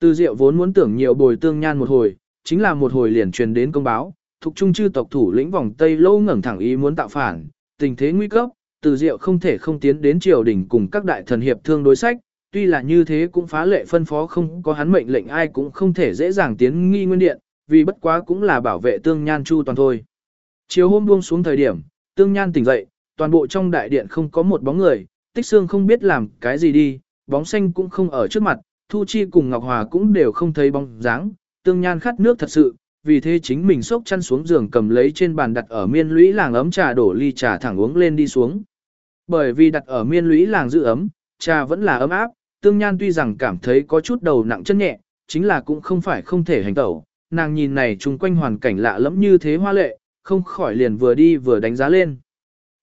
Từ diệu vốn muốn tưởng nhiều bồi tương nhan một hồi, chính là một hồi liền truyền đến công báo, thuộc trung chư tộc thủ lĩnh vòng Tây lâu ngẩng thẳng ý muốn tạo phản, tình thế nguy cấp, từ diệu không thể không tiến đến triều đình cùng các đại thần hiệp thương đối sách, tuy là như thế cũng phá lệ phân phó không có hắn mệnh lệnh ai cũng không thể dễ dàng tiến nghi nguyên điện, vì bất quá cũng là bảo vệ tương nhan chu toàn thôi. Chiều hôm buông xuống thời điểm, tương nhan tỉnh dậy, toàn bộ trong đại điện không có một bóng người, tích xương không biết làm cái gì đi, bóng xanh cũng không ở trước mặt, Thu Chi cùng Ngọc Hòa cũng đều không thấy bóng dáng, tương nhan khát nước thật sự, vì thế chính mình xốc chăn xuống giường cầm lấy trên bàn đặt ở miên lũy làng ấm trà đổ ly trà thẳng uống lên đi xuống. Bởi vì đặt ở miên lũy làng giữ ấm, trà vẫn là ấm áp, tương nhan tuy rằng cảm thấy có chút đầu nặng chân nhẹ, chính là cũng không phải không thể hành tẩu, nàng nhìn này chung quanh hoàn cảnh lạ lẫm như thế hoa lệ, không khỏi liền vừa đi vừa đánh giá lên.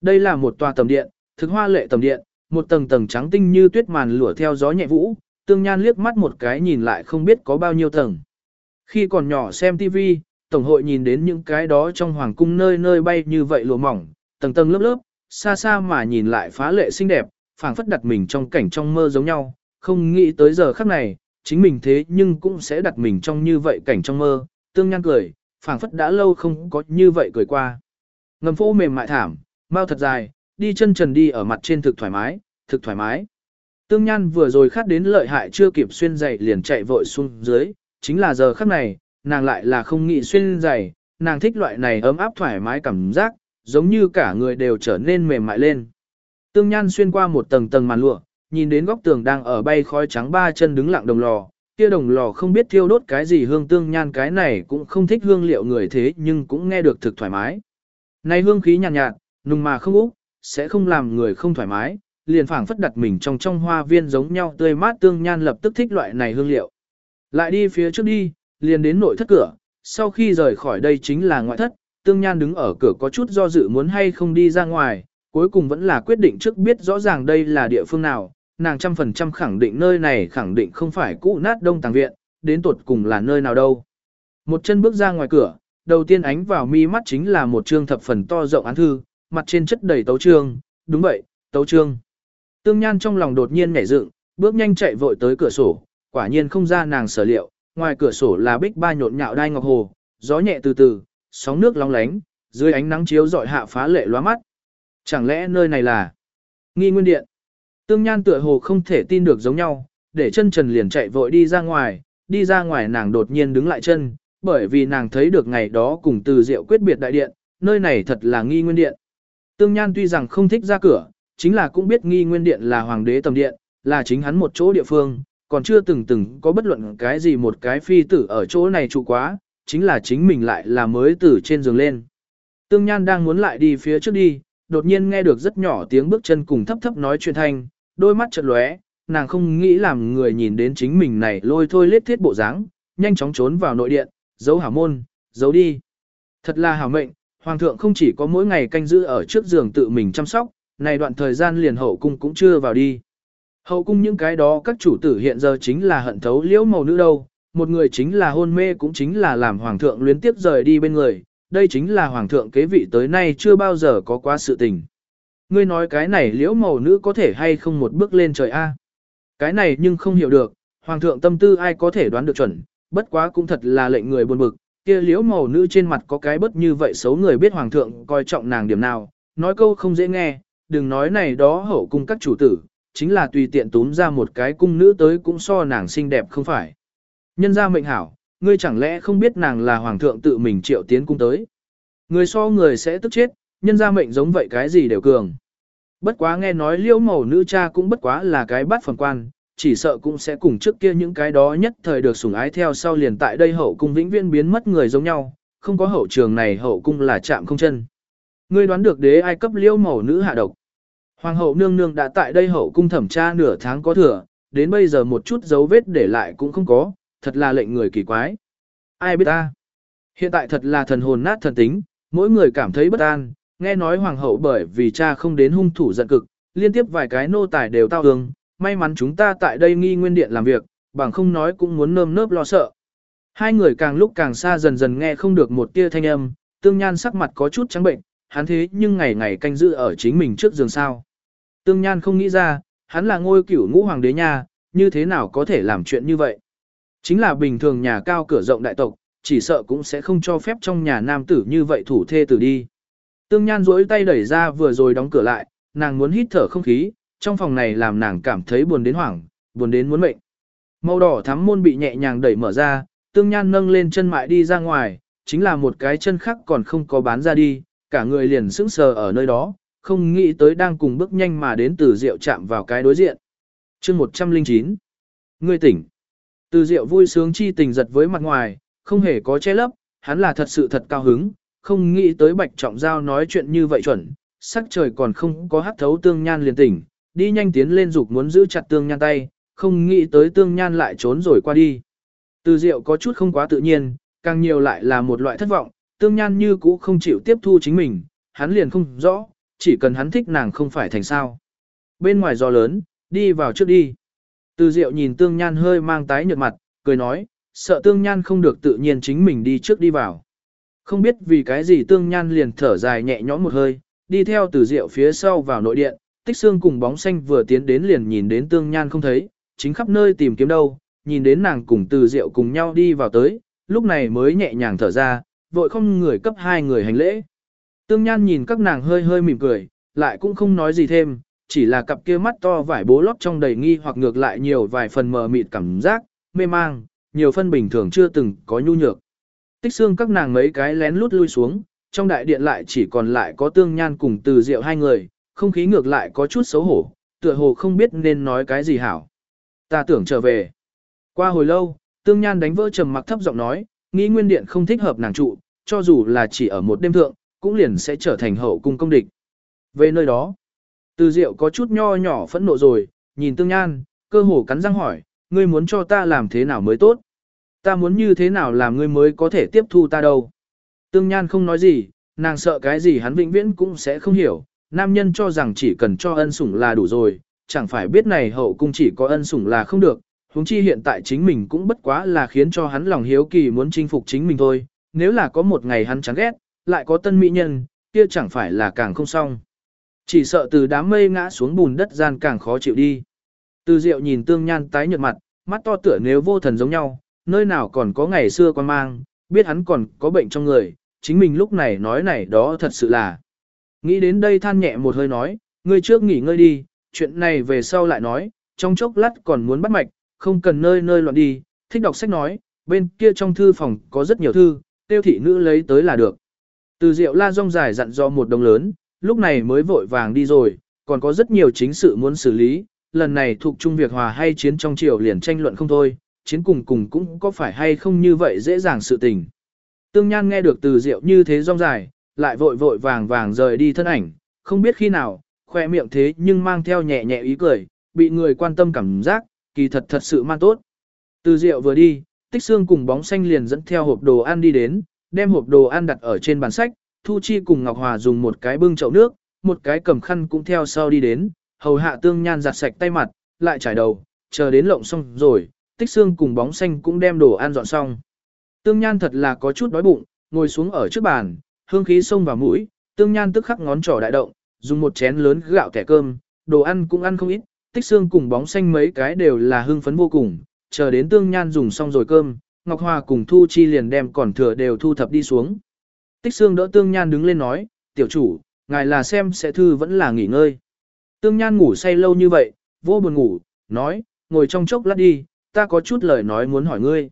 Đây là một tòa tầm điện, thực hoa lệ tầm điện, một tầng tầng trắng tinh như tuyết màn lửa theo gió nhẹ vũ, tương nhan liếc mắt một cái nhìn lại không biết có bao nhiêu tầng. Khi còn nhỏ xem TV, Tổng hội nhìn đến những cái đó trong hoàng cung nơi nơi bay như vậy lùa mỏng, tầng tầng lớp lớp, xa xa mà nhìn lại phá lệ xinh đẹp, phảng phất đặt mình trong cảnh trong mơ giống nhau, không nghĩ tới giờ khắc này, chính mình thế nhưng cũng sẽ đặt mình trong như vậy cảnh trong mơ, tương nhan cười, phảng phất đã lâu không có như vậy cười qua. Ngầm phố mềm mại thảm, mau thật dài, đi chân trần đi ở mặt trên thực thoải mái, thực thoải mái. Tương Nhan vừa rồi khát đến lợi hại chưa kịp xuyên giày liền chạy vội xuống dưới, chính là giờ khắc này, nàng lại là không nghĩ xuyên giày, nàng thích loại này ấm áp thoải mái cảm giác, giống như cả người đều trở nên mềm mại lên. Tương Nhan xuyên qua một tầng tầng màn lụa, nhìn đến góc tường đang ở bay khói trắng ba chân đứng lặng đồng lò, kia đồng lò không biết thiêu đốt cái gì hương tương nhan cái này cũng không thích hương liệu người thế nhưng cũng nghe được thực thoải mái. Này hương khí nhàn nhạt, nhạt, nùng mà không úc, sẽ không làm người không thoải mái, liền phảng phất đặt mình trong trong hoa viên giống nhau tươi mát tương nhan lập tức thích loại này hương liệu. Lại đi phía trước đi, liền đến nội thất cửa, sau khi rời khỏi đây chính là ngoại thất, tương nhan đứng ở cửa có chút do dự muốn hay không đi ra ngoài, cuối cùng vẫn là quyết định trước biết rõ ràng đây là địa phương nào, nàng trăm phần trăm khẳng định nơi này khẳng định không phải cũ nát đông tàng viện, đến tuột cùng là nơi nào đâu. Một chân bước ra ngoài cửa, đầu tiên ánh vào mi mắt chính là một chương thập phần to rộng án thư, mặt trên chất đầy tấu trương, đúng vậy, tấu trương. Tương Nhan trong lòng đột nhiên nhảy dựng, bước nhanh chạy vội tới cửa sổ, quả nhiên không ra nàng sở liệu, ngoài cửa sổ là bích ba nhộn nhạo đai ngọc hồ, gió nhẹ từ từ, sóng nước long lánh, dưới ánh nắng chiếu dọi hạ phá lệ lóa mắt. Chẳng lẽ nơi này là Nghi Nguyên Điện? Tương Nhan tựa hồ không thể tin được giống nhau, để chân trần liền chạy vội đi ra ngoài, đi ra ngoài nàng đột nhiên đứng lại chân, bởi vì nàng thấy được ngày đó cùng từ diệu quyết biệt đại điện, nơi này thật là nghi nguyên điện. Tương Nhan tuy rằng không thích ra cửa, chính là cũng biết nghi nguyên điện là hoàng đế tầm điện, là chính hắn một chỗ địa phương, còn chưa từng từng có bất luận cái gì một cái phi tử ở chỗ này trụ quá, chính là chính mình lại là mới từ trên giường lên. Tương Nhan đang muốn lại đi phía trước đi, đột nhiên nghe được rất nhỏ tiếng bước chân cùng thấp thấp nói chuyện thanh, đôi mắt chợt lóe, nàng không nghĩ làm người nhìn đến chính mình này lôi thôi lết thiết bộ dáng, nhanh chóng trốn vào nội điện, giấu hảo môn, giấu đi. Thật là hảo mệnh, hoàng thượng không chỉ có mỗi ngày canh giữ ở trước giường tự mình chăm sóc, này đoạn thời gian liền hậu cung cũng chưa vào đi. Hậu cung những cái đó các chủ tử hiện giờ chính là hận thấu liễu màu nữ đâu, một người chính là hôn mê cũng chính là làm hoàng thượng luyến tiếp rời đi bên người, đây chính là hoàng thượng kế vị tới nay chưa bao giờ có quá sự tình. Ngươi nói cái này liễu màu nữ có thể hay không một bước lên trời A. Cái này nhưng không hiểu được, hoàng thượng tâm tư ai có thể đoán được chuẩn, bất quá cũng thật là lệnh người buồn bực, kia liễu màu nữ trên mặt có cái bất như vậy xấu người biết hoàng thượng coi trọng nàng điểm nào, nói câu không dễ nghe, đừng nói này đó hậu cung các chủ tử, chính là tùy tiện túm ra một cái cung nữ tới cũng so nàng xinh đẹp không phải. Nhân ra mệnh hảo, ngươi chẳng lẽ không biết nàng là hoàng thượng tự mình triệu tiến cung tới. Người so người sẽ tức chết, nhân ra mệnh giống vậy cái gì đều cường. Bất quá nghe nói liễu màu nữ cha cũng bất quá là cái bắt phần quan, chỉ sợ cũng sẽ cùng trước kia những cái đó nhất thời được sủng ái theo sau liền tại đây hậu cung vĩnh viên biến mất người giống nhau, không có hậu trường này hậu cung là chạm không chân. Ngươi đoán được đế ai cấp liêu mẫu nữ hạ độc. Hoàng hậu nương nương đã tại đây hậu cung thẩm tra nửa tháng có thừa, đến bây giờ một chút dấu vết để lại cũng không có, thật là lệnh người kỳ quái. Ai biết ta? Hiện tại thật là thần hồn nát thần tính, mỗi người cảm thấy bất an, nghe nói hoàng hậu bởi vì cha không đến hung thủ giận cực, liên tiếp vài cái nô tài đều tao hương, may mắn chúng ta tại đây nghi nguyên điện làm việc, bằng không nói cũng muốn nơm nớp lo sợ. Hai người càng lúc càng xa dần dần nghe không được một tia thanh âm, tương nhan sắc mặt có chút trắng bệnh, hắn thế nhưng ngày ngày canh giữ ở chính mình trước giường sao. Tương nhan không nghĩ ra, hắn là ngôi cửu ngũ hoàng đế nha, như thế nào có thể làm chuyện như vậy. Chính là bình thường nhà cao cửa rộng đại tộc, chỉ sợ cũng sẽ không cho phép trong nhà nam tử như vậy thủ thê tử đi. Tương Nhan duỗi tay đẩy ra vừa rồi đóng cửa lại, nàng muốn hít thở không khí, trong phòng này làm nàng cảm thấy buồn đến hoảng, buồn đến muốn mệnh. Màu đỏ thắm môn bị nhẹ nhàng đẩy mở ra, Tương Nhan nâng lên chân mại đi ra ngoài, chính là một cái chân khác còn không có bán ra đi, cả người liền sững sờ ở nơi đó, không nghĩ tới đang cùng bước nhanh mà đến từ rượu chạm vào cái đối diện. chương 109 Người tỉnh Từ rượu vui sướng chi tình giật với mặt ngoài, không hề có che lấp, hắn là thật sự thật cao hứng, không nghĩ tới bạch trọng giao nói chuyện như vậy chuẩn, sắc trời còn không có hát thấu tương nhan liền tỉnh, đi nhanh tiến lên dục muốn giữ chặt tương nhan tay, không nghĩ tới tương nhan lại trốn rồi qua đi. Từ rượu có chút không quá tự nhiên, càng nhiều lại là một loại thất vọng, tương nhan như cũ không chịu tiếp thu chính mình, hắn liền không rõ, chỉ cần hắn thích nàng không phải thành sao. Bên ngoài gió lớn, đi vào trước đi. Từ diệu nhìn tương nhan hơi mang tái nhợt mặt, cười nói, sợ tương nhan không được tự nhiên chính mình đi trước đi vào. Không biết vì cái gì tương nhan liền thở dài nhẹ nhõm một hơi, đi theo từ diệu phía sau vào nội điện, tích xương cùng bóng xanh vừa tiến đến liền nhìn đến tương nhan không thấy, chính khắp nơi tìm kiếm đâu, nhìn đến nàng cùng từ diệu cùng nhau đi vào tới, lúc này mới nhẹ nhàng thở ra, vội không người cấp hai người hành lễ. Tương Nhan nhìn các nàng hơi hơi mỉm cười, lại cũng không nói gì thêm, chỉ là cặp kia mắt to vải bố lót trong đầy nghi hoặc ngược lại nhiều vài phần mờ mịt cảm giác, mê mang, nhiều phân bình thường chưa từng có nhu nhược. Tích xương các nàng mấy cái lén lút lui xuống, trong đại điện lại chỉ còn lại có Tương Nhan cùng Từ Diệu hai người, không khí ngược lại có chút xấu hổ, tựa hồ không biết nên nói cái gì hảo. Ta tưởng trở về. Qua hồi lâu, Tương Nhan đánh vỡ trầm mặc thấp giọng nói, nghĩ nguyên điện không thích hợp nàng trụ, cho dù là chỉ ở một đêm thượng, cũng liền sẽ trở thành hậu cung công địch. Về nơi đó, từ diệu có chút nho nhỏ phẫn nộ rồi, nhìn tương nhan, cơ hồ cắn răng hỏi, ngươi muốn cho ta làm thế nào mới tốt? Ta muốn như thế nào làm ngươi mới có thể tiếp thu ta đâu? Tương nhan không nói gì, nàng sợ cái gì hắn vĩnh viễn cũng sẽ không hiểu, nam nhân cho rằng chỉ cần cho ân sủng là đủ rồi, chẳng phải biết này hậu cung chỉ có ân sủng là không được, huống chi hiện tại chính mình cũng bất quá là khiến cho hắn lòng hiếu kỳ muốn chinh phục chính mình thôi, nếu là có một ngày hắn chán ghét, lại có tân mỹ nhân, kia chẳng phải là càng không xong. Chỉ sợ từ đám mây ngã xuống bùn đất gian càng khó chịu đi. Từ Diệu nhìn Tương Nhan tái nhợt mặt, mắt to tựa nếu vô thần giống nhau, nơi nào còn có ngày xưa quan mang, biết hắn còn có bệnh trong người, chính mình lúc này nói này đó thật sự là. Nghĩ đến đây than nhẹ một hơi nói, ngươi trước nghỉ ngơi đi, chuyện này về sau lại nói, trong chốc lát còn muốn bắt mạch, không cần nơi nơi loạn đi, thích đọc sách nói, bên kia trong thư phòng có rất nhiều thư, tiêu thị nữ lấy tới là được. Từ Diệu La rong dài dặn do một đồng lớn, lúc này mới vội vàng đi rồi, còn có rất nhiều chính sự muốn xử lý, lần này thuộc chung việc hòa hay chiến trong triều liền tranh luận không thôi, chiến cùng cùng cũng có phải hay không như vậy dễ dàng sự tình. Tương Nhan nghe được từ Diệu như thế rong dài, lại vội vội vàng vàng rời đi thân ảnh, không biết khi nào, khoe miệng thế nhưng mang theo nhẹ nhẹ ý cười, bị người quan tâm cảm giác, kỳ thật thật sự man tốt. Từ Diệu vừa đi, Tích Xương cùng bóng xanh liền dẫn theo hộp đồ ăn đi đến, đem hộp đồ ăn đặt ở trên bàn sách, Thu Chi cùng Ngọc Hòa dùng một cái bưng chậu nước, một cái cầm khăn cũng theo sau đi đến, hầu hạ tương nhan giặt sạch tay mặt, lại trải đầu, chờ đến lộng xong rồi, tích xương cùng bóng xanh cũng đem đồ ăn dọn xong. Tương nhan thật là có chút đói bụng, ngồi xuống ở trước bàn, hương khí xông vào mũi, tương nhan tức khắc ngón trỏ đại động, dùng một chén lớn gạo kẻ cơm, đồ ăn cũng ăn không ít, tích xương cùng bóng xanh mấy cái đều là hương phấn vô cùng, chờ đến tương nhan dùng xong rồi cơm, Ngọc hoa cùng Thu Chi liền đem còn thừa đều thu thập đi xuống. Tích xương đỡ Tương Nhan đứng lên nói, tiểu chủ, ngài là xem sẽ thư vẫn là nghỉ ngơi. Tương Nhan ngủ say lâu như vậy, vô buồn ngủ, nói, ngồi trong chốc lát đi, ta có chút lời nói muốn hỏi ngươi.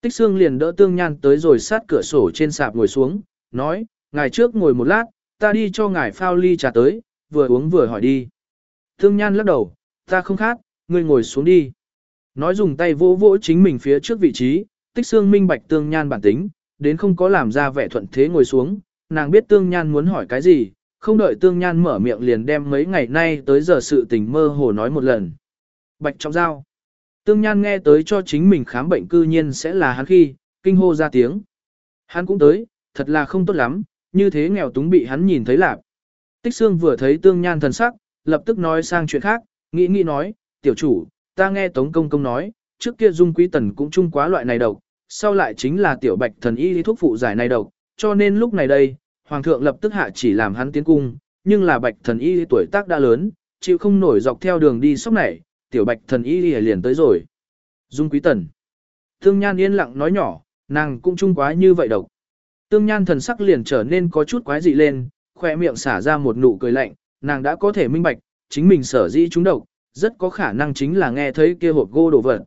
Tích xương liền đỡ Tương Nhan tới rồi sát cửa sổ trên sạp ngồi xuống, nói, ngài trước ngồi một lát, ta đi cho ngài phao ly trà tới, vừa uống vừa hỏi đi. Tương Nhan lắc đầu, ta không khát, ngươi ngồi xuống đi. Nói dùng tay vỗ vỗ chính mình phía trước vị trí, tích xương minh bạch tương nhan bản tính, đến không có làm ra vẻ thuận thế ngồi xuống, nàng biết tương nhan muốn hỏi cái gì, không đợi tương nhan mở miệng liền đem mấy ngày nay tới giờ sự tình mơ hồ nói một lần. Bạch trọng giao. Tương nhan nghe tới cho chính mình khám bệnh cư nhiên sẽ là hắn khi, kinh hô ra tiếng. Hắn cũng tới, thật là không tốt lắm, như thế nghèo túng bị hắn nhìn thấy lạc. Tích xương vừa thấy tương nhan thần sắc, lập tức nói sang chuyện khác, nghĩ nghĩ nói, tiểu chủ, ta nghe Tống Công Công nói, trước kia Dung Quý Tần cũng chung quá loại này độc, sau lại chính là tiểu bạch thần y thuốc phụ giải này độc, cho nên lúc này đây, Hoàng thượng lập tức hạ chỉ làm hắn tiến cung, nhưng là bạch thần y tuổi tác đã lớn, chịu không nổi dọc theo đường đi sốc này, tiểu bạch thần y liền tới rồi. Dung Quý Tần. Tương Nhan yên lặng nói nhỏ, nàng cũng chung quá như vậy độc. Tương Nhan thần sắc liền trở nên có chút quái dị lên, khỏe miệng xả ra một nụ cười lạnh, nàng đã có thể minh bạch, chính mình sở dĩ chúng độc, rất có khả năng chính là nghe thấy kia hộp gô đồ vật.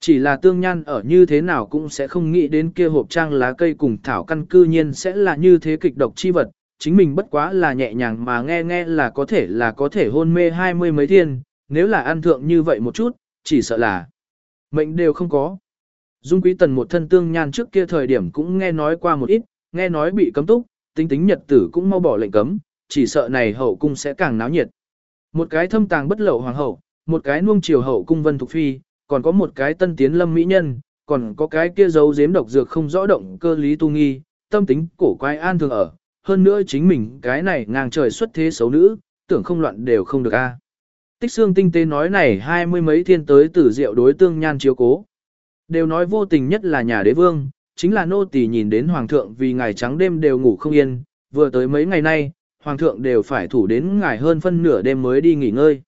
Chỉ là tương nhan ở như thế nào cũng sẽ không nghĩ đến kia hộp trang lá cây cùng thảo căn cư nhiên sẽ là như thế kịch độc chi vật, chính mình bất quá là nhẹ nhàng mà nghe nghe là có thể là có thể hôn mê hai mươi mấy thiên, nếu là ăn thượng như vậy một chút, chỉ sợ là mệnh đều không có. Dung Quý Tần một thân tương nhan trước kia thời điểm cũng nghe nói qua một ít, nghe nói bị cấm túc, tính tính nhật tử cũng mau bỏ lệnh cấm, chỉ sợ này hậu cung sẽ càng náo nhiệt. Một cái thâm tàng bất lậu hoàng hậu, một cái nuông chiều hậu cung vân thục phi, còn có một cái tân tiến lâm mỹ nhân, còn có cái kia giấu giếm độc dược không rõ động cơ lý tu nghi, tâm tính cổ quái an thường ở, hơn nữa chính mình cái này ngang trời xuất thế xấu nữ, tưởng không loạn đều không được a. Tích xương tinh tế nói này hai mươi mấy thiên tới tử diệu đối tương nhan chiếu cố. Đều nói vô tình nhất là nhà đế vương, chính là nô tỳ nhìn đến hoàng thượng vì ngày trắng đêm đều ngủ không yên, vừa tới mấy ngày nay, hoàng thượng đều phải thủ đến ngài hơn phân nửa đêm mới đi nghỉ ngơi.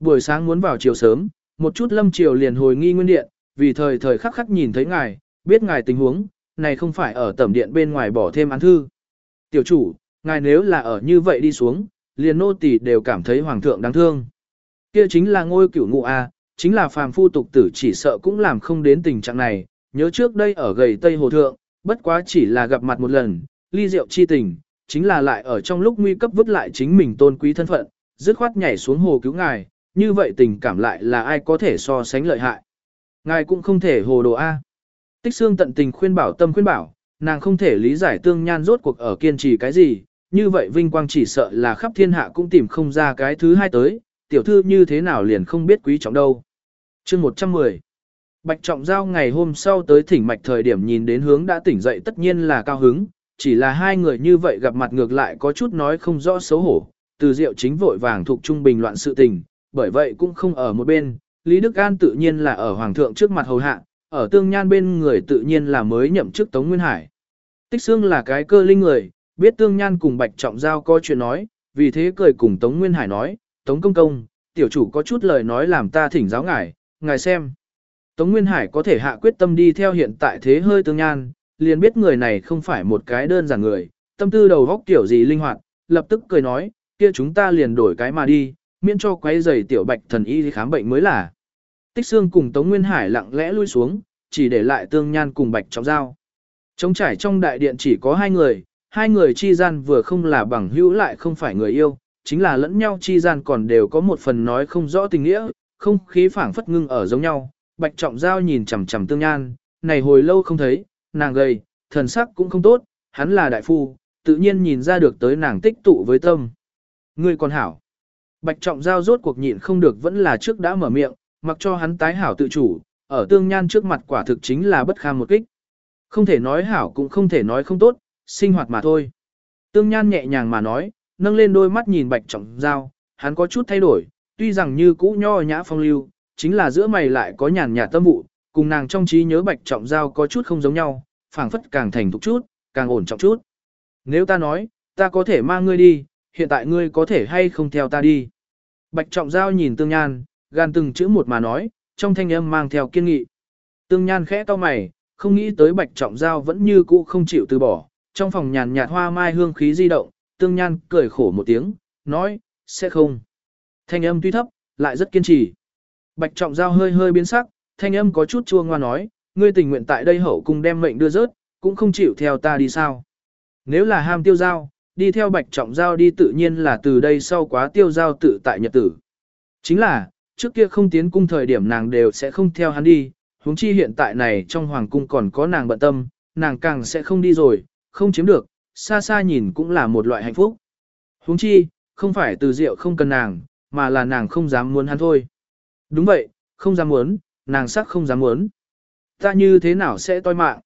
Buổi sáng muốn vào chiều sớm, một chút lâm chiều liền hồi nghi nguyên điện, vì thời thời khắc khắc nhìn thấy ngài, biết ngài tình huống, này không phải ở tẩm điện bên ngoài bỏ thêm án thư. Tiểu chủ, ngài nếu là ở như vậy đi xuống, liền nô tỳ đều cảm thấy hoàng thượng đáng thương. Kia chính là ngôi cửu ngụ A, chính là phàm phu tục tử chỉ sợ cũng làm không đến tình trạng này, nhớ trước đây ở gầy Tây Hồ Thượng, bất quá chỉ là gặp mặt một lần, ly rượu chi tình, chính là lại ở trong lúc nguy cấp vứt lại chính mình tôn quý thân phận, dứt khoát nhảy xuống hồ cứu ngài, như vậy tình cảm lại là ai có thể so sánh lợi hại. Ngài cũng không thể hồ đồ A. Tích xương tận tình khuyên bảo tâm khuyên bảo, nàng không thể lý giải tương nhan rốt cuộc ở kiên trì cái gì, như vậy vinh quang chỉ sợ là khắp thiên hạ cũng tìm không ra cái thứ hai tới, tiểu thư như thế nào liền không biết quý trọng đâu. chương 110 Bạch Trọng Giao ngày hôm sau tới thỉnh mạch thời điểm nhìn đến hướng đã tỉnh dậy tất nhiên là cao hứng, chỉ là hai người như vậy gặp mặt ngược lại có chút nói không rõ xấu hổ, từ diệu chính vội vàng thuộc trung bình loạn sự tình, bởi vậy cũng không ở một bên, Lý Đức An tự nhiên là ở Hoàng thượng trước mặt hầu hạ, ở tương nhan bên người tự nhiên là mới nhậm chức Tống Nguyên Hải. Tích Sương là cái cơ linh người, biết tương nhan cùng Bạch Trọng Giao có chuyện nói, vì thế cười cùng Tống Nguyên Hải nói, Tống Công Công, tiểu chủ có chút lời nói làm ta thỉnh giáo ngài, ngài xem. Tống Nguyên Hải có thể hạ quyết tâm đi theo hiện tại thế hơi tương nhan, liền biết người này không phải một cái đơn giản người, tâm tư đầu góc kiểu gì linh hoạt, lập tức cười nói, kia chúng ta liền đổi cái mà đi, miễn cho quấy giày tiểu bạch thần y khám bệnh mới là. Tích xương cùng Tống Nguyên Hải lặng lẽ lui xuống, chỉ để lại tương nhan cùng bạch trọng giao. Trống trải trong đại điện chỉ có hai người, hai người chi gian vừa không là bằng hữu lại không phải người yêu, chính là lẫn nhau chi gian còn đều có một phần nói không rõ tình nghĩa, không khí phảng phất ngưng ở giống nhau. Bạch trọng giao nhìn chằm chằm tương nhan, này hồi lâu không thấy, nàng gầy, thần sắc cũng không tốt, hắn là đại phu, tự nhiên nhìn ra được tới nàng tích tụ với tâm. Ngươi còn hảo. Bạch trọng giao rốt cuộc nhịn không được vẫn là trước đã mở miệng, mặc cho hắn tái hảo tự chủ, ở tương nhan trước mặt quả thực chính là bất kham một kích. Không thể nói hảo cũng không thể nói không tốt, sinh hoạt mà thôi. Tương nhan nhẹ nhàng mà nói, nâng lên đôi mắt nhìn bạch trọng giao, hắn có chút thay đổi, tuy rằng như cũ nho nhã phong lưu, chính là giữa mày lại có nhàn nhạt tâm vụ, cùng nàng trong trí nhớ bạch trọng giao có chút không giống nhau, phảng phất càng thành thục chút, càng ổn trọng chút. Nếu ta nói, ta có thể mang ngươi đi, hiện tại ngươi có thể hay không theo ta đi. Bạch trọng giao nhìn tương nhan, gan từng chữ một mà nói, trong thanh âm mang theo kiên nghị. Tương nhan khẽ to mày, không nghĩ tới bạch trọng giao vẫn như cũ không chịu từ bỏ, trong phòng nhàn nhạt hoa mai hương khí di động, tương nhan cười khổ một tiếng, nói, sẽ không. Thanh âm tuy thấp, lại rất kiên trì. Bạch trọng giao hơi hơi biến sắc, thanh âm có chút chua ngoa nói, ngươi tình nguyện tại đây hậu cung đem mệnh đưa rớt, cũng không chịu theo ta đi sao. Nếu là ham tiêu giao, đi theo bạch trọng giao đi tự nhiên là từ đây sau quá tiêu giao tự tại nhật tử. Chính là, trước kia không tiến cung thời điểm nàng đều sẽ không theo hắn đi, huống chi hiện tại này trong hoàng cung còn có nàng bận tâm, nàng càng sẽ không đi rồi, không chiếm được, xa xa nhìn cũng là một loại hạnh phúc. Huống chi, không phải từ diệu không cần nàng, mà là nàng không dám muốn hắn thôi. Đúng vậy, không dám muốn, nàng sắc không dám muốn. Ta như thế nào sẽ toi mạng?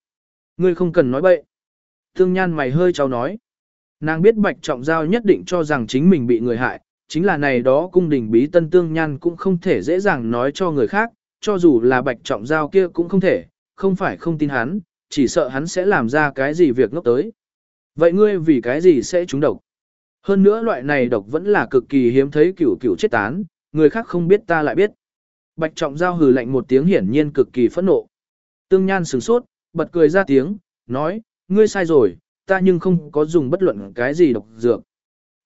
Ngươi không cần nói bậy. Thương nhan mày hơi cháu nói. Nàng biết bạch trọng giao nhất định cho rằng chính mình bị người hại, chính là này đó cung đình bí tân tương nhan cũng không thể dễ dàng nói cho người khác, cho dù là bạch trọng giao kia cũng không thể, không phải không tin hắn, chỉ sợ hắn sẽ làm ra cái gì việc ngốc tới. Vậy ngươi vì cái gì sẽ trúng độc? Hơn nữa loại này độc vẫn là cực kỳ hiếm thấy cửu cửu chết tán, người khác không biết ta lại biết. Bạch trọng giao hừ lạnh một tiếng hiển nhiên cực kỳ phẫn nộ. Tương Nhan sửng sốt, bật cười ra tiếng, nói, ngươi sai rồi, ta nhưng không có dùng bất luận cái gì độc dược.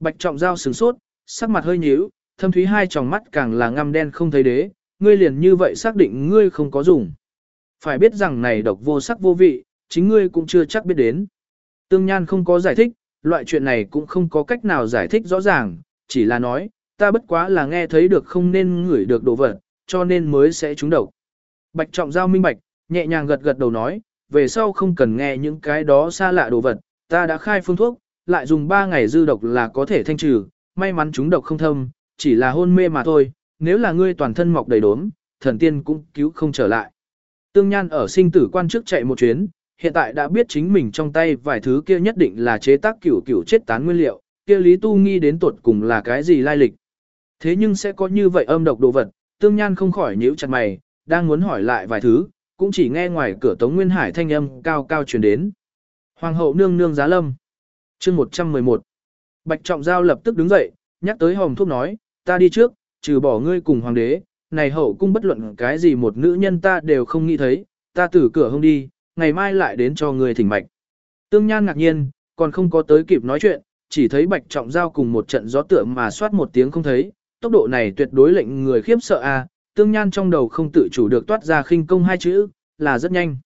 Bạch trọng giao sửng sốt, sắc mặt hơi nhíu, thâm thúy hai tròng mắt càng là ngăm đen không thấy đế, ngươi liền như vậy xác định ngươi không có dùng. Phải biết rằng này độc vô sắc vô vị, chính ngươi cũng chưa chắc biết đến. Tương Nhan không có giải thích, loại chuyện này cũng không có cách nào giải thích rõ ràng, chỉ là nói, ta bất quá là nghe thấy được không nên ngửi được đồ vật, cho nên mới sẽ trúng độc. Bạch trọng giao minh bạch, nhẹ nhàng gật gật đầu nói, về sau không cần nghe những cái đó xa lạ đồ vật, ta đã khai phương thuốc, lại dùng 3 ngày dư độc là có thể thanh trừ, may mắn chúng độc không thâm, chỉ là hôn mê mà thôi, nếu là ngươi toàn thân mọc đầy đốm, thần tiên cũng cứu không trở lại. Tương Nhan ở sinh tử quan trước chạy một chuyến, hiện tại đã biết chính mình trong tay vài thứ kia nhất định là chế tác cửu cửu chết tán nguyên liệu, kia Lý Tu nghi đến tuột cùng là cái gì lai lịch. Thế nhưng sẽ có như vậy âm độc đồ vật, Tương Nhan không khỏi nhíu chặt mày, đang muốn hỏi lại vài thứ, cũng chỉ nghe ngoài cửa Tống Nguyên Hải thanh âm cao cao truyền đến. Hoàng hậu nương nương giá lâm. chương 111. Bạch Trọng Giao lập tức đứng dậy, nhắc tới hồng thuốc nói, ta đi trước, trừ bỏ ngươi cùng hoàng đế, này hậu cung bất luận cái gì một nữ nhân ta đều không nghĩ thấy, ta từ cửa không đi, ngày mai lại đến cho ngươi thỉnh mạch. Tương Nhan ngạc nhiên, còn không có tới kịp nói chuyện, chỉ thấy Bạch Trọng Giao cùng một trận gió tựa mà soát một tiếng không thấy, tốc độ này tuyệt đối lệnh người khiếp sợ a. Tương Nhan trong đầu không tự chủ được toát ra khinh công hai chữ, là rất nhanh.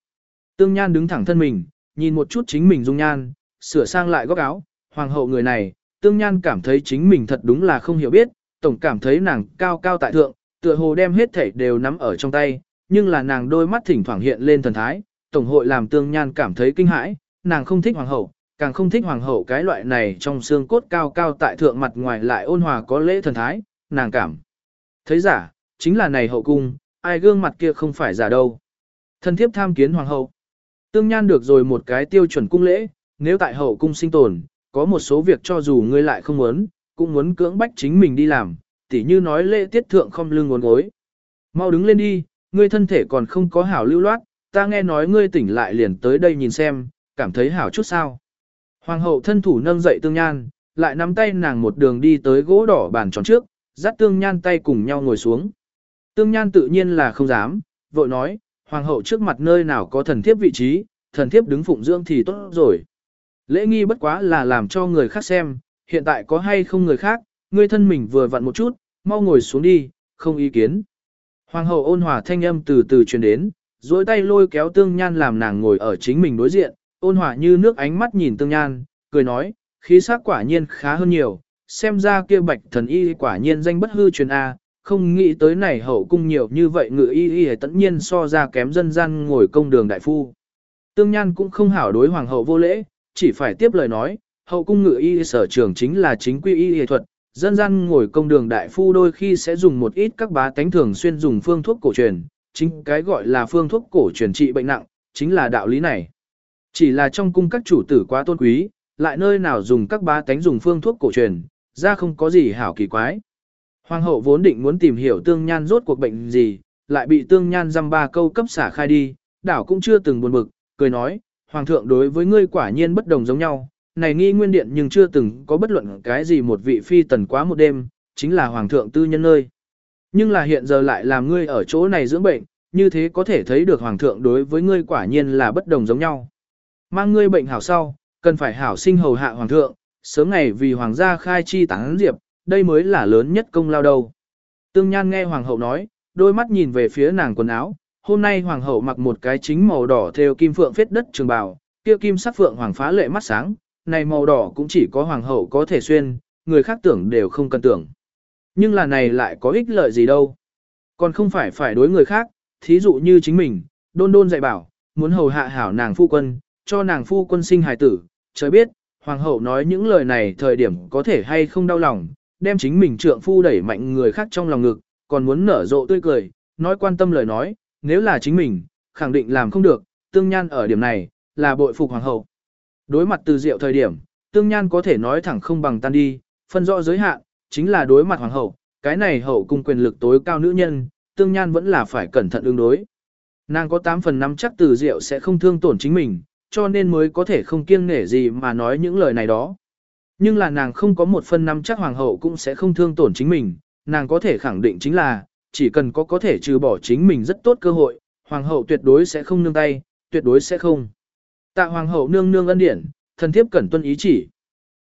Tương Nhan đứng thẳng thân mình, nhìn một chút chính mình dung nhan, sửa sang lại góc áo, hoàng hậu người này, Tương Nhan cảm thấy chính mình thật đúng là không hiểu biết, tổng cảm thấy nàng cao cao tại thượng, tựa hồ đem hết thảy đều nắm ở trong tay, nhưng là nàng đôi mắt thỉnh thoảng hiện lên thần thái, tổng hội làm Tương Nhan cảm thấy kinh hãi, nàng không thích hoàng hậu, càng không thích hoàng hậu cái loại này trong xương cốt cao cao tại thượng mặt ngoài lại ôn hòa có lễ thần thái, nàng cảm. Thấy giả, chính là này hậu cung, ai gương mặt kia không phải giả đâu. Thân thiếp tham kiến hoàng hậu. Tương Nhan được rồi một cái tiêu chuẩn cung lễ, nếu tại hậu cung sinh tồn, có một số việc cho dù ngươi lại không muốn, cũng muốn cưỡng bách chính mình đi làm, tỉ như nói lễ tiết thượng không lưng ngốn gối. Mau đứng lên đi, ngươi thân thể còn không có hảo lưu loát, ta nghe nói ngươi tỉnh lại liền tới đây nhìn xem, cảm thấy hảo chút sao. Hoàng hậu thân thủ nâng dậy tương nhan, lại nắm tay nàng một đường đi tới gỗ đỏ bàn tròn trước, dắt tương nhan tay cùng nhau ngồi xuống. Tương nhan tự nhiên là không dám, vội nói, hoàng hậu trước mặt nơi nào có thần thiếp vị trí, thần thiếp đứng phụng dưỡng thì tốt rồi. Lễ nghi bất quá là làm cho người khác xem, hiện tại có hay không người khác, ngươi thân mình vừa vặn một chút, mau ngồi xuống đi, không ý kiến. Hoàng hậu ôn hòa thanh âm từ từ truyền đến, duỗi tay lôi kéo tương nhan làm nàng ngồi ở chính mình đối diện, ôn hòa như nước ánh mắt nhìn tương nhan, cười nói, khí sắc quả nhiên khá hơn nhiều, xem ra kia bạch thần y quả nhiên danh bất hư truyền A, không nghĩ tới này hậu cung nhiều như vậy ngự y y tất nhiên so ra kém dân gian ngồi công đường đại phu. Tương Nhan cũng không hảo đối hoàng hậu vô lễ, chỉ phải tiếp lời nói, hậu cung ngự y sở trường chính là chính quy y y thuật, dân gian ngồi công đường đại phu đôi khi sẽ dùng một ít các bá tánh thường xuyên dùng phương thuốc cổ truyền, chính cái gọi là phương thuốc cổ truyền trị bệnh nặng, chính là đạo lý này. Chỉ là trong cung các chủ tử quá tôn quý, lại nơi nào dùng các bá tánh dùng phương thuốc cổ truyền, ra không có gì hảo kỳ quái. Hoàng hậu vốn định muốn tìm hiểu tương nhan rốt cuộc bệnh gì, lại bị tương nhan dăm ba câu cấp xả khai đi, đảo cũng chưa từng buồn bực, cười nói, Hoàng thượng đối với ngươi quả nhiên bất đồng giống nhau, này nghi nguyên điện nhưng chưa từng có bất luận cái gì một vị phi tần quá một đêm, chính là Hoàng thượng tư nhân nơi. Nhưng là hiện giờ lại làm ngươi ở chỗ này dưỡng bệnh, như thế có thể thấy được Hoàng thượng đối với ngươi quả nhiên là bất đồng giống nhau. Mang ngươi bệnh hảo sau, cần phải hảo sinh hầu hạ Hoàng thượng, sớm ngày vì Hoàng gia khai chi tán diệp, đây mới là lớn nhất công lao đâu. Tương Nhan nghe Hoàng hậu nói, đôi mắt nhìn về phía nàng quần áo, hôm nay Hoàng hậu mặc một cái chính màu đỏ theo kim phượng phết đất trường bào, kia kim sắc phượng hoàng phá lệ mắt sáng, này màu đỏ cũng chỉ có Hoàng hậu có thể xuyên, người khác tưởng đều không cần tưởng. Nhưng là này lại có ích lợi gì đâu. Còn không phải phải đối người khác, thí dụ như chính mình, đôn đôn dạy bảo, muốn hầu hạ hảo nàng phu quân, cho nàng phu quân sinh hài tử, trời biết, hoàng hậu nói những lời này thời điểm có thể hay không đau lòng, đem chính mình trượng phu đẩy mạnh người khác trong lòng ngực, còn muốn nở rộ tươi cười, nói quan tâm lời nói, nếu là chính mình, khẳng định làm không được, tương nhan ở điểm này, là bội phục hoàng hậu. Đối mặt từ diệu thời điểm, tương nhan có thể nói thẳng không bằng tan đi, phân rõ giới hạn, chính là đối mặt hoàng hậu, cái này hậu cung quyền lực tối cao nữ nhân, tương nhan vẫn là phải cẩn thận ứng đối. Nàng có 8 phần 5 chắc từ diệu sẽ không thương tổn chính mình, cho nên mới có thể không kiêng nể gì mà nói những lời này đó. Nhưng là nàng không có một phần năm chắc hoàng hậu cũng sẽ không thương tổn chính mình, nàng có thể khẳng định chính là, chỉ cần có có thể trừ bỏ chính mình rất tốt cơ hội, hoàng hậu tuyệt đối sẽ không nương tay, tuyệt đối sẽ không. Tạ hoàng hậu nương nương ân điển, thần thiếp cẩn tuân ý chỉ.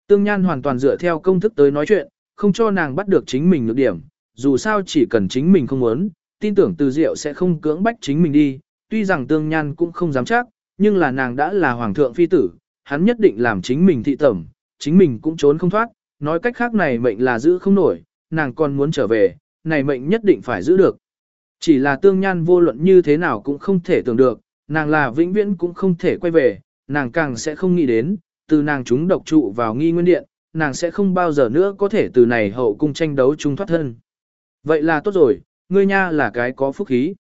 Tương Nhan hoàn toàn dựa theo công thức tới nói chuyện, không cho nàng bắt được chính mình nhược điểm, dù sao chỉ cần chính mình không muốn, tin tưởng từ diệu sẽ không cưỡng bách chính mình đi, tuy rằng Tương Nhan cũng không dám chắc, nhưng là nàng đã là hoàng thượng phi tử, hắn nhất định làm chính mình thị tẩm, chính mình cũng trốn không thoát, nói cách khác này mệnh là giữ không nổi, nàng còn muốn trở về, này mệnh nhất định phải giữ được. Chỉ là tương nhan vô luận như thế nào cũng không thể tưởng được, nàng là vĩnh viễn cũng không thể quay về, nàng càng sẽ không nghĩ đến, từ nàng chúng độc trụ vào nghi nguyên điện, nàng sẽ không bao giờ nữa có thể từ này hậu cung tranh đấu chung thoát thân. Vậy là tốt rồi, ngươi nha là cái có phúc khí.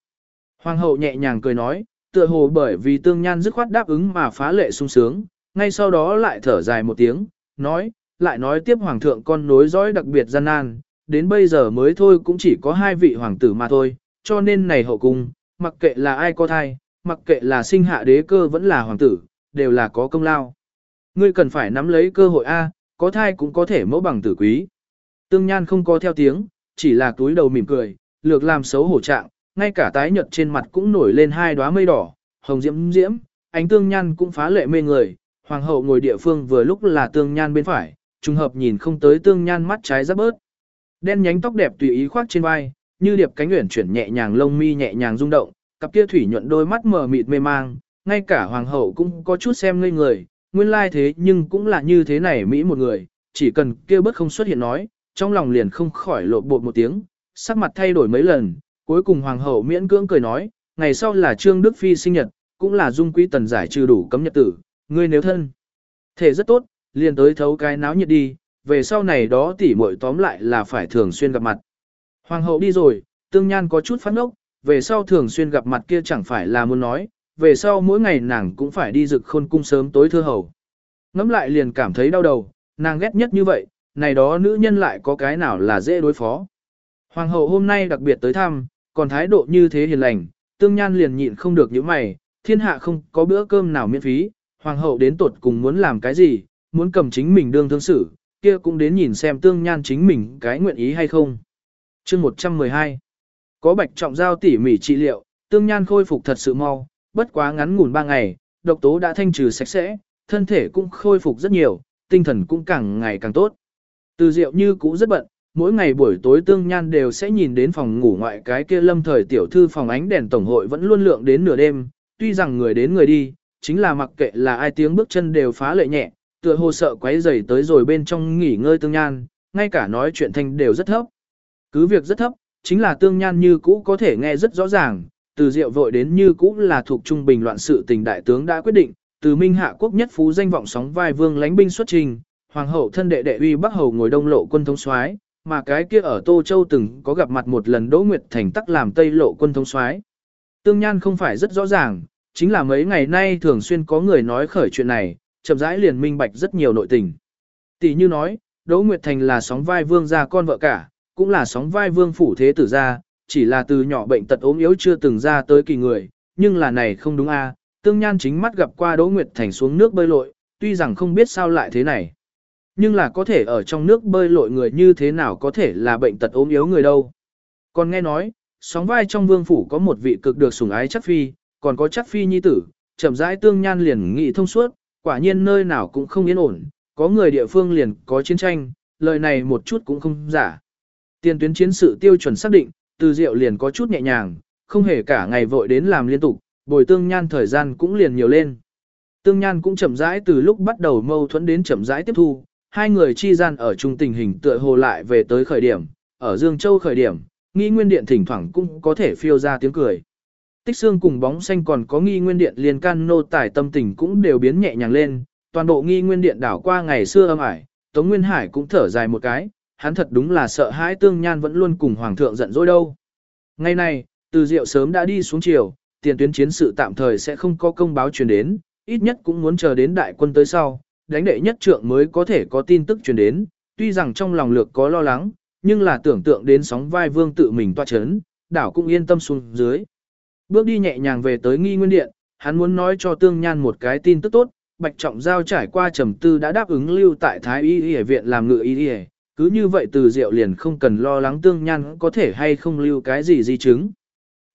Hoàng hậu nhẹ nhàng cười nói, tựa hồ bởi vì tương nhan dứt khoát đáp ứng mà phá lệ sung sướng, ngay sau đó lại thở dài một tiếng, nói, lại nói tiếp hoàng thượng con nối dõi đặc biệt gian nan, đến bây giờ mới thôi cũng chỉ có hai vị hoàng tử mà thôi, cho nên này hậu cung, mặc kệ là ai có thai, mặc kệ là sinh hạ đế cơ vẫn là hoàng tử, đều là có công lao. Ngươi cần phải nắm lấy cơ hội A, có thai cũng có thể mẫu bằng tử quý. Tương Nhan không có theo tiếng, chỉ là túi đầu mỉm cười, lược làm xấu hổ trạng, ngay cả tái nhợt trên mặt cũng nổi lên hai đóa mây đỏ, hồng diễm diễm, ánh Tương Nhan cũng phá lệ mê người, hoàng hậu ngồi địa phương vừa lúc là Tương Nhan bên phải, trùng hợp nhìn không tới Tương Nhan mắt trái rất bớt. Đen nhánh tóc đẹp tùy ý khoác trên vai, như điệp cánh uyển chuyển nhẹ nhàng lông mi nhẹ nhàng rung động, cặp kia thủy nhuận đôi mắt mờ mịt mê mang, ngay cả hoàng hậu cũng có chút xem ngây người, nguyên lai thế nhưng cũng là như thế này mỹ một người, chỉ cần kia bất không xuất hiện nói, trong lòng liền không khỏi lộ bột một tiếng, sắc mặt thay đổi mấy lần, cuối cùng hoàng hậu miễn cưỡng cười nói, ngày sau là Trương Đức Phi sinh nhật, cũng là dung quý tần giải trừ đủ cấm nhật tử, ngươi nếu thân. Thể rất tốt, liền tới thấu cái náo nhiệt đi, về sau này đó tỉ muội tóm lại là phải thường xuyên gặp mặt. Hoàng hậu đi rồi, tương nhan có chút phát ốc, về sau thường xuyên gặp mặt kia chẳng phải là muốn nói, về sau mỗi ngày nàng cũng phải đi rực khôn cung sớm tối thưa hầu. Ngắm lại liền cảm thấy đau đầu, nàng ghét nhất như vậy, này đó nữ nhân lại có cái nào là dễ đối phó. Hoàng hậu hôm nay đặc biệt tới thăm, còn thái độ như thế hiền lành, tương nhan liền nhịn không được những mày, thiên hạ không có bữa cơm nào miễn phí, hoàng hậu đến tuột cùng muốn làm cái gì, muốn cầm chính mình đương thương xử, kia cũng đến nhìn xem tương nhan chính mình cái nguyện ý hay không. chương 112 Có bạch trọng giao tỉ mỉ trị liệu, tương nhan khôi phục thật sự mau, bất quá ngắn ngủn 3 ngày, độc tố đã thanh trừ sạch sẽ, thân thể cũng khôi phục rất nhiều, tinh thần cũng càng ngày càng tốt. Từ diệu như cũ rất bận, mỗi ngày buổi tối tương nhan đều sẽ nhìn đến phòng ngủ ngoại cái kia lâm thời tiểu thư phòng ánh đèn tổng hội vẫn luôn lượng đến nửa đêm, tuy rằng người đến người đi, chính là mặc kệ là ai tiếng bước chân đều phá lệ nhẹ, tựa hồ sợ quấy rầy tới rồi bên trong nghỉ ngơi tương nhan, ngay cả nói chuyện thanh đều rất thấp. Cứ việc rất thấp, chính là tương nhan như cũ có thể nghe rất rõ ràng, từ diệu vội đến như cũ là thuộc trung bình loạn sự tình đại tướng đã quyết định, từ minh hạ quốc nhất phú danh vọng sóng vai vương lánh binh xuất trình, hoàng hậu thân đệ đệ uy bắc hầu ngồi đông lộ quân thống soái mà cái kia ở Tô Châu từng có gặp mặt một lần Đỗ Nguyệt Thành tắc làm tây lộ quân thống soái Tương Nhan không phải rất rõ ràng, chính là mấy ngày nay thường xuyên có người nói khởi chuyện này, chậm rãi liền minh bạch rất nhiều nội tình. Tỷ như nói, Đỗ Nguyệt Thành là sóng vai vương gia con vợ cả, cũng là sóng vai vương phủ thế tử gia, chỉ là từ nhỏ bệnh tật ốm yếu chưa từng ra tới kỳ người, nhưng là này không đúng a. Tương Nhan chính mắt gặp qua Đỗ Nguyệt Thành xuống nước bơi lội, tuy rằng không biết sao lại thế này. Nhưng là có thể ở trong nước bơi lội người như thế nào có thể là bệnh tật ốm yếu người đâu. Còn nghe nói, sóng vai trong vương phủ có một vị cực được sủng ái chắc phi, còn có chắc phi nhi tử, chậm rãi tương nhan liền nghị thông suốt, quả nhiên nơi nào cũng không yên ổn, có người địa phương liền có chiến tranh, lời này một chút cũng không giả. Tiền tuyến chiến sự tiêu chuẩn xác định, từ rượu liền có chút nhẹ nhàng, không hề cả ngày vội đến làm liên tục, bồi tương nhan thời gian cũng liền nhiều lên. Tương nhan cũng chậm rãi từ lúc bắt đầu mâu thuẫn đến chậm rãi tiếp thu, hai người chi gian ở chung tình hình tựa hồ lại về tới khởi điểm, ở Dương Châu khởi điểm, nghi nguyên điện thỉnh thoảng cũng có thể phiêu ra tiếng cười. Tích xương cùng bóng xanh còn có nghi nguyên điện liền can nô tải tâm tình cũng đều biến nhẹ nhàng lên, toàn bộ nghi nguyên điện đảo qua ngày xưa âm ải, Tống Nguyên Hải cũng thở dài một cái, hắn thật đúng là sợ hãi tương nhan vẫn luôn cùng hoàng thượng giận dỗi đâu. Ngày này, từ diệu sớm đã đi xuống chiều, tiền tuyến chiến sự tạm thời sẽ không có công báo truyền đến, ít nhất cũng muốn chờ đến đại quân tới sau, đánh đệ nhất trượng mới có thể có tin tức truyền đến, tuy rằng trong lòng lược có lo lắng, nhưng là tưởng tượng đến sóng vai vương tự mình toa chấn, đảo cũng yên tâm xuống dưới. Bước đi nhẹ nhàng về tới nghi nguyên điện, hắn muốn nói cho tương nhan một cái tin tức tốt, Bạch Trọng Giao trải qua trầm tư đã đáp ứng lưu tại Thái Y Y viện làm ngự y y, cứ như vậy từ diệu liền không cần lo lắng tương nhan có thể hay không lưu cái gì di chứng.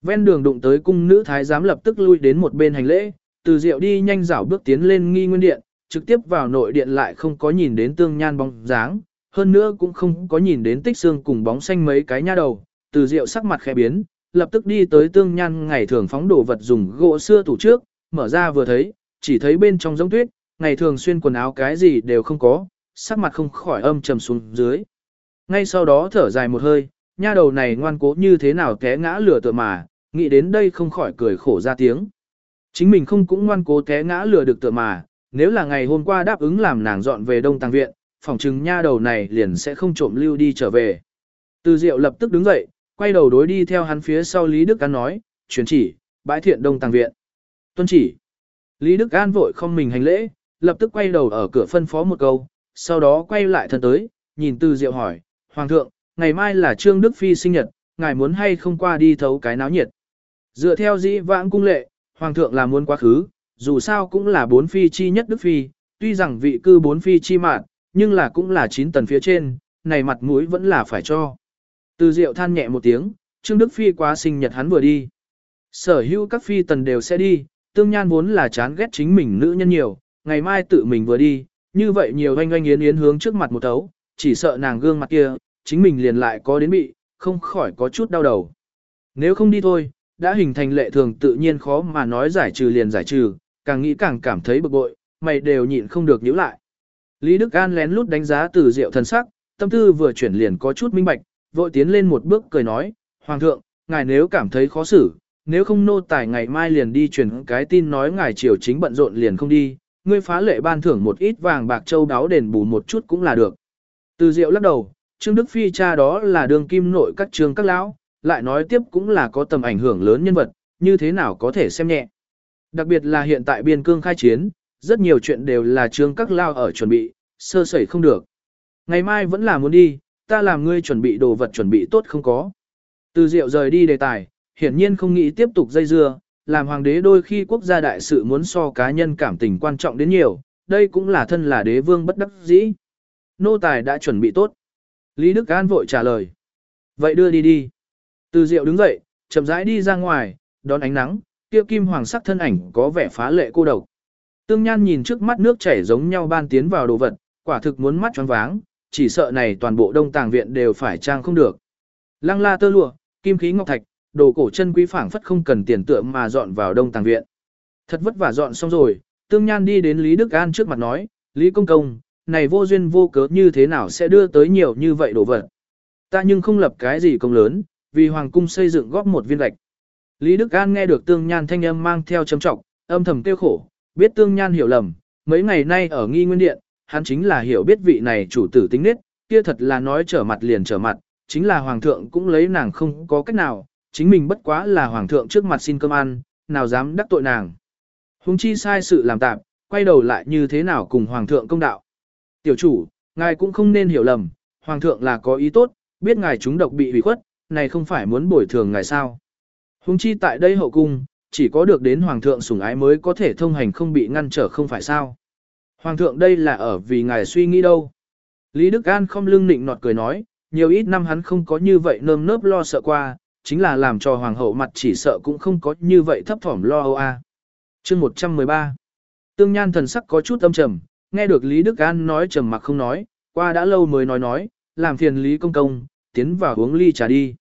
Ven đường đụng tới cung nữ thái giám lập tức lui đến một bên hành lễ, từ diệu đi nhanh dảo bước tiến lên nghi nguyên điện, trực tiếp vào nội điện lại không có nhìn đến tương nhan bóng dáng, hơn nữa cũng không có nhìn đến tích xương cùng bóng xanh mấy cái nha đầu, từ diệu sắc mặt khẽ biến, lập tức đi tới tương nhan ngày thường phóng đồ vật dùng gỗ xưa tủ trước, mở ra vừa thấy, chỉ thấy bên trong giống tuyết, ngày thường xuyên quần áo cái gì đều không có, sắc mặt không khỏi âm trầm xuống dưới. Ngay sau đó thở dài một hơi, nha đầu này ngoan cố như thế nào té ngã lửa tựa mà, nghĩ đến đây không khỏi cười khổ ra tiếng. Chính mình không cũng ngoan cố té ngã lừa được tựa mà, nếu là ngày hôm qua đáp ứng làm nàng dọn về Đông Tăng Viện, phòng trừng nha đầu này liền sẽ không trộm lưu đi trở về. Từ Diệu lập tức đứng dậy, quay đầu đối đi theo hắn phía sau Lý Đức An nói, chuyển chỉ, bãi thiện Đông Tăng Viện. Tuân chỉ. Lý Đức An vội không mình hành lễ, lập tức quay đầu ở cửa phân phó một câu, sau đó quay lại thân tới, nhìn Từ Diệu hỏi, Hoàng thượng, ngày mai là Trương Đức Phi sinh nhật, ngài muốn hay không qua đi thấu cái náo nhiệt. Dựa theo dĩ vãng cung lệ, Hoàng thượng là muốn quá khứ, dù sao cũng là bốn phi chi nhất Đức Phi, tuy rằng vị cư bốn phi chi mạn, nhưng là cũng là chín tần phía trên, này mặt mũi vẫn là phải cho. Từ Diệu than nhẹ một tiếng, Trương Đức Phi quá sinh nhật hắn vừa đi. Sở hữu các phi tần đều sẽ đi, tương nhan vốn là chán ghét chính mình nữ nhân nhiều, ngày mai tự mình vừa đi, như vậy nhiều oanh oanh yến yến hướng trước mặt một tấu, chỉ sợ nàng gương mặt kia, chính mình liền lại có đến bị, không khỏi có chút đau đầu. Nếu không đi thôi, đã hình thành lệ thường tự nhiên khó mà nói giải trừ liền giải trừ, càng nghĩ càng cảm thấy bực bội, mày đều nhịn không được nhíu lại. Lý Đức An lén lút đánh giá từ diệu thần sắc, tâm tư vừa chuyển liền có chút minh bạch, vội tiến lên một bước cười nói, Hoàng thượng, ngài nếu cảm thấy khó xử, nếu không nô tài ngày mai liền đi truyền cái tin nói ngài triều chính bận rộn liền không đi, ngươi phá lệ ban thưởng một ít vàng bạc châu đáo đền bù một chút cũng là được. Từ diệu lắc đầu, Trương Đức Phi cha đó là đường kim nội các trường các lão, lại nói tiếp cũng là có tầm ảnh hưởng lớn nhân vật, như thế nào có thể xem nhẹ. Đặc biệt là hiện tại biên cương khai chiến, rất nhiều chuyện đều là trương các lao ở chuẩn bị, sơ sẩy không được. Ngày mai vẫn là muốn đi, ta làm ngươi chuẩn bị đồ vật chuẩn bị tốt không có. Từ diệu rời đi đề tài, hiển nhiên không nghĩ tiếp tục dây dưa, làm hoàng đế đôi khi quốc gia đại sự muốn so cá nhân cảm tình quan trọng đến nhiều, đây cũng là thân là đế vương bất đắc dĩ. Nô tài đã chuẩn bị tốt. Lý Đức An vội trả lời. Vậy đưa đi đi. Từ diệu đứng dậy, chậm rãi đi ra ngoài, đón ánh nắng, kia kim hoàng sắc thân ảnh có vẻ phá lệ cô độc. Tương Nhan nhìn trước mắt nước chảy giống nhau ban tiến vào đồ vật, quả thực muốn mắt choáng váng, chỉ sợ này toàn bộ đông tàng viện đều phải trang không được. Lăng la tơ lụa, kim khí ngọc thạch, đồ cổ chân quý phảng phất không cần tiền tượng mà dọn vào đông tàng viện. Thật vất vả dọn xong rồi, Tương Nhan đi đến Lý Đức An trước mặt nói, Lý Công Công, này vô duyên vô cớ như thế nào sẽ đưa tới nhiều như vậy đồ vật. Ta nhưng không lập cái gì công lớn, vì Hoàng cung xây dựng góp một viên gạch. Lý Đức An nghe được Tương Nhan thanh âm mang theo trầm trọng, âm thầm tiêu khổ, biết Tương Nhan hiểu lầm, mấy ngày nay ở nghi nguyên điện, hắn chính là hiểu biết vị này chủ tử tính nết, kia thật là nói trở mặt liền trở mặt, chính là Hoàng thượng cũng lấy nàng không có cách nào, chính mình bất quá là Hoàng thượng trước mặt xin cơm ăn, nào dám đắc tội nàng. Hùng chi sai sự làm tạm, quay đầu lại như thế nào cùng Hoàng thượng công đạo. Tiểu chủ, ngài cũng không nên hiểu lầm, Hoàng thượng là có ý tốt, biết ngài chúng độc bị hủy khuất, này không phải muốn bồi thường ngài sao. Hùng chi tại đây hậu cung, chỉ có được đến Hoàng thượng sủng ái mới có thể thông hành không bị ngăn trở không phải sao. Hoàng thượng đây là ở vì ngài suy nghĩ đâu. Lý Đức An không lưng nịnh nọt cười nói, nhiều ít năm hắn không có như vậy nơm nớp lo sợ qua, chính là làm cho Hoàng hậu mặt chỉ sợ cũng không có như vậy thấp thỏm lo âu a. À. Chương 113 Tương Nhan thần sắc có chút âm trầm, nghe được Lý Đức An nói trầm mặc không nói, qua đã lâu mới nói nói, làm phiền Lý Công Công, tiến vào uống ly trà đi.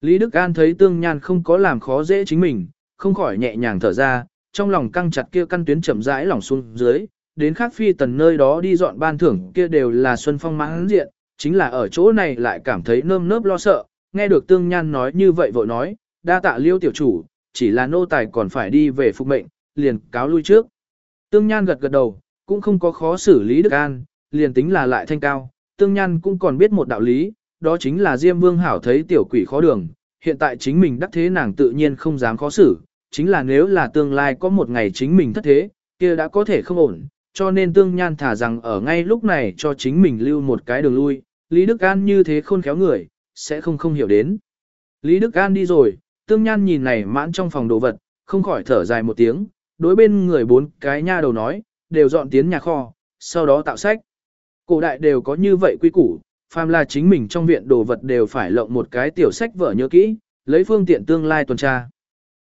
Lý Đức An thấy Tương Nhan không có làm khó dễ chính mình, không khỏi nhẹ nhàng thở ra, trong lòng căng chặt kia căn tuyến chậm rãi lỏng xuống dưới, đến khác phi tần nơi đó đi dọn ban thưởng kia đều là xuân phong mãn diện, chính là ở chỗ này lại cảm thấy nơm nớp lo sợ, nghe được Tương Nhan nói như vậy vội nói, đa tạ liêu tiểu chủ, chỉ là nô tài còn phải đi về phục mệnh, liền cáo lui trước. Tương Nhan gật gật đầu, cũng không có khó xử lý Đức An, liền tính là lại thanh cao, Tương Nhan cũng còn biết một đạo lý, đó chính là Diêm Vương Hảo thấy tiểu quỷ khó đường, hiện tại chính mình đắc thế nàng tự nhiên không dám khó xử, chính là nếu là tương lai có một ngày chính mình thất thế, kia đã có thể không ổn, cho nên tương nhan thả rằng ở ngay lúc này cho chính mình lưu một cái đường lui, Lý Đức An như thế khôn khéo người, sẽ không không hiểu đến. Lý Đức An đi rồi, tương nhan nhìn này mãn trong phòng đồ vật, không khỏi thở dài một tiếng, đối bên người bốn cái nha đầu nói, đều dọn tiến nhà kho, sau đó tạo sách. Cổ đại đều có như vậy quy củ, phàm là chính mình trong viện đồ vật đều phải lộng một cái tiểu sách vở nhớ kỹ, lấy phương tiện tương lai tuần tra.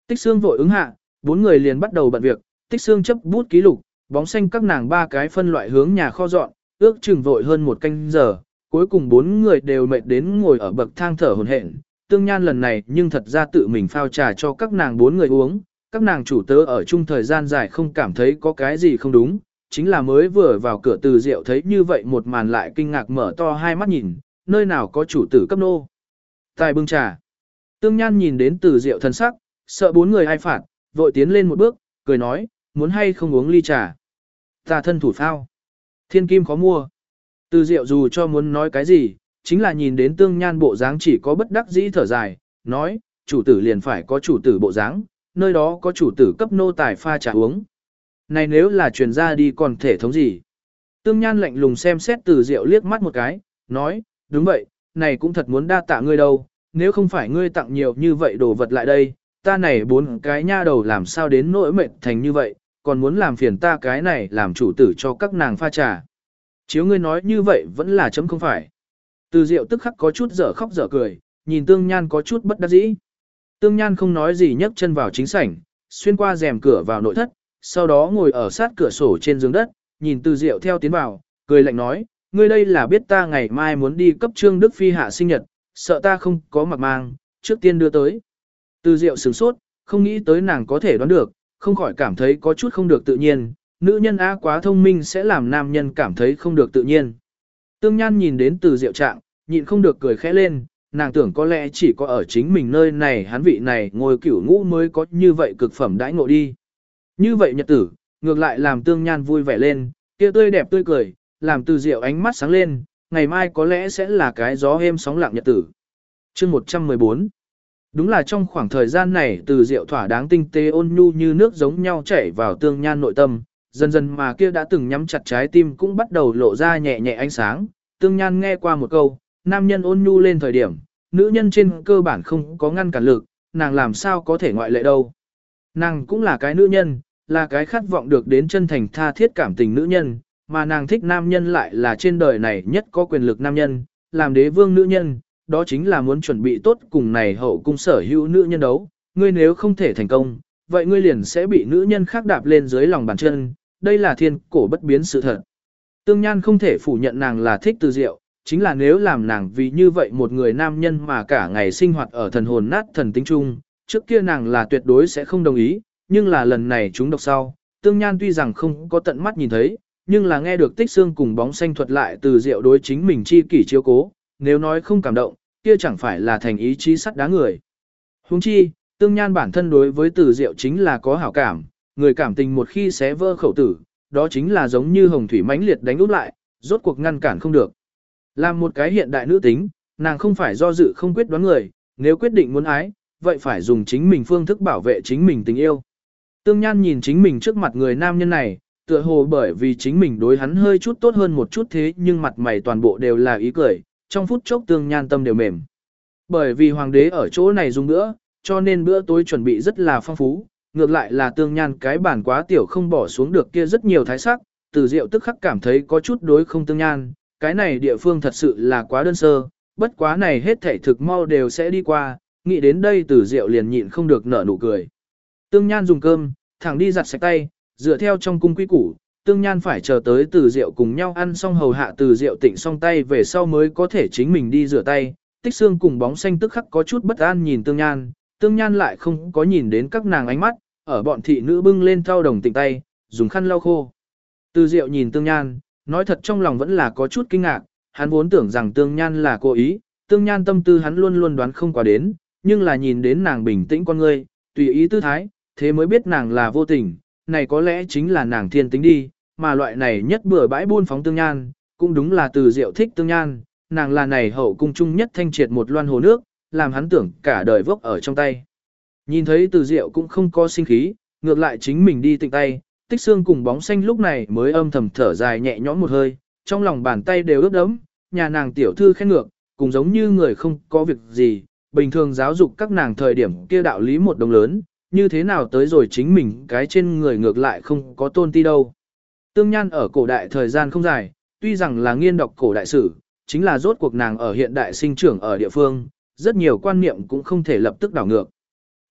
Tích xương vội ứng hạ, bốn người liền bắt đầu bận việc, tích xương chấp bút ký lục, bóng xanh các nàng ba cái phân loại hướng nhà kho dọn, ước chừng vội hơn một canh giờ, cuối cùng bốn người đều mệt đến ngồi ở bậc thang thở hổn hển. Tương Nhan lần này nhưng thật ra tự mình phao trà cho các nàng bốn người uống, các nàng chủ tớ ở chung thời gian dài không cảm thấy có cái gì không đúng, chính là mới vừa vào cửa từ rượu thấy như vậy một màn lại kinh ngạc mở to hai mắt nhìn, nơi nào có chủ tử cấp nô. Tài bưng trà. Tương Nhan nhìn đến từ rượu thân sắc, sợ bốn người ai phạt, vội tiến lên một bước, cười nói, muốn hay không uống ly trà. Ta thân thủ phao. Thiên kim khó mua. Từ rượu dù cho muốn nói cái gì, chính là nhìn đến tương nhan bộ dáng chỉ có bất đắc dĩ thở dài, nói, chủ tử liền phải có chủ tử bộ dáng, nơi đó có chủ tử cấp nô tài pha trà uống. Này nếu là truyền ra đi còn thể thống gì? Tương Nhan lạnh lùng xem xét từ diệu liếc mắt một cái, nói, đúng vậy, này cũng thật muốn đa tạ ngươi đâu, nếu không phải ngươi tặng nhiều như vậy đồ vật lại đây, ta này bốn cái nha đầu làm sao đến nỗi mệt thành như vậy, còn muốn làm phiền ta cái này làm chủ tử cho các nàng pha trà. Chiếu ngươi nói như vậy vẫn là chấm không phải. Từ diệu tức khắc có chút dở khóc dở cười, nhìn tương nhan có chút bất đắc dĩ. Tương nhan không nói gì nhấc chân vào chính sảnh, xuyên qua rèm cửa vào nội thất, sau đó ngồi ở sát cửa sổ trên giường đất, nhìn từ Diệu theo tiến vào, cười lạnh nói, ngươi đây là biết ta ngày mai muốn đi cấp trương Đức Phi hạ sinh nhật, sợ ta không có mặc mang, trước tiên đưa tới. Từ Diệu sửng sốt, không nghĩ tới nàng có thể đoán được, không khỏi cảm thấy có chút không được tự nhiên, nữ nhân á quá thông minh sẽ làm nam nhân cảm thấy không được tự nhiên. Tương Nhan nhìn đến từ Diệu trạng, nhịn không được cười khẽ lên, nàng tưởng có lẽ chỉ có ở chính mình nơi này hắn vị này ngồi cửu ngũ mới có như vậy cực phẩm đãi ngộ đi. Như vậy nhật tử, ngược lại làm Tương Nhan vui vẻ lên, kia tươi đẹp tươi cười, làm từ diệu ánh mắt sáng lên, ngày mai có lẽ sẽ là cái gió êm sóng lặng nhật tử. chương 114 Đúng là trong khoảng thời gian này từ diệu thỏa đáng tinh tế ôn nhu như nước giống nhau chảy vào tương nhan nội tâm, dần dần mà kia đã từng nhắm chặt trái tim cũng bắt đầu lộ ra nhẹ nhẹ ánh sáng. Tương nhan nghe qua một câu, nam nhân ôn nhu lên thời điểm, nữ nhân trên cơ bản không có ngăn cản lực, nàng làm sao có thể ngoại lệ đâu. Nàng cũng là cái nữ nhân, là cái khát vọng được đến chân thành tha thiết cảm tình nữ nhân, mà nàng thích nam nhân lại là trên đời này nhất có quyền lực nam nhân, làm đế vương nữ nhân, đó chính là muốn chuẩn bị tốt cùng này hậu cung sở hữu nữ nhân đấu, ngươi nếu không thể thành công, vậy ngươi liền sẽ bị nữ nhân khác đạp lên dưới lòng bàn chân, đây là thiên cổ bất biến sự thật. Tương Nhan không thể phủ nhận nàng là thích từ diệu, chính là nếu làm nàng vì như vậy một người nam nhân mà cả ngày sinh hoạt ở thần hồn nát thần tính trung trước kia nàng là tuyệt đối sẽ không đồng ý, nhưng là lần này chúng độc sau, Tương Nhan tuy rằng không có tận mắt nhìn thấy, nhưng là nghe được tích xương cùng bóng xanh thuật lại từ diệu đối chính mình chi kỷ chiếu cố, nếu nói không cảm động, kia chẳng phải là thành ý chí sắt đá người. Huống chi, tương nhan bản thân đối với từ diệu chính là có hảo cảm, người cảm tình một khi xé vỡ khẩu tử, đó chính là giống như hồng thủy mãnh liệt đánh úp lại, rốt cuộc ngăn cản không được. Làm một cái hiện đại nữ tính, nàng không phải do dự không quyết đoán người, nếu quyết định muốn ái, vậy phải dùng chính mình phương thức bảo vệ chính mình tình yêu. Tương Nhan nhìn chính mình trước mặt người nam nhân này, tựa hồ bởi vì chính mình đối hắn hơi chút tốt hơn một chút thế nhưng mặt mày toàn bộ đều là ý cười, trong phút chốc tương nhan tâm đều mềm. Bởi vì hoàng đế ở chỗ này dùng bữa, cho nên bữa tối chuẩn bị rất là phong phú, ngược lại là tương nhan cái bản quá tiểu không bỏ xuống được kia rất nhiều thái sắc, từ rượu tức khắc cảm thấy có chút đối không tương nhan, cái này địa phương thật sự là quá đơn sơ, bất quá này hết thảy thực mau đều sẽ đi qua, nghĩ đến đây từ rượu liền nhịn không được nở nụ cười. Tương nhan dùng cơm, thẳng đi giặt sạch tay, dựa theo trong cung quý củ, tương nhan phải chờ tới từ rượu cùng nhau ăn xong hầu hạ từ rượu tịnh xong tay về sau mới có thể chính mình đi rửa tay. Tích xương cùng bóng xanh tức khắc có chút bất an nhìn tương nhan, tương nhan lại không có nhìn đến các nàng ánh mắt, ở bọn thị nữ bưng lên thao đồng tịnh tay, dùng khăn lau khô. Từ rượu nhìn tương nhan, nói thật trong lòng vẫn là có chút kinh ngạc, hắn vốn tưởng rằng tương nhan là cố ý, tương nhan tâm tư hắn luôn luôn đoán không qua đến, nhưng là nhìn đến nàng bình tĩnh con ngươi, tùy ý tư thái, thế mới biết nàng là vô tình, này có lẽ chính là nàng thiên tính đi, mà loại này nhất bừa bãi buôn phóng tương nhan, cũng đúng là từ diệu thích tương nhan, nàng là này hậu cung trung nhất thanh triệt một loan hồ nước, làm hắn tưởng cả đời vốc ở trong tay. Nhìn thấy từ diệu cũng không có sinh khí, ngược lại chính mình đi tịnh tay, tích xương cùng bóng xanh lúc này mới âm thầm thở dài nhẹ nhõm một hơi, trong lòng bàn tay đều ướt đẫm, nhà nàng tiểu thư khen ngược, cũng giống như người không có việc gì, bình thường giáo dục các nàng thời điểm kia đạo lý một đồng lớn, như thế nào tới rồi chính mình cái trên người ngược lại không có tôn ti đâu. Tương Nhan ở cổ đại thời gian không dài, tuy rằng là nghiên đọc cổ đại sử, chính là rốt cuộc nàng ở hiện đại sinh trưởng ở địa phương, rất nhiều quan niệm cũng không thể lập tức đảo ngược.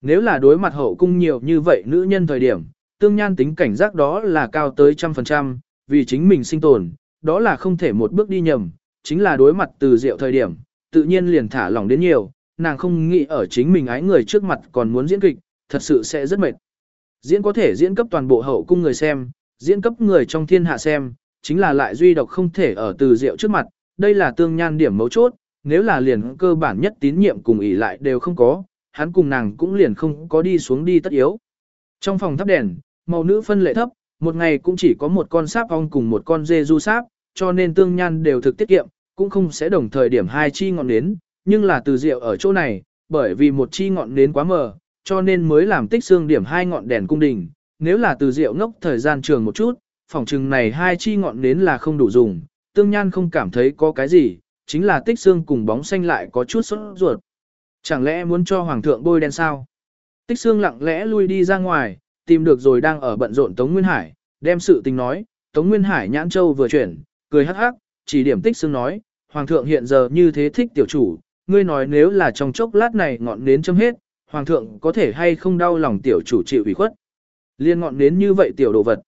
Nếu là đối mặt hậu cung nhiều như vậy nữ nhân thời điểm, tương nhan tính cảnh giác đó là cao tới trăm phần trăm, vì chính mình sinh tồn, đó là không thể một bước đi nhầm, chính là đối mặt từ diệu thời điểm, tự nhiên liền thả lỏng đến nhiều, nàng không nghĩ ở chính mình ái người trước mặt còn muốn diễn kịch, thật sự sẽ rất mệt. Diễn có thể diễn cấp toàn bộ hậu cung người xem, diễn cấp người trong thiên hạ xem, chính là lại duy độc không thể ở từ diệu trước mặt, đây là tương nhan điểm mấu chốt, nếu là liền cơ bản nhất tín nhiệm cùng ỷ lại đều không có, hắn cùng nàng cũng liền không có đi xuống đi tất yếu. Trong phòng thắp đèn, màu nữ phân lệ thấp, một ngày cũng chỉ có một con sáp ong cùng một con dê du sáp, cho nên tương nhan đều thực tiết kiệm, cũng không sẽ đồng thời điểm hai chi ngọn nến, nhưng là từ rượu ở chỗ này, bởi vì một chi ngọn nến quá mờ, cho nên mới làm tích xương điểm hai ngọn đèn cung đình. Nếu là từ rượu ngốc thời gian trường một chút, phòng trừng này hai chi ngọn nến là không đủ dùng, tương nhan không cảm thấy có cái gì, chính là tích xương cùng bóng xanh lại có chút sốt ruột. Chẳng lẽ muốn cho hoàng thượng bôi đen sao? Tích xương lặng lẽ lui đi ra ngoài, tìm được rồi đang ở bận rộn Tống Nguyên Hải, đem sự tình nói, Tống Nguyên Hải nhãn châu vừa chuyển, cười hắc hắc, chỉ điểm tích xương nói, Hoàng thượng hiện giờ như thế thích tiểu chủ, ngươi nói nếu là trong chốc lát này ngọn nến châm hết, Hoàng thượng có thể hay không đau lòng tiểu chủ chịu ủy khuất. Liên ngọn nến như vậy tiểu đồ vật.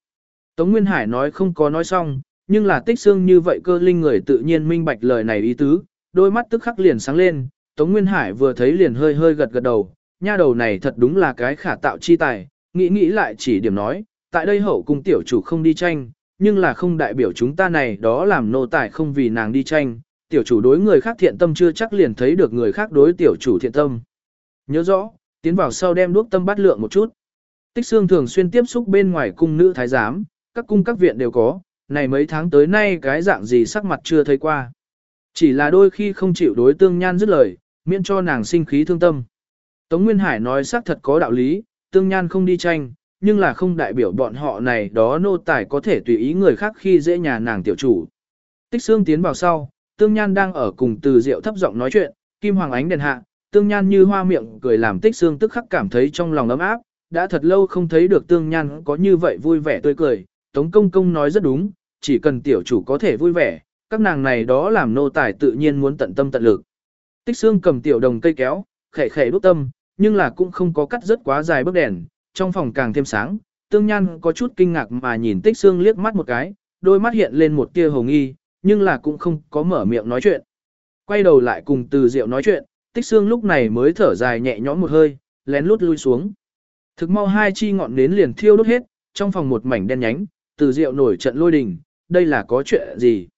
Tống Nguyên Hải nói không có nói xong, nhưng là tích xương như vậy cơ linh người tự nhiên minh bạch lời này ý tứ, đôi mắt tức khắc liền sáng lên, Tống Nguyên Hải vừa thấy liền hơi hơi gật gật đầu, nha đầu này thật đúng là cái khả tạo chi tài, nghĩ nghĩ lại chỉ điểm nói, tại đây hậu cung tiểu chủ không đi tranh, nhưng là không đại biểu chúng ta này đó làm nô tài không vì nàng đi tranh, tiểu chủ đối người khác thiện tâm chưa chắc liền thấy được người khác đối tiểu chủ thiện tâm. Nhớ rõ, tiến vào sau đem đuốc tâm bắt lượng một chút. Tích xương thường xuyên tiếp xúc bên ngoài cung nữ thái giám, các cung các viện đều có, này mấy tháng tới nay cái dạng gì sắc mặt chưa thấy qua. Chỉ là đôi khi không chịu đối tương nhan dứt lời, miễn cho nàng sinh khí thương tâm. Tống Nguyên Hải nói xác thật có đạo lý, tương nhan không đi tranh, nhưng là không đại biểu bọn họ này đó nô tài có thể tùy ý người khác khi dễ nhà nàng tiểu chủ. Tích xương tiến vào sau, tương nhan đang ở cùng từ diệu thấp giọng nói chuyện, kim hoàng ánh đèn hạ, tương nhan như hoa miệng cười làm tích xương tức khắc cảm thấy trong lòng ấm áp, đã thật lâu không thấy được tương nhan có như vậy vui vẻ tươi cười, tống công công nói rất đúng, chỉ cần tiểu chủ có thể vui vẻ, các nàng này đó làm nô tài tự nhiên muốn tận tâm tận lực. Tích xương cầm tiểu đồng cây kéo, khẽ khẽ đốt tâm, nhưng là cũng không có cắt rất quá dài bức đèn, trong phòng càng thêm sáng, tương nhan có chút kinh ngạc mà nhìn tích xương liếc mắt một cái, đôi mắt hiện lên một tia hồng nghi, nhưng là cũng không có mở miệng nói chuyện. Quay đầu lại cùng từ diệu nói chuyện, tích xương lúc này mới thở dài nhẹ nhõm một hơi, lén lút lui xuống. Thực mau hai chi ngọn nến liền thiêu đốt hết, trong phòng một mảnh đen nhánh, từ diệu nổi trận lôi đình, đây là có chuyện gì?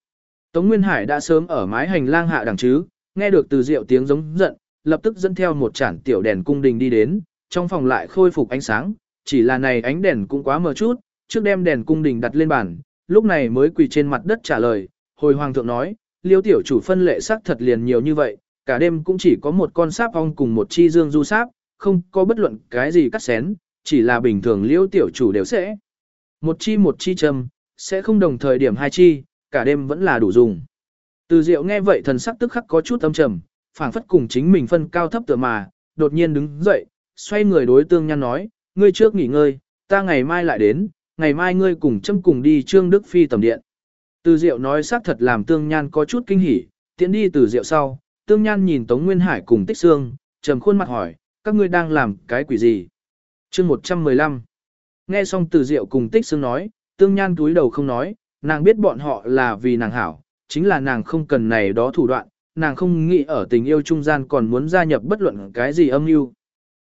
Tống Nguyên Hải đã sớm ở mái hành lang hạ đằng chứ, nghe được từ diệu tiếng giống giận, lập tức dẫn theo một chản tiểu đèn cung đình đi đến, trong phòng lại khôi phục ánh sáng, chỉ là này ánh đèn cũng quá mờ chút, trước đem đèn cung đình đặt lên bàn, lúc này mới quỳ trên mặt đất trả lời, hồi hoàng thượng nói, liêu tiểu chủ phân lệ sắc thật liền nhiều như vậy, cả đêm cũng chỉ có một con sáp ong cùng một chi dương du sáp, không có bất luận cái gì cắt xén, chỉ là bình thường liêu tiểu chủ đều sẽ. Một chi một chi châm, sẽ không đồng thời điểm hai chi, cả đêm vẫn là đủ dùng. Từ diệu nghe vậy thần sắc tức khắc có chút âm trầm, phảng phất cùng chính mình phân cao thấp tựa mà, đột nhiên đứng dậy, xoay người đối tương nhan nói, ngươi trước nghỉ ngơi, ta ngày mai lại đến, ngày mai ngươi cùng châm cùng đi trương Đức Phi tầm điện. Từ diệu nói xác thật làm tương nhan có chút kinh hỉ, Tiến đi từ diệu sau, tương nhan nhìn Tống Nguyên Hải cùng tích xương, trầm khuôn mặt hỏi, các ngươi đang làm cái quỷ gì? chương 115 Nghe xong từ diệu cùng tích xương nói, tương nhan túi đầu không nói, nàng biết bọn họ là vì nàng hảo, chính là nàng không cần này đó thủ đoạn, nàng không nghĩ ở tình yêu trung gian còn muốn gia nhập bất luận cái gì âm mưu.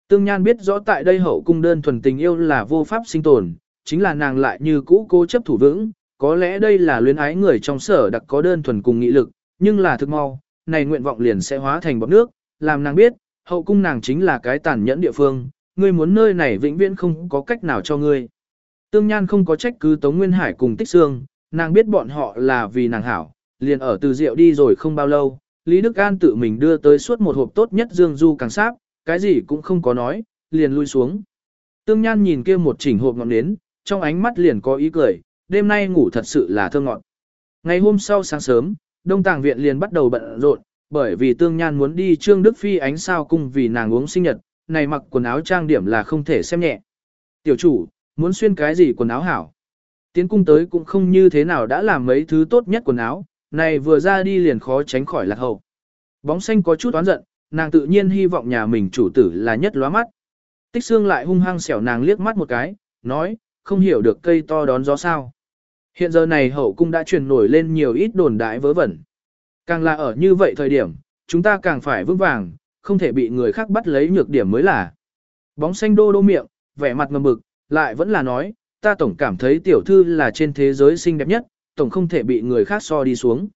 Tương Nhan biết rõ tại đây hậu cung đơn thuần tình yêu là vô pháp sinh tồn, chính là nàng lại như cũ cố chấp thủ vững, có lẽ đây là luyến ái người trong sở đặc có đơn thuần cùng nghị lực, nhưng là thực mau, này nguyện vọng liền sẽ hóa thành bọt nước, làm nàng biết, hậu cung nàng chính là cái tàn nhẫn địa phương, ngươi muốn nơi này vĩnh viễn không có cách nào cho ngươi. Tương Nhan không có trách cứ Tống Nguyên Hải cùng Tích Sương, nàng biết bọn họ là vì nàng hảo, liền ở từ rượu đi rồi không bao lâu, Lý Đức An tự mình đưa tới suốt một hộp tốt nhất dương du càng sáp, cái gì cũng không có nói, liền lui xuống. Tương Nhan nhìn kia một chỉnh hộp ngọn nến, trong ánh mắt liền có ý cười, đêm nay ngủ thật sự là thơ ngọt. Ngày hôm sau sáng sớm, Đông Tàng Viện liền bắt đầu bận rộn, bởi vì Tương Nhan muốn đi Trương Đức Phi ánh sao cung vì nàng uống sinh nhật, này mặc quần áo trang điểm là không thể xem nhẹ. Tiểu chủ, muốn xuyên cái gì quần áo hảo? Tiến cung tới cũng không như thế nào đã làm mấy thứ tốt nhất quần áo, này vừa ra đi liền khó tránh khỏi lạc hậu. Bóng xanh có chút oán giận, nàng tự nhiên hy vọng nhà mình chủ tử là nhất lóa mắt. Tích xương lại hung hăng xẻo nàng liếc mắt một cái, nói, không hiểu được cây to đón gió sao. Hiện giờ này hậu cung đã truyền nổi lên nhiều ít đồn đại vớ vẩn. Càng là ở như vậy thời điểm, chúng ta càng phải vững vàng, không thể bị người khác bắt lấy nhược điểm mới là. Bóng xanh đô đô miệng, vẻ mặt ngầm bực, lại vẫn là nói, ta tổng cảm thấy tiểu thư là trên thế giới xinh đẹp nhất, tổng không thể bị người khác so đi xuống.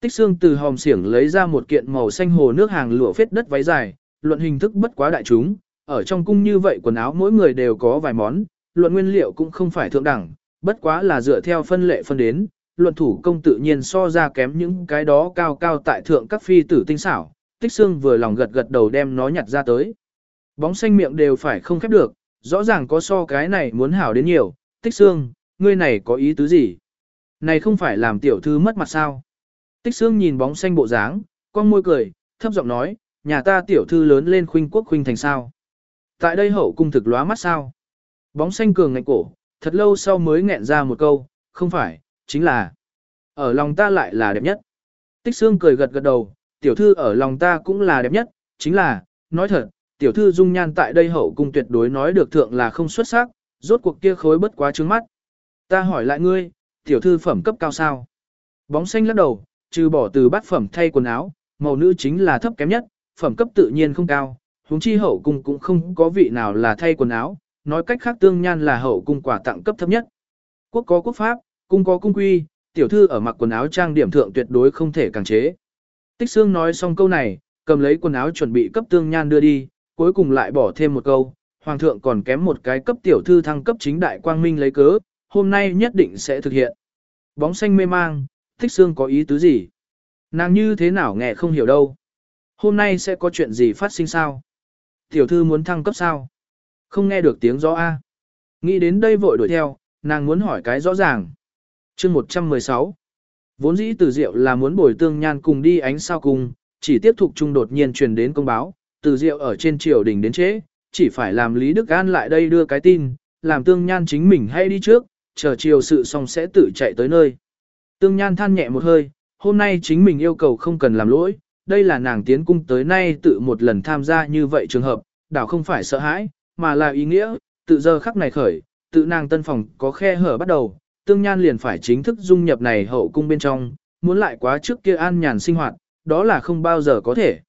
Tích xương từ hòm xiển lấy ra một kiện màu xanh hồ nước hàng lụa phết đất váy dài, luận hình thức bất quá đại chúng, ở trong cung như vậy quần áo mỗi người đều có vài món, luận nguyên liệu cũng không phải thượng đẳng, bất quá là dựa theo phân lệ phân đến, luận thủ công tự nhiên so ra kém những cái đó cao cao tại thượng các phi tử tinh xảo, tích xương vừa lòng gật gật đầu đem nó nhặt ra tới. Bóng xanh miệng đều phải không khép được, rõ ràng có so cái này muốn hảo đến nhiều, tích xương, ngươi này có ý tứ gì? Này không phải làm tiểu thư mất mặt sao? Tích xương nhìn bóng xanh bộ dáng, con môi cười, thấp giọng nói, nhà ta tiểu thư lớn lên khuynh quốc khuynh thành sao? Tại đây hậu cung thực lóa mắt sao? Bóng xanh cường ngạnh cổ, thật lâu sau mới nghẹn ra một câu, không phải, chính là, ở lòng ta lại là đẹp nhất. Tích xương cười gật gật đầu, tiểu thư ở lòng ta cũng là đẹp nhất, chính là, nói thật, tiểu thư dung nhan tại đây hậu cung tuyệt đối nói được thượng là không xuất sắc, rốt cuộc kia khối bất quá trướng mắt. Ta hỏi lại ngươi, tiểu thư phẩm cấp cao sao? Bóng xanh lắc đầu, trừ bỏ từ bát phẩm thay quần áo, màu nữ chính là thấp kém nhất, phẩm cấp tự nhiên không cao, huống chi hậu cung cũng không có vị nào là thay quần áo, nói cách khác tương nhan là hậu cung quà tặng cấp thấp nhất. Quốc có quốc pháp, cung có cung quy, tiểu thư ở mặc quần áo trang điểm thượng tuyệt đối không thể càng chế. Tích xương nói xong câu này, cầm lấy quần áo chuẩn bị cấp tương nhan đưa đi, cuối cùng lại bỏ thêm một câu, hoàng thượng còn kém một cái cấp tiểu thư thăng cấp chính đại quang minh lấy cớ, hôm nay nhất định sẽ thực hiện. Bóng xanh mê mang, tích xương có ý tứ gì? Nàng như thế nào nghe không hiểu đâu. Hôm nay sẽ có chuyện gì phát sinh sao? Tiểu thư muốn thăng cấp sao? Không nghe được tiếng gió A. Nghĩ đến đây vội đuổi theo, nàng muốn hỏi cái rõ ràng. chương 116 Vốn dĩ từ diệu là muốn bồi tương nhan cùng đi ánh sao cùng, chỉ tiếp tục chung đột nhiên truyền đến công báo, từ diệu ở trên triều đình đến trễ, chỉ phải làm Lý Đức An lại đây đưa cái tin, làm tương nhan chính mình hay đi trước, chờ chiều sự xong sẽ tự chạy tới nơi. Tương nhan than nhẹ một hơi, hôm nay chính mình yêu cầu không cần làm lỗi, đây là nàng tiến cung tới nay tự một lần tham gia như vậy trường hợp, đảo không phải sợ hãi, mà là ý nghĩa, tự giờ khắc này khởi, tự nàng tân phòng có khe hở bắt đầu, tương nhan liền phải chính thức dung nhập này hậu cung bên trong, muốn lại quá trước kia an nhàn sinh hoạt, đó là không bao giờ có thể.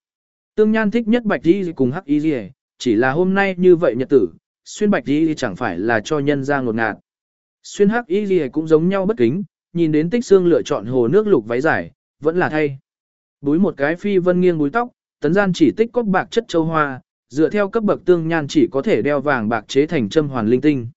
Tương nhan thích nhất bạch đi cùng hắc y gì, chỉ là hôm nay như vậy nhật tử, xuyên bạch đi chẳng phải là cho nhân ra ngột ngạt. Xuyên hắc y gì cũng giống nhau bất kính, nhìn đến tích xương lựa chọn hồ nước lục váy dài, vẫn là thay. Búi một cái phi vân nghiêng búi tóc, tấn gian chỉ tích cốt bạc chất châu hoa, dựa theo cấp bậc tương nhan chỉ có thể đeo vàng bạc chế thành châm hoàn linh tinh.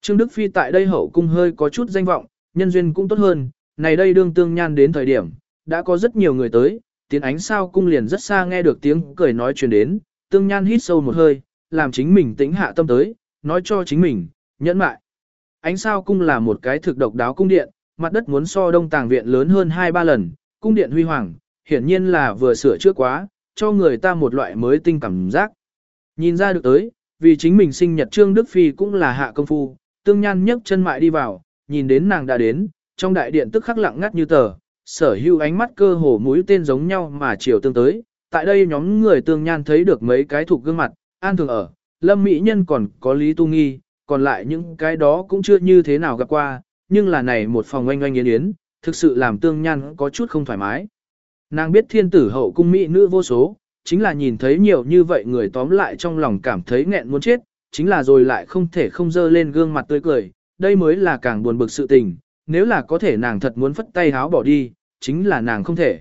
Trương Đức Phi tại đây hậu cung hơi có chút danh vọng, nhân duyên cũng tốt hơn, này đây đương tương nhan đến thời điểm, đã có rất nhiều người tới, tiến ánh sao cung liền rất xa nghe được tiếng cười nói truyền đến, tương nhan hít sâu một hơi, làm chính mình tĩnh hạ tâm tới, nói cho chính mình, nhẫn mại. Ánh sao cung là một cái thực độc đáo cung điện, mặt đất muốn so đông tàng viện lớn hơn 2-3 lần, cung điện huy hoàng, hiển nhiên là vừa sửa trước quá, cho người ta một loại mới tinh cảm giác. Nhìn ra được tới, vì chính mình sinh nhật Trương Đức Phi cũng là hạ công phu, tương nhan nhấc chân mại đi vào, nhìn đến nàng đã đến, trong đại điện tức khắc lặng ngắt như tờ, sở hữu ánh mắt cơ hồ mũi tên giống nhau mà chiều tương tới. Tại đây nhóm người tương nhan thấy được mấy cái thuộc gương mặt, an thường ở, lâm mỹ nhân còn có lý tu nghi, còn lại những cái đó cũng chưa như thế nào gặp qua, nhưng là này một phòng oanh oanh yến yến, thực sự làm tương nhan có chút không thoải mái. Nàng biết thiên tử hậu cung mỹ nữ vô số, chính là nhìn thấy nhiều như vậy người tóm lại trong lòng cảm thấy nghẹn muốn chết, chính là rồi lại không thể không dơ lên gương mặt tươi cười, đây mới là càng buồn bực sự tình, nếu là có thể nàng thật muốn phất tay háo bỏ đi, chính là nàng không thể.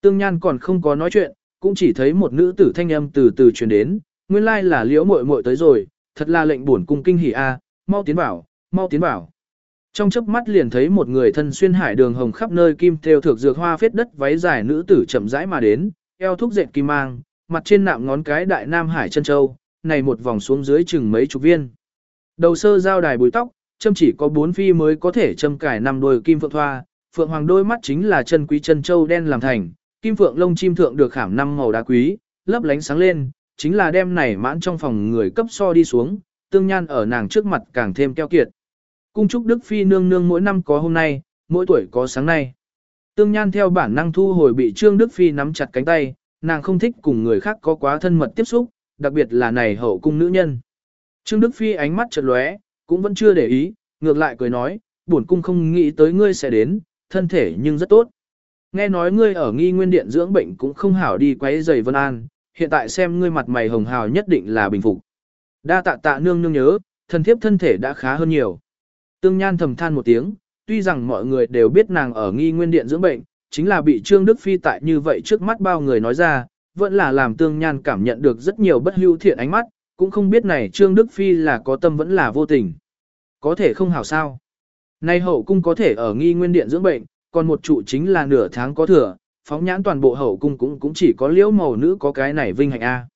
Tương Nhan còn không có nói chuyện, cũng chỉ thấy một nữ tử thanh âm từ từ truyền đến, nguyên lai là liễu muội muội tới rồi, thật là lệnh buồn cung kinh hỉ a, mau tiến vào, mau tiến vào. Trong chớp mắt liền thấy một người thân xuyên hải đường hồng khắp nơi kim theo thược dược hoa phết đất váy dài nữ tử chậm rãi mà đến, eo thúc dệt kim mang, mặt trên nạm ngón cái đại nam hải chân châu, này một vòng xuống dưới chừng mấy chục viên. Đầu sơ giao đài bùi tóc, châm chỉ có bốn phi mới có thể châm cải năm đôi kim phượng thoa, phượng hoàng đôi mắt chính là chân quý chân châu đen làm thành, kim phượng lông chim thượng được khảm năm màu đá quý, lấp lánh sáng lên, chính là đem này mãn trong phòng người cấp so đi xuống, tương nhan ở nàng trước mặt càng thêm keo kiệt. Cung trúc Đức Phi nương nương mỗi năm có hôm nay, mỗi tuổi có sáng nay. Tương Nhan theo bản năng thu hồi bị Trương Đức Phi nắm chặt cánh tay, nàng không thích cùng người khác có quá thân mật tiếp xúc, đặc biệt là này hậu cung nữ nhân. Trương Đức Phi ánh mắt chợt lóe, cũng vẫn chưa để ý, ngược lại cười nói, bổn cung không nghĩ tới ngươi sẽ đến, thân thể nhưng rất tốt. Nghe nói ngươi ở nghi nguyên điện dưỡng bệnh cũng không hảo đi quấy giày Vân An, hiện tại xem ngươi mặt mày hồng hào nhất định là bình phục. Đa tạ tạ nương nương nhớ, thân thiếp thân thể đã khá hơn nhiều. Tương Nhan thầm than một tiếng, tuy rằng mọi người đều biết nàng ở nghi nguyên điện dưỡng bệnh, chính là bị Trương Đức Phi tại như vậy trước mắt bao người nói ra, vẫn là làm Tương Nhan cảm nhận được rất nhiều bất hữu thiện ánh mắt, cũng không biết này Trương Đức Phi là có tâm vẫn là vô tình. Có thể không hảo sao. Nay hậu cung có thể ở nghi nguyên điện dưỡng bệnh, còn một trụ chính là nửa tháng có thừa, phóng nhãn toàn bộ hậu cung cũng cũng chỉ có liễu màu nữ có cái này vinh hạnh A.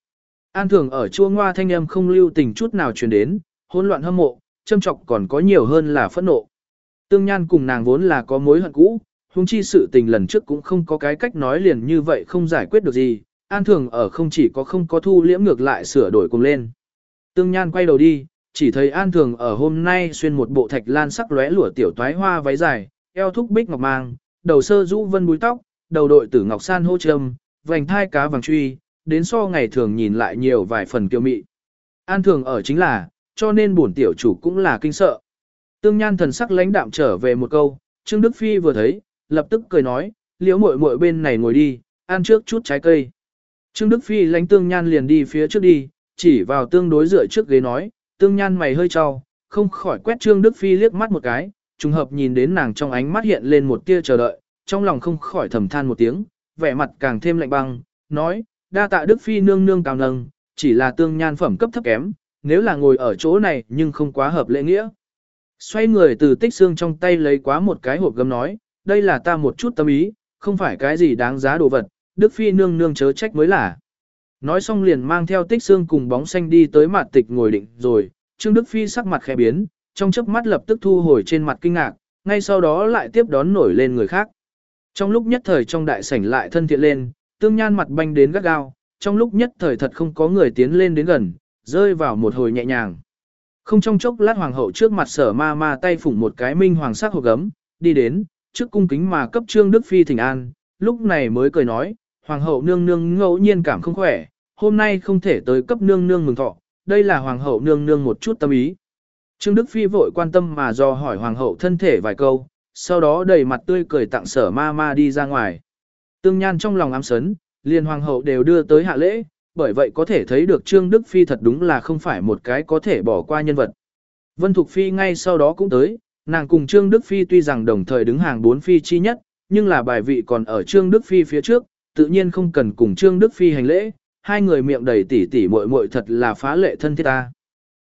An thường ở chua ngoa thanh âm không lưu tình chút nào truyền đến, hỗn loạn hâm mộ, châm trọng còn có nhiều hơn là phẫn nộ. Tương Nhan cùng nàng vốn là có mối hận cũ, huống chi sự tình lần trước cũng không có cái cách nói liền như vậy không giải quyết được gì, An thường ở không chỉ có không có thu liễm ngược lại sửa đổi cùng lên. Tương Nhan quay đầu đi, chỉ thấy An thường ở hôm nay xuyên một bộ thạch lan sắc lóe lửa tiểu toái hoa váy dài, eo thúc bích ngọc mang, đầu sơ rũ vân búi tóc, đầu đội tử ngọc san hô trâm, vành thai cá vàng truy, đến so ngày thường nhìn lại nhiều vài phần kiêu mị. An thường ở chính là, cho nên bổn tiểu chủ cũng là kinh sợ. Tương Nhan thần sắc lãnh đạm trở về một câu, Trương Đức Phi vừa thấy, lập tức cười nói, liễu muội muội bên này ngồi đi, ăn trước chút trái cây. Trương Đức Phi lãnh Tương Nhan liền đi phía trước đi, chỉ vào tương đối dựa trước ghế nói, Tương Nhan mày hơi trao, không khỏi quét Trương Đức Phi liếc mắt một cái, trùng hợp nhìn đến nàng trong ánh mắt hiện lên một tia chờ đợi, trong lòng không khỏi thầm than một tiếng, vẻ mặt càng thêm lạnh băng, nói, đa tạ Đức Phi nương nương cao nâng, chỉ là tương nhan phẩm cấp thấp kém, nếu là ngồi ở chỗ này nhưng không quá hợp lễ nghĩa. Xoay người từ tích xương trong tay lấy quá một cái hộp gấm nói, đây là ta một chút tâm ý, không phải cái gì đáng giá đồ vật, Đức Phi nương nương chớ trách mới là. Nói xong liền mang theo tích xương cùng bóng xanh đi tới mặt tịch ngồi định rồi, Trương Đức Phi sắc mặt khẽ biến, trong chớp mắt lập tức thu hồi trên mặt kinh ngạc, ngay sau đó lại tiếp đón nổi lên người khác. Trong lúc nhất thời trong đại sảnh lại thân thiện lên, tương nhan mặt banh đến gắt gao, trong lúc nhất thời thật không có người tiến lên đến gần, rơi vào một hồi nhẹ nhàng. Không trong chốc lát hoàng hậu trước mặt sở ma ma tay phủng một cái minh hoàng sắc hộp gấm, đi đến, trước cung kính mà cấp trương Đức Phi thỉnh an, lúc này mới cười nói, hoàng hậu nương nương ngẫu nhiên cảm không khỏe, hôm nay không thể tới cấp nương nương mừng thọ, đây là hoàng hậu nương nương một chút tâm ý. Trương Đức Phi vội quan tâm mà do hỏi hoàng hậu thân thể vài câu, sau đó đầy mặt tươi cười tặng sở ma ma đi ra ngoài. Tương Nhan trong lòng ám sấn, liền hoàng hậu đều đưa tới hạ lễ, bởi vậy có thể thấy được Trương Đức Phi thật đúng là không phải một cái có thể bỏ qua nhân vật. Vân Thục Phi ngay sau đó cũng tới, nàng cùng Trương Đức Phi tuy rằng đồng thời đứng hàng bốn phi chi nhất, nhưng là bài vị còn ở Trương Đức Phi phía trước, tự nhiên không cần cùng Trương Đức Phi hành lễ, hai người miệng đầy tỉ tỉ muội muội thật là phá lệ thân thiết ta.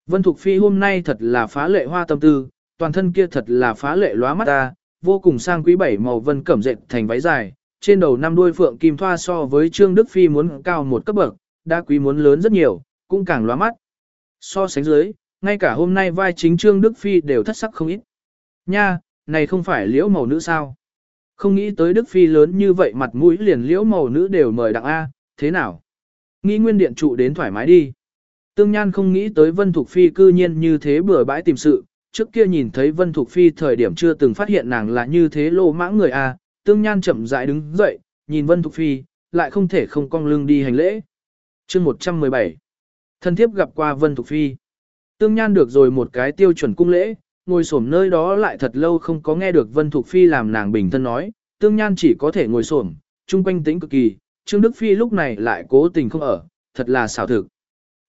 Vân Thục Phi hôm nay thật là phá lệ hoa tâm tư, toàn thân kia thật là phá lệ lóa mắt ta, vô cùng sang quý bảy màu vân cẩm dệt thành váy dài, trên đầu năm đuôi phượng kim thoa so với Trương Đức Phi muốn cao một cấp bậc, đa quý muốn lớn rất nhiều, cũng càng lóa mắt. So sánh dưới, ngay cả hôm nay vai chính Trương Đức Phi đều thất sắc không ít. Nha, này không phải liễu màu nữ sao? Không nghĩ tới Đức Phi lớn như vậy mặt mũi liền liễu màu nữ đều mời đặng A, thế nào? Nghĩ nguyên điện trụ đến thoải mái đi. Tương Nhan không nghĩ tới Vân Thục Phi cư nhiên như thế bừa bãi tìm sự, trước kia nhìn thấy Vân Thục Phi thời điểm chưa từng phát hiện nàng là như thế lô mãng người a. Tương Nhan chậm rãi đứng dậy, nhìn Vân Thục Phi, lại không thể không cong lưng đi hành lễ. Chương 117 Thân thiếp gặp qua Vân Thục Phi. Tương Nhan được rồi một cái tiêu chuẩn cung lễ, ngồi xổm nơi đó lại thật lâu không có nghe được Vân Thục Phi làm nàng bình thân nói, Tương Nhan chỉ có thể ngồi xổm, trung quanh tĩnh cực kỳ, Trương Đức Phi lúc này lại cố tình không ở, thật là xảo thực.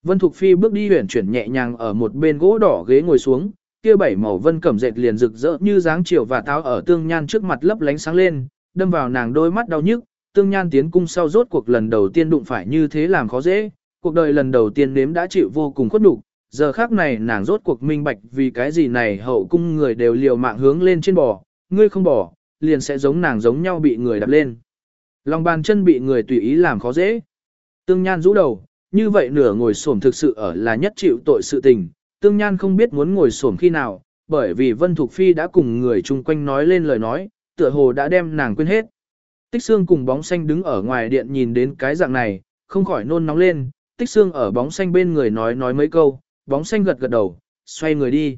Vân Thục Phi bước đi huyển chuyển nhẹ nhàng ở một bên gỗ đỏ ghế ngồi xuống, kia bảy màu vân cẩm dệt liền rực rỡ như dáng chiều và táo ở tương nhan trước mặt lấp lánh sáng lên, đâm vào nàng đôi mắt đau nhức, tương nhan tiến cung sau rốt cuộc lần đầu tiên đụng phải như thế làm khó dễ, cuộc đời lần đầu tiên nếm đã chịu vô cùng khuất nhục, giờ khác này nàng rốt cuộc minh bạch vì cái gì này hậu cung người đều liều mạng hướng lên trên bò, ngươi không bỏ liền sẽ giống nàng giống nhau bị người đạp lên. Lòng bàn chân bị người tùy ý làm khó dễ. Tương Nhan rũ đầu, như vậy nửa ngồi xổm thực sự ở là nhất chịu tội sự tình, Tương Nhan không biết muốn ngồi xổm khi nào, bởi vì Vân Thục Phi đã cùng người chung quanh nói lên lời nói, tựa hồ đã đem nàng quên hết. Tích Xương cùng bóng xanh đứng ở ngoài điện nhìn đến cái dạng này, không khỏi nôn nóng lên, Tích Xương ở bóng xanh bên người nói nói mấy câu, bóng xanh gật gật đầu, xoay người đi.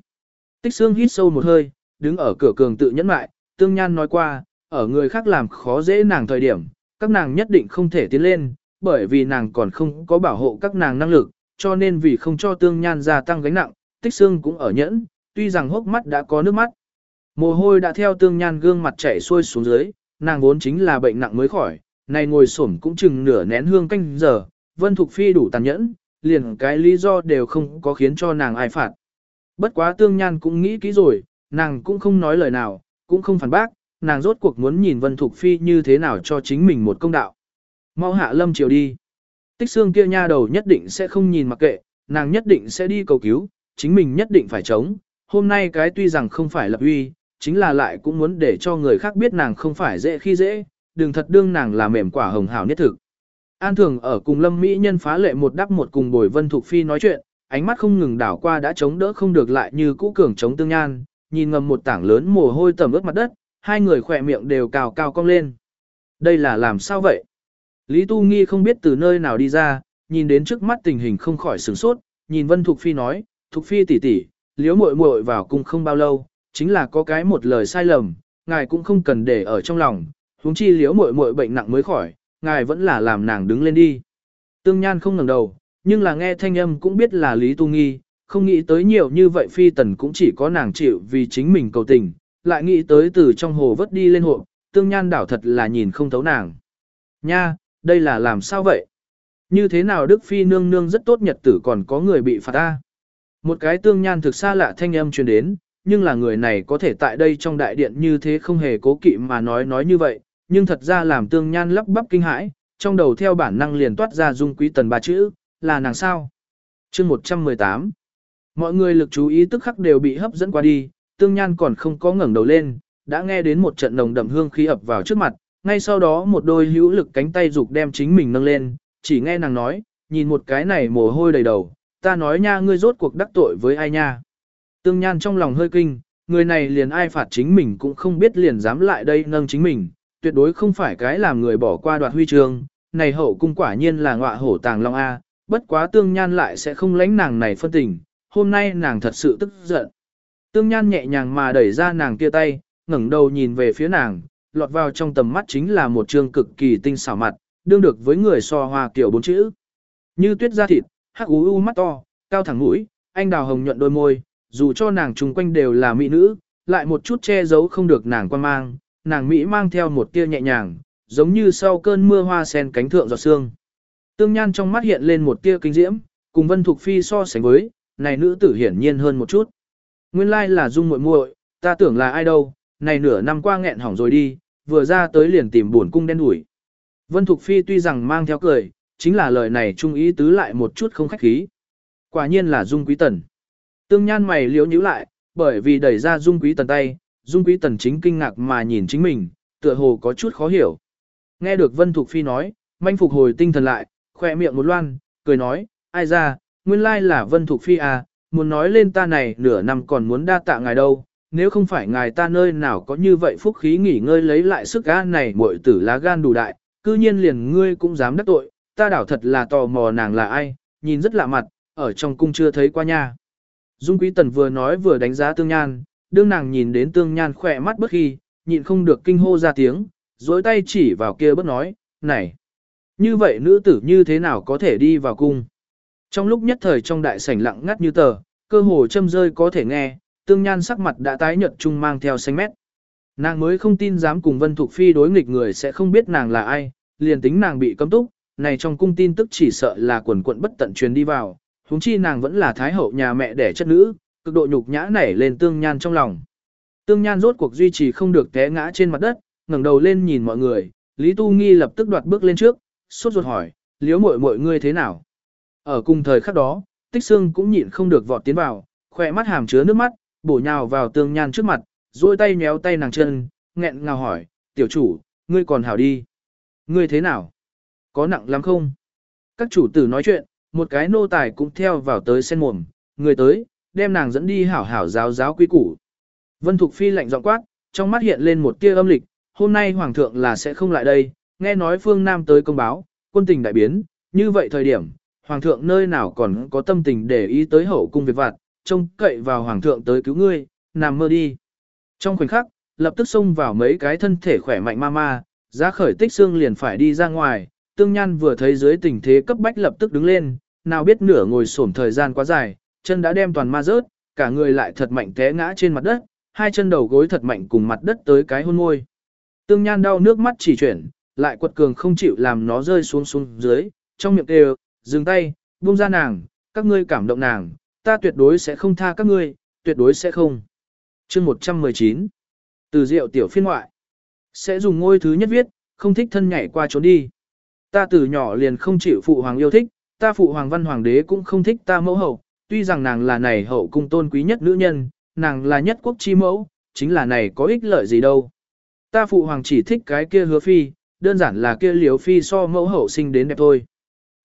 Tích Xương hít sâu một hơi, đứng ở cửa cường tự nhẫn mại, Tương Nhan nói qua, ở người khác làm khó dễ nàng thời điểm, các nàng nhất định không thể tiến lên, bởi vì nàng còn không có bảo hộ các nàng năng lực, cho nên vì không cho tương nhan gia tăng gánh nặng, tích xương cũng ở nhẫn, tuy rằng hốc mắt đã có nước mắt. Mồ hôi đã theo tương nhan gương mặt chảy xuôi xuống dưới, nàng vốn chính là bệnh nặng mới khỏi, này ngồi xổm cũng chừng nửa nén hương canh giờ, Vân Thục Phi đủ tàn nhẫn, liền cái lý do đều không có khiến cho nàng ai phạt. Bất quá tương nhan cũng nghĩ kỹ rồi, nàng cũng không nói lời nào, cũng không phản bác, nàng rốt cuộc muốn nhìn Vân Thục Phi như thế nào cho chính mình một công đạo. Mau hạ lâm chiều đi. Tích xương kia nha đầu nhất định sẽ không nhìn mặc kệ, nàng nhất định sẽ đi cầu cứu, chính mình nhất định phải chống. Hôm nay cái tuy rằng không phải lập uy, chính là lại cũng muốn để cho người khác biết nàng không phải dễ khi dễ, đừng thật đương nàng là mềm quả hồng hào nhất thực. An thường ở cùng lâm mỹ nhân phá lệ một đắp một cùng bồi vân thục phi nói chuyện, ánh mắt không ngừng đảo qua đã chống đỡ không được lại như cũ cường chống tương nhan, nhìn ngầm một tảng lớn mồ hôi tầm ướt mặt đất, hai người khỏe miệng đều cào cao cong lên. Đây là làm sao vậy? Lý Tu Nghi không biết từ nơi nào đi ra, nhìn đến trước mắt tình hình không khỏi sửng sốt, nhìn Vân Thục Phi nói, Thục Phi tỷ tỷ, liếu muội muội vào cùng không bao lâu, chính là có cái một lời sai lầm, ngài cũng không cần để ở trong lòng, huống chi liếu muội muội bệnh nặng mới khỏi, ngài vẫn là làm nàng đứng lên đi. Tương Nhan không ngẩng đầu, nhưng là nghe thanh âm cũng biết là Lý Tu Nghi, không nghĩ tới nhiều như vậy phi tần cũng chỉ có nàng chịu vì chính mình cầu tình, lại nghĩ tới từ trong hồ vớt đi lên hộ, Tương Nhan đảo thật là nhìn không thấu nàng. Nha, đây là làm sao vậy? Như thế nào Đức Phi nương nương rất tốt nhật tử còn có người bị phạt ta? Một cái tương nhan thực xa lạ thanh âm truyền đến, nhưng là người này có thể tại đây trong đại điện như thế không hề cố kỵ mà nói nói như vậy, nhưng thật ra làm tương nhan lắp bắp kinh hãi, trong đầu theo bản năng liền toát ra dung quý tần ba chữ, là nàng sao? chương 118 Mọi người lực chú ý tức khắc đều bị hấp dẫn qua đi, tương nhan còn không có ngẩng đầu lên, đã nghe đến một trận nồng đậm hương khí ập vào trước mặt, ngay sau đó một đôi hữu lực cánh tay dục đem chính mình nâng lên, chỉ nghe nàng nói, nhìn một cái này mồ hôi đầy đầu, ta nói nha ngươi rốt cuộc đắc tội với ai nha. Tương Nhan trong lòng hơi kinh, người này liền ai phạt chính mình cũng không biết liền dám lại đây nâng chính mình, tuyệt đối không phải cái làm người bỏ qua đoạt huy chương, này hậu cung quả nhiên là ngọa hổ tàng long A, bất quá Tương Nhan lại sẽ không lánh nàng này phân tình, hôm nay nàng thật sự tức giận. Tương Nhan nhẹ nhàng mà đẩy ra nàng kia tay, ngẩng đầu nhìn về phía nàng, lọt vào trong tầm mắt chính là một trương cực kỳ tinh xảo mặt, đương được với người so hoa kiểu bốn chữ. Như tuyết da thịt, hắc ú u mắt to, cao thẳng mũi, anh đào hồng nhuận đôi môi, dù cho nàng chung quanh đều là mỹ nữ, lại một chút che giấu không được nàng quan mang, nàng mỹ mang theo một tia nhẹ nhàng, giống như sau cơn mưa hoa sen cánh thượng giọt sương. Tương Nhan trong mắt hiện lên một tia kinh diễm, cùng Vân Thục Phi so sánh với, này nữ tử hiển nhiên hơn một chút. Nguyên lai là Dung muội muội, ta tưởng là ai đâu, này nửa năm qua nghẹn hỏng rồi đi, vừa ra tới liền tìm buồn cung đen đuổi. Vân Thục Phi tuy rằng mang theo cười, chính là lời này trung ý tứ lại một chút không khách khí. Quả nhiên là Dung Quý Tần. Tương Nhan mày liếu nhíu lại, bởi vì đẩy ra Dung Quý Tần tay, Dung Quý Tần chính kinh ngạc mà nhìn chính mình, tựa hồ có chút khó hiểu. Nghe được Vân Thục Phi nói, manh phục hồi tinh thần lại, khỏe miệng một loan, cười nói, ai ra, nguyên lai là Vân Thục Phi à, muốn nói lên ta này nửa năm còn muốn đa tạ ngài đâu, nếu không phải ngài ta nơi nào có như vậy phúc khí nghỉ ngơi lấy lại sức gan này muội tử lá gan đủ đại, cư nhiên liền ngươi cũng dám đắc tội, ta đảo thật là tò mò nàng là ai, nhìn rất lạ mặt, ở trong cung chưa thấy qua nha. Dung Quý Tần vừa nói vừa đánh giá Tương Nhan, đương nàng nhìn đến Tương Nhan khỏe mắt bất khi, nhịn không được kinh hô ra tiếng, dối tay chỉ vào kia bất nói, này, như vậy nữ tử như thế nào có thể đi vào cung. Trong lúc nhất thời trong đại sảnh lặng ngắt như tờ, cơ hồ châm rơi có thể nghe, Tương Nhan sắc mặt đã tái nhợt trung mang theo xanh mét. Nàng mới không tin dám cùng Vân Thục Phi đối nghịch người sẽ không biết nàng là ai, liền tính nàng bị cấm túc, này trong cung tin tức chỉ sợ là quần quận bất tận truyền đi vào, huống chi nàng vẫn là thái hậu nhà mẹ đẻ chất nữ, cực độ nhục nhã nảy lên tương nhan trong lòng. Tương nhan rốt cuộc duy trì không được té ngã trên mặt đất, ngẩng đầu lên nhìn mọi người, Lý Tu Nghi lập tức đoạt bước lên trước, sốt ruột hỏi, liếu muội muội ngươi thế nào? Ở cùng thời khắc đó, tích xương cũng nhịn không được vọt tiến vào, khỏe mắt hàm chứa nước mắt, bổ nhào vào tương nhan trước mặt, duỗi tay nhéo tay nàng chân, nghẹn ngào hỏi, tiểu chủ, ngươi còn hảo đi. Ngươi thế nào? Có nặng lắm không? Các chủ tử nói chuyện, một cái nô tài cũng theo vào tới sen mồm, người tới, đem nàng dẫn đi hảo hảo giáo giáo quý củ. Vân Thục Phi lạnh giọng quát, trong mắt hiện lên một tia âm lịch, hôm nay hoàng thượng là sẽ không lại đây, nghe nói phương Nam tới công báo, quân tình đại biến, như vậy thời điểm, hoàng thượng nơi nào còn có tâm tình để ý tới hậu cung việc vặt, trông cậy vào hoàng thượng tới cứu ngươi, nằm mơ đi. Trong khoảnh khắc, lập tức xông vào mấy cái thân thể khỏe mạnh ma ma, giá khởi tích xương liền phải đi ra ngoài, tương nhan vừa thấy dưới tình thế cấp bách lập tức đứng lên, nào biết nửa ngồi xổm thời gian quá dài, chân đã đem toàn ma rớt, cả người lại thật mạnh té ngã trên mặt đất, hai chân đầu gối thật mạnh cùng mặt đất tới cái hôn môi. Tương Nhan đau nước mắt chỉ chuyển, lại quật cường không chịu làm nó rơi xuống xuống dưới, trong miệng đều, dừng tay, buông ra nàng, các ngươi cảm động nàng, ta tuyệt đối sẽ không tha các ngươi, tuyệt đối sẽ không. chương 119 Từ rượu tiểu phiên ngoại Sẽ dùng ngôi thứ nhất viết, không thích thân nhảy qua trốn đi. Ta từ nhỏ liền không chịu phụ hoàng yêu thích, ta phụ hoàng văn hoàng đế cũng không thích ta mẫu hậu, tuy rằng nàng là này hậu cung tôn quý nhất nữ nhân, nàng là nhất quốc chi mẫu, chính là này có ích lợi gì đâu. Ta phụ hoàng chỉ thích cái kia hứa phi, đơn giản là kia liếu phi so mẫu hậu sinh đến đẹp thôi.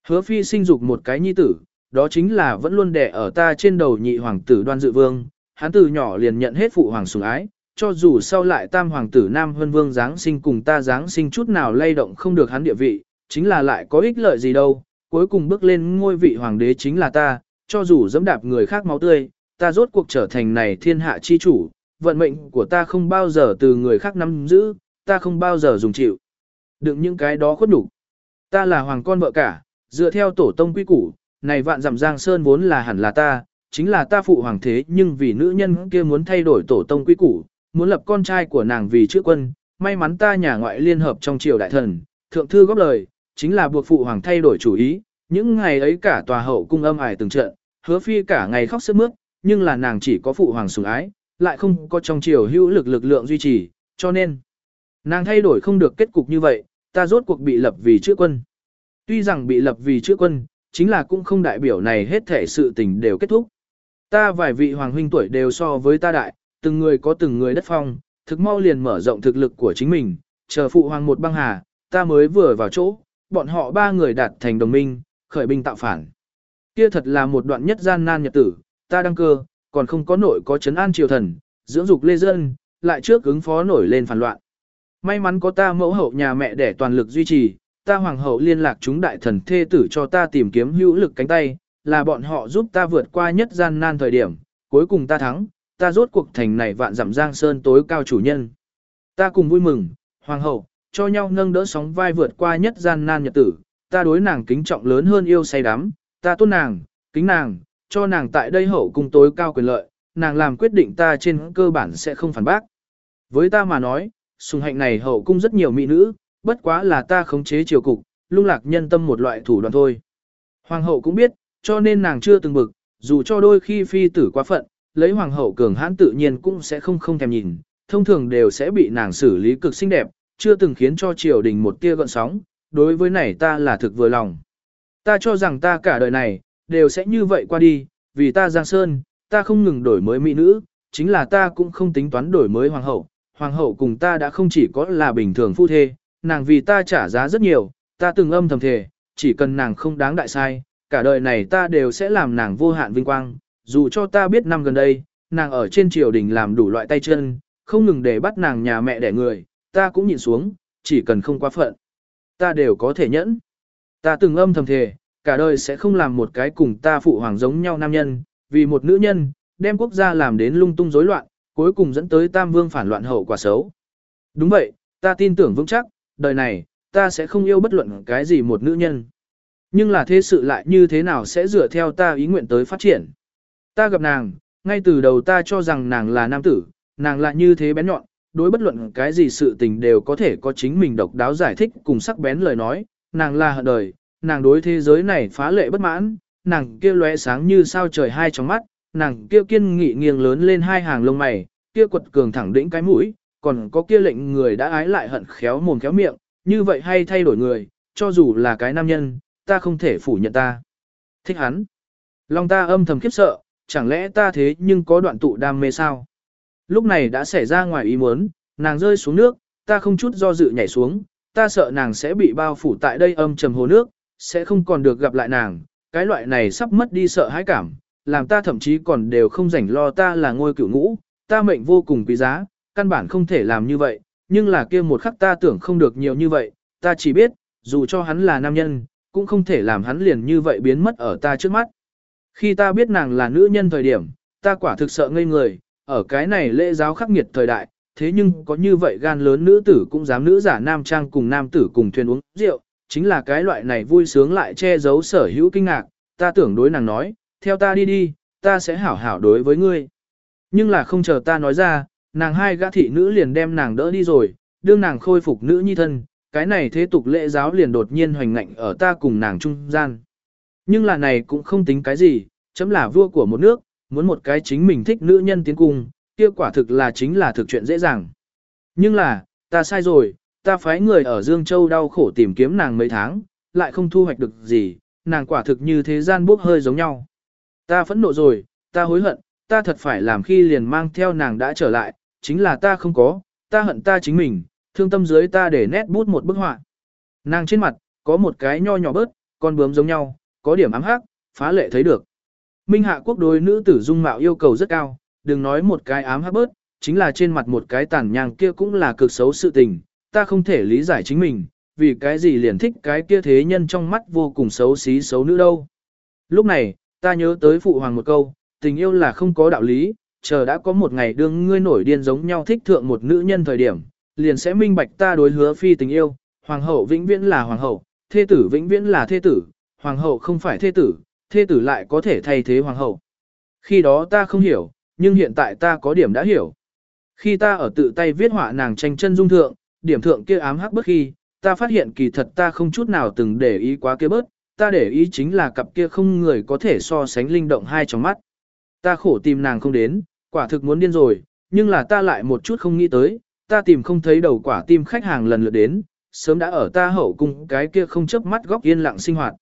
Hứa phi sinh dục một cái nhi tử, đó chính là vẫn luôn đẻ ở ta trên đầu nhị hoàng tử đoan dự vương, hắn từ nhỏ liền nhận hết phụ hoàng sủng ái, cho dù sau lại tam hoàng tử nam huân vương giáng sinh cùng ta giáng sinh chút nào lay động không được hắn địa vị, chính là lại có ích lợi gì đâu, cuối cùng bước lên ngôi vị hoàng đế chính là ta, cho dù dẫm đạp người khác máu tươi, ta rốt cuộc trở thành này thiên hạ chi chủ, vận mệnh của ta không bao giờ từ người khác nắm giữ, ta không bao giờ dùng chịu. Đừng những cái đó khuất đủ. Ta là hoàng con vợ cả, dựa theo tổ tông quy củ, này vạn dặm giang sơn vốn là hẳn là ta, chính là ta phụ hoàng thế nhưng vì nữ nhân kia muốn thay đổi tổ tông quy củ, muốn lập con trai của nàng vì chữa quân, may mắn ta nhà ngoại liên hợp trong triều đại thần, thượng thư góp lời, chính là buộc phụ hoàng thay đổi chủ ý, những ngày ấy cả tòa hậu cung âm ải từng trận, hứa phi cả ngày khóc sướt mướt, nhưng là nàng chỉ có phụ hoàng sủng ái, lại không có trong triều hữu lực lực lượng duy trì, cho nên nàng thay đổi không được kết cục như vậy, ta rốt cuộc bị lập vì chữa quân. Tuy rằng bị lập vì chữa quân, chính là cũng không đại biểu này hết thể sự tình đều kết thúc. Ta vài vị hoàng huynh tuổi đều so với ta đại, từng người có từng người đất phong, thực mau liền mở rộng thực lực của chính mình, chờ phụ hoàng một băng hà, ta mới vừa vào chỗ, bọn họ ba người đạt thành đồng minh, khởi binh tạo phản. Kia thật là một đoạn nhất gian nan nhật tử, ta đăng cơ, còn không có nội có chấn an triều thần, dưỡng dục lê dân, lại trước ứng phó nổi lên phản loạn. May mắn có ta mẫu hậu nhà mẹ để toàn lực duy trì, ta hoàng hậu liên lạc chúng đại thần thê tử cho ta tìm kiếm hữu lực cánh tay, là bọn họ giúp ta vượt qua nhất gian nan thời điểm, cuối cùng ta thắng, ta rốt cuộc thành này vạn dặm giang sơn tối cao chủ nhân. Ta cùng vui mừng, hoàng hậu, cho nhau nâng đỡ sóng vai vượt qua nhất gian nan nhật tử, ta đối nàng kính trọng lớn hơn yêu say đắm, ta tôn nàng, kính nàng, cho nàng tại đây hậu cung tối cao quyền lợi, nàng làm quyết định ta trên cơ bản sẽ không phản bác. Với ta mà nói, sùng hạnh này hậu cung rất nhiều mỹ nữ, bất quá là ta khống chế triều cục, lung lạc nhân tâm một loại thủ đoạn thôi. Hoàng hậu cũng biết, cho nên nàng chưa từng bực, dù cho đôi khi phi tử quá phận, lấy hoàng hậu cường hãn tự nhiên cũng sẽ không không thèm nhìn, thông thường đều sẽ bị nàng xử lý cực xinh đẹp, chưa từng khiến cho triều đình một tia gợn sóng, đối với này ta là thực vừa lòng. Ta cho rằng ta cả đời này, đều sẽ như vậy qua đi, vì ta Giang Sơn, ta không ngừng đổi mới mỹ nữ, chính là ta cũng không tính toán đổi mới hoàng hậu. Hoàng hậu cùng ta đã không chỉ có là bình thường phu thê, nàng vì ta trả giá rất nhiều, ta từng âm thầm thề, chỉ cần nàng không đáng đại sai, cả đời này ta đều sẽ làm nàng vô hạn vinh quang, dù cho ta biết năm gần đây, nàng ở trên triều đình làm đủ loại tay chân, không ngừng để bắt nàng nhà mẹ đẻ người, ta cũng nhìn xuống, chỉ cần không quá phận, ta đều có thể nhẫn. Ta từng âm thầm thề, cả đời sẽ không làm một cái cùng ta phụ hoàng giống nhau nam nhân, vì một nữ nhân, đem quốc gia làm đến lung tung rối loạn, cuối cùng dẫn tới tam vương phản loạn hậu quả xấu. Đúng vậy, ta tin tưởng vững chắc, đời này, ta sẽ không yêu bất luận cái gì một nữ nhân. Nhưng là thế sự lại như thế nào sẽ dựa theo ta ý nguyện tới phát triển. Ta gặp nàng, ngay từ đầu ta cho rằng nàng là nam tử, nàng lại như thế bén nhọn, đối bất luận cái gì sự tình đều có thể có chính mình độc đáo giải thích cùng sắc bén lời nói, nàng là hận đời, nàng đối thế giới này phá lệ bất mãn, nàng kia lóe sáng như sao trời hai trong mắt, nàng kia kiên nghị nghiêng lớn lên hai hàng lông mày, kia quật cường thẳng đỉnh cái mũi, còn có kia lệnh người đã ái lại hận khéo mồm khéo miệng, như vậy hay thay đổi người, cho dù là cái nam nhân, ta không thể phủ nhận ta. Thích hắn. Lòng ta âm thầm khiếp sợ, chẳng lẽ ta thế nhưng có đoạn tụ đam mê sao? Lúc này đã xảy ra ngoài ý muốn, nàng rơi xuống nước, ta không chút do dự nhảy xuống, ta sợ nàng sẽ bị bao phủ tại đây âm trầm hồ nước, sẽ không còn được gặp lại nàng, cái loại này sắp mất đi sợ hãi cảm, làm ta thậm chí còn đều không rảnh lo ta là ngôi cửu ngũ, ta mệnh vô cùng quý giá, căn bản không thể làm như vậy, nhưng là kia một khắc ta tưởng không được nhiều như vậy, ta chỉ biết, dù cho hắn là nam nhân, cũng không thể làm hắn liền như vậy biến mất ở ta trước mắt. Khi ta biết nàng là nữ nhân thời điểm, ta quả thực sợ ngây người, ở cái này lễ giáo khắc nghiệt thời đại, thế nhưng có như vậy gan lớn nữ tử cũng dám nữ giả nam trang cùng nam tử cùng thuyền uống rượu, chính là cái loại này vui sướng lại che giấu sở hữu kinh ngạc, ta tưởng đối nàng nói, theo ta đi đi, ta sẽ hảo hảo đối với ngươi. Nhưng là không chờ ta nói ra, nàng hai gã thị nữ liền đem nàng đỡ đi rồi, đương nàng khôi phục nữ nhi thân, cái này thế tục lễ giáo liền đột nhiên hoành ngạnh ở ta cùng nàng trung gian. Nhưng là này cũng không tính cái gì, chấm là vua của một nước, muốn một cái chính mình thích nữ nhân tiến cung, kia quả thực là chính là thực chuyện dễ dàng. Nhưng là, ta sai rồi, ta phái người ở Dương Châu đau khổ tìm kiếm nàng mấy tháng, lại không thu hoạch được gì, nàng quả thực như thế gian bốc hơi giống nhau. Ta phẫn nộ rồi, ta hối hận, ta thật phải làm khi liền mang theo nàng đã trở lại, chính là ta không có, ta hận ta chính mình, thương tâm dưới ta để nét bút một bức họa. Nàng trên mặt, có một cái nho nhỏ bớt, con bướm giống nhau, có điểm ám hắc, phá lệ thấy được. Minh hạ quốc đối nữ tử dung mạo yêu cầu rất cao, đừng nói một cái ám hấp bớt, chính là trên mặt một cái tàn nhang kia cũng là cực xấu sự tình, ta không thể lý giải chính mình, vì cái gì liền thích cái kia thế nhân trong mắt vô cùng xấu xí xấu nữ đâu. Lúc này, ta nhớ tới phụ hoàng một câu, tình yêu là không có đạo lý, chờ đã có một ngày đương ngươi nổi điên giống nhau thích thượng một nữ nhân thời điểm, liền sẽ minh bạch ta đối hứa phi tình yêu, hoàng hậu vĩnh viễn là hoàng hậu, thê tử vĩnh viễn là thê tử, hoàng hậu không phải thê tử, thê tử lại có thể thay thế hoàng hậu. Khi đó ta không hiểu, nhưng hiện tại ta có điểm đã hiểu. Khi ta ở tự tay viết họa nàng tranh chân dung thượng, điểm thượng kia ám hắc bất khi, ta phát hiện kỳ thật ta không chút nào từng để ý quá kia bớt, ta để ý chính là cặp kia không người có thể so sánh linh động hai trong mắt. Ta khổ tìm nàng không đến, quả thực muốn điên rồi, nhưng là ta lại một chút không nghĩ tới, ta tìm không thấy đầu quả tim khách hàng lần lượt đến, sớm đã ở ta hậu cung cái kia không chớp mắt góc yên lặng sinh hoạt.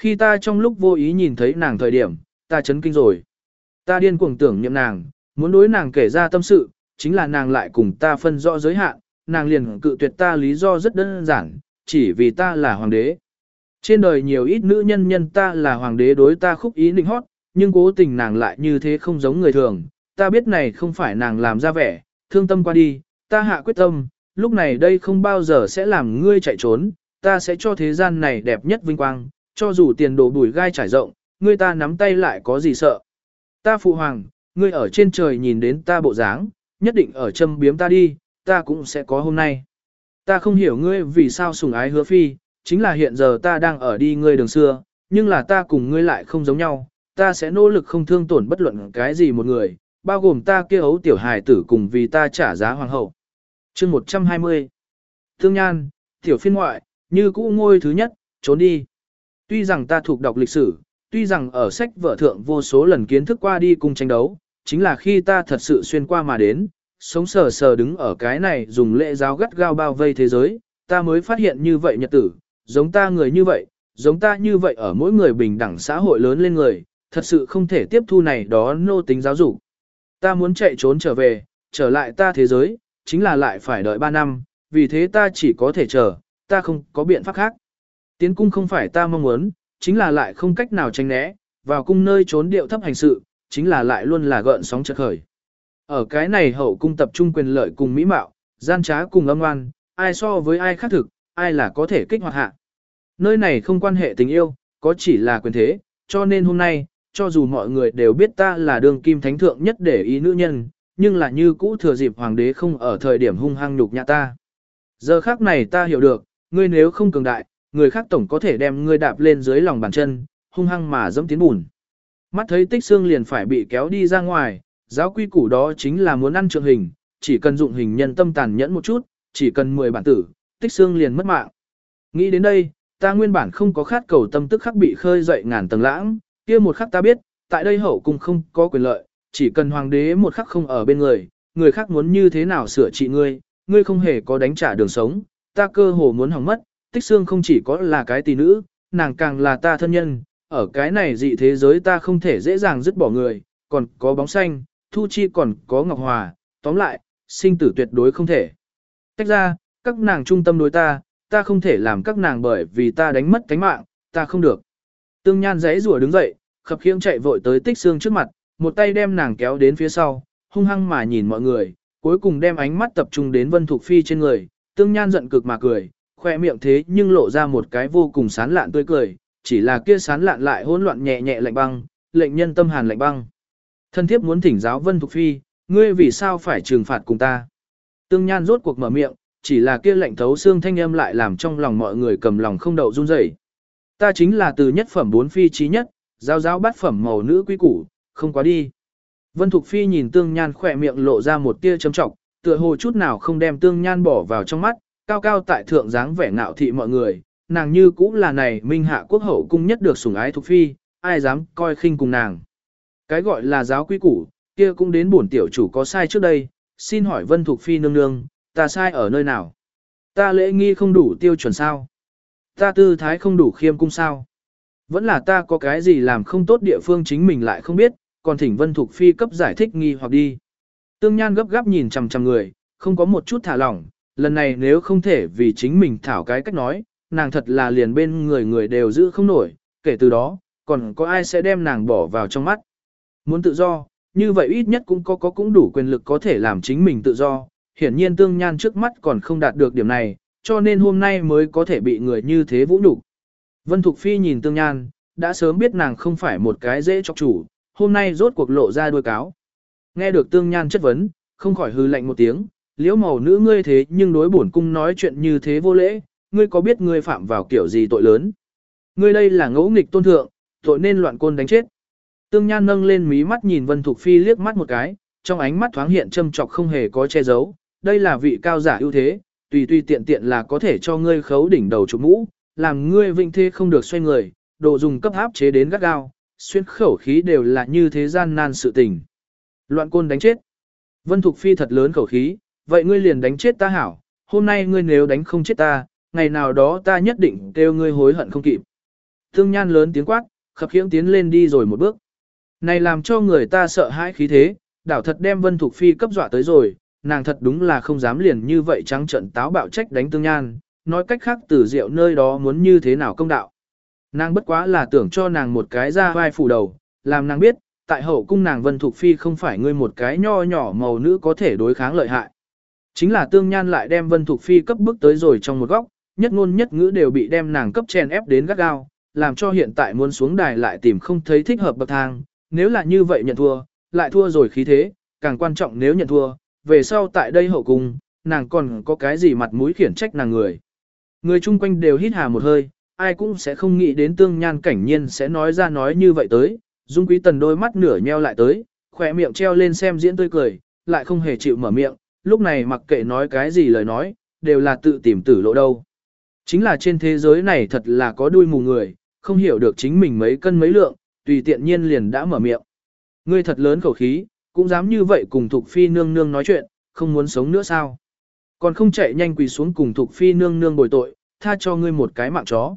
Khi ta trong lúc vô ý nhìn thấy nàng thời điểm, ta chấn kinh rồi. Ta điên cuồng tưởng niệm nàng, muốn đối nàng kể ra tâm sự, chính là nàng lại cùng ta phân rõ giới hạn, nàng liền cự tuyệt ta lý do rất đơn giản, chỉ vì ta là hoàng đế. Trên đời nhiều ít nữ nhân nhân ta là hoàng đế đối ta khúc ý nịnh hót, nhưng cố tình nàng lại như thế không giống người thường, ta biết này không phải nàng làm ra vẻ, thương tâm qua đi, ta hạ quyết tâm, lúc này đây không bao giờ sẽ làm ngươi chạy trốn, ta sẽ cho thế gian này đẹp nhất vinh quang, cho dù tiền đồ bùi gai trải rộng, ngươi ta nắm tay lại có gì sợ. Ta phụ hoàng, ngươi ở trên trời nhìn đến ta bộ dáng, nhất định ở châm biếm ta đi, ta cũng sẽ có hôm nay. Ta không hiểu ngươi vì sao sùng ái hứa phi, chính là hiện giờ ta đang ở đi ngươi đường xưa, nhưng là ta cùng ngươi lại không giống nhau, ta sẽ nỗ lực không thương tổn bất luận cái gì một người, bao gồm ta kia ấu tiểu hài tử cùng vì ta trả giá hoàng hậu. chương 120 Thương Nhan, tiểu phiên ngoại, như cũ ngôi thứ nhất, trốn đi. Tuy rằng ta thuộc đọc lịch sử, tuy rằng ở sách vở thượng vô số lần kiến thức qua đi cùng tranh đấu, chính là khi ta thật sự xuyên qua mà đến, sống sờ sờ đứng ở cái này dùng lễ giáo gắt gao bao vây thế giới, ta mới phát hiện như vậy nhật tử, giống ta người như vậy, giống ta như vậy ở mỗi người bình đẳng xã hội lớn lên người, thật sự không thể tiếp thu này đó nô tính giáo dục. Ta muốn chạy trốn trở về, trở lại ta thế giới, chính là lại phải đợi 3 năm, vì thế ta chỉ có thể chờ, ta không có biện pháp khác. Tiến cung không phải ta mong muốn, chính là lại không cách nào tránh né, vào cung nơi trốn điệu thấp hành sự, chính là lại luôn là gợn sóng chợt khởi. Ở cái này hậu cung tập trung quyền lợi cùng mỹ mạo, gian trá cùng âm ngoan, ai so với ai khác thực, ai là có thể kích hoạt hạ. Nơi này không quan hệ tình yêu, có chỉ là quyền thế, cho nên hôm nay, cho dù mọi người đều biết ta là đường kim thánh thượng nhất để ý nữ nhân, nhưng là như cũ thừa dịp hoàng đế không ở thời điểm hung hăng nhục nhã ta. Giờ khác này ta hiểu được, ngươi nếu không cường đại, người khác tổng có thể đem ngươi đạp lên dưới lòng bàn chân, hung hăng mà dẫm tiến bùn. Mắt thấy tích xương liền phải bị kéo đi ra ngoài, giáo quy củ đó chính là muốn ăn trượng hình, chỉ cần dụng hình nhân tâm tàn nhẫn một chút, chỉ cần 10 bản tử, tích xương liền mất mạng. Nghĩ đến đây, ta nguyên bản không có khát cầu tâm tức khắc bị khơi dậy ngàn tầng lãng, kia một khắc ta biết, tại đây hậu cung không có quyền lợi, chỉ cần hoàng đế một khắc không ở bên người, người khác muốn như thế nào sửa trị ngươi, ngươi không hề có đánh trả đường sống, ta cơ hồ muốn hỏng mất, tích xương không chỉ có là cái tỷ nữ, nàng càng là ta thân nhân, ở cái này dị thế giới ta không thể dễ dàng dứt bỏ người, còn có bóng xanh, thu chi còn có ngọc hòa, tóm lại, sinh tử tuyệt đối không thể. Tách ra, các nàng trung tâm đối ta, ta không thể làm các nàng bởi vì ta đánh mất cánh mạng, ta không được. Tương Nhan giấy rùa đứng dậy, khập khiễng chạy vội tới tích xương trước mặt, một tay đem nàng kéo đến phía sau, hung hăng mà nhìn mọi người, cuối cùng đem ánh mắt tập trung đến Vân Thục Phi trên người, Tương Nhan giận cực mà cười, khoe miệng thế nhưng lộ ra một cái vô cùng sán lạn tươi cười, chỉ là kia sán lạn lại hỗn loạn nhẹ nhẹ lạnh băng, lệnh nhân tâm hàn lạnh băng. Thân thiếp muốn thỉnh giáo Vân Thục Phi, ngươi vì sao phải trừng phạt cùng ta? Tương Nhan rốt cuộc mở miệng, chỉ là kia lệnh thấu xương thanh âm lại làm trong lòng mọi người cầm lòng không đậu run rẩy. Ta chính là từ nhất phẩm bốn phi trí nhất, Giao giao bát phẩm màu nữ quý củ, không quá đi. Vân Thục Phi nhìn tương nhan khỏe miệng lộ ra một tia châm trọng, tựa hồ chút nào không đem tương nhan bỏ vào trong mắt, cao cao tại thượng dáng vẻ ngạo thị mọi người, nàng như cũng là này minh hạ quốc hậu cung nhất được sủng ái thuộc Phi, ai dám coi khinh cùng nàng. Cái gọi là giáo quý củ, kia cũng đến bổn tiểu chủ có sai trước đây, xin hỏi Vân thuộc Phi nương nương, ta sai ở nơi nào? Ta lễ nghi không đủ tiêu chuẩn sao? Ta tư thái không đủ khiêm cung sao? Vẫn là ta có cái gì làm không tốt địa phương chính mình lại không biết, còn thỉnh Vân thuộc Phi cấp giải thích nghi hoặc đi. Tương Nhan gấp gáp nhìn chằm chằm người, không có một chút thả lỏng, lần này nếu không thể vì chính mình thảo cái cách nói, nàng thật là liền bên người người đều giữ không nổi, kể từ đó, còn có ai sẽ đem nàng bỏ vào trong mắt. Muốn tự do, như vậy ít nhất cũng có có cũng đủ quyền lực có thể làm chính mình tự do, hiển nhiên tương nhan trước mắt còn không đạt được điểm này, cho nên hôm nay mới có thể bị người như thế vũ nhục. Vân Thục Phi nhìn tương nhan, đã sớm biết nàng không phải một cái dễ chọc chủ, hôm nay rốt cuộc lộ ra đuôi cáo. Nghe được tương nhan chất vấn, không khỏi hư lạnh một tiếng, liễu màu nữ ngươi thế nhưng đối bổn cung nói chuyện như thế vô lễ, ngươi có biết ngươi phạm vào kiểu gì tội lớn. Ngươi đây là ngẫu nghịch tôn thượng, tội nên loạn côn đánh chết. Tương Nhan nâng lên mí mắt nhìn Vân Thục Phi liếc mắt một cái, trong ánh mắt thoáng hiện châm chọc không hề có che giấu, đây là vị cao giả ưu thế, tùy tùy tiện tiện là có thể cho ngươi khấu đỉnh đầu chụp mũ, làm ngươi vinh thế không được xoay người, đồ dùng cấp áp chế đến gắt gao, xuyên khẩu khí đều là như thế gian nan sự tình. Loạn côn đánh chết. Vân Thục Phi thật lớn khẩu khí, vậy ngươi liền đánh chết ta hảo, hôm nay ngươi nếu đánh không chết ta, ngày nào đó ta nhất định kêu ngươi hối hận không kịp. Thương nhan lớn tiếng quát, khập khiễng tiến lên đi rồi một bước. Này làm cho người ta sợ hãi khí thế, đảo thật đem Vân Thục Phi cấp dọa tới rồi, nàng thật đúng là không dám liền như vậy trắng trận táo bạo trách đánh tương nhan, nói cách khác tử diệu nơi đó muốn như thế nào công đạo. Nàng bất quá là tưởng cho nàng một cái ra vai phủ đầu, làm nàng biết, tại hậu cung nàng Vân Thục Phi không phải ngươi một cái nho nhỏ màu nữ có thể đối kháng lợi hại. Chính là tương nhan lại đem Vân Thục Phi cấp bước tới rồi trong một góc, nhất ngôn nhất ngữ đều bị đem nàng cấp chèn ép đến gắt gao, làm cho hiện tại muốn xuống đài lại tìm không thấy thích hợp bậc thang, nếu là như vậy nhận thua, lại thua rồi khí thế, càng quan trọng nếu nhận thua, về sau tại đây hậu cung, nàng còn có cái gì mặt mũi khiển trách nàng người. Người chung quanh đều hít hà một hơi, ai cũng sẽ không nghĩ đến tương nhan cảnh nhiên sẽ nói ra nói như vậy tới, dung quý tần đôi mắt nửa nheo lại tới, khỏe miệng treo lên xem diễn tươi cười, lại không hề chịu mở miệng, lúc này mặc kệ nói cái gì lời nói, đều là tự tìm tử lộ đâu. Chính là trên thế giới này thật là có đuôi mù người, không hiểu được chính mình mấy cân mấy lượng, tùy tiện nhiên liền đã mở miệng. Ngươi thật lớn khẩu khí, cũng dám như vậy cùng Thục Phi nương nương nói chuyện, không muốn sống nữa sao? Còn không chạy nhanh quỳ xuống cùng Thục Phi nương nương bồi tội, tha cho ngươi một cái mạng chó.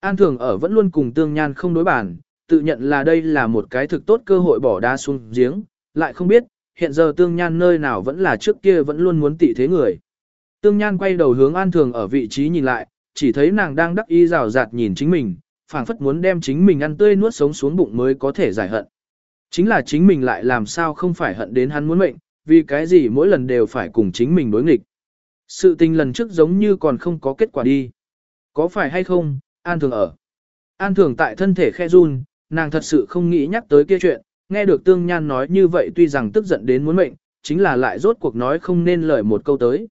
An thường ở vẫn luôn cùng tương nhan không đối bản, tự nhận là đây là một cái thực tốt cơ hội bỏ đa xuống giếng, lại không biết, hiện giờ tương nhan nơi nào vẫn là trước kia vẫn luôn muốn tị thế người. Tương nhan quay đầu hướng an thường ở vị trí nhìn lại, chỉ thấy nàng đang đắc y rào rạt nhìn chính mình, phảng phất muốn đem chính mình ăn tươi nuốt sống xuống bụng mới có thể giải hận. Chính là chính mình lại làm sao không phải hận đến hắn muốn mệnh, vì cái gì mỗi lần đều phải cùng chính mình đối nghịch. Sự tình lần trước giống như còn không có kết quả đi. Có phải hay không, An Thường ở. An Thường tại thân thể khe run, nàng thật sự không nghĩ nhắc tới kia chuyện, nghe được Tương Nhan nói như vậy tuy rằng tức giận đến muốn mệnh, chính là lại rốt cuộc nói không nên lời một câu tới.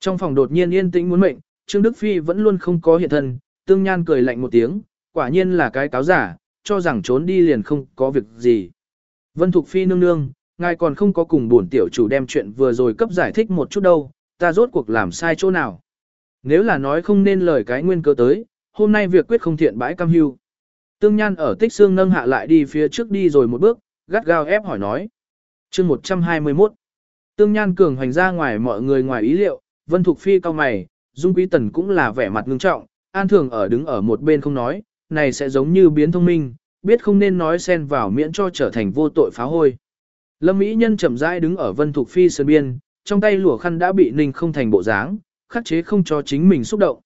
Trong phòng đột nhiên yên tĩnh muốn mệnh, Trương Đức Phi vẫn luôn không có hiện thân, Tương Nhan cười lạnh một tiếng, quả nhiên là cái cáo giả, cho rằng trốn đi liền không có việc gì. Vân Thục Phi nương nương, ngài còn không có cùng bổn tiểu chủ đem chuyện vừa rồi cấp giải thích một chút đâu, ta rốt cuộc làm sai chỗ nào. Nếu là nói không nên lời cái nguyên cơ tới, hôm nay việc quyết không thiện bãi cam hưu. Tương Nhan ở tích xương nâng hạ lại đi phía trước đi rồi một bước, gắt gao ép hỏi nói. chương 121. Tương Nhan cường hoành ra ngoài mọi người ngoài ý liệu, Vân Thục Phi cao mày, Dung Quý Tần cũng là vẻ mặt ngưng trọng, An Thường ở đứng ở một bên không nói, này sẽ giống như biến thông minh, biết không nên nói xen vào miễn cho trở thành vô tội phá hôi. Lâm Mỹ Nhân chậm rãi đứng ở Vân Thục Phi sơn biên, trong tay lụa khăn đã bị ninh không thành bộ dáng, khắc chế không cho chính mình xúc động.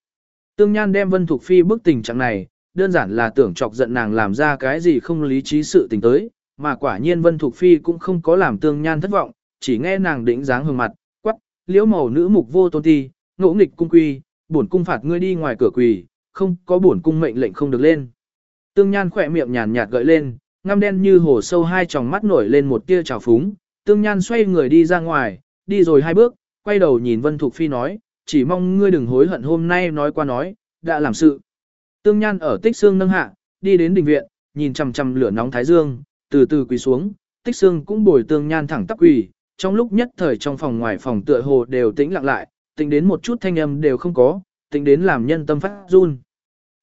Tương Nhan đem Vân Thục Phi bức tình trạng này, đơn giản là tưởng chọc giận nàng làm ra cái gì không lý trí sự tình tới, mà quả nhiên Vân Thục Phi cũng không có làm Tương Nhan thất vọng, chỉ nghe nàng đĩnh dáng hương mặt, quắc, liễu màu nữ mục vô tôn ti, ngỗ nghịch cung quy, bổn cung phạt ngươi đi ngoài cửa quỳ, không có bổn cung mệnh lệnh không được lên. Tương Nhan khỏe miệng nhàn nhạt gợi lên, ngăm đen như hồ sâu hai tròng mắt nổi lên một tia trào phúng. Tương Nhan xoay người đi ra ngoài, đi rồi hai bước, quay đầu nhìn Vân Thục Phi nói, chỉ mong ngươi đừng hối hận hôm nay nói qua nói, đã làm sự. Tương Nhan ở tích xương nâng hạ, đi đến đình viện, nhìn chằm chằm lửa nóng thái dương, từ từ quỳ xuống, tích xương cũng bồi tương nhan thẳng tắp quỳ, trong lúc nhất thời trong phòng ngoài phòng tựa hồ đều tĩnh lặng lại, tĩnh đến một chút thanh âm đều không có, tĩnh đến làm nhân tâm phát run.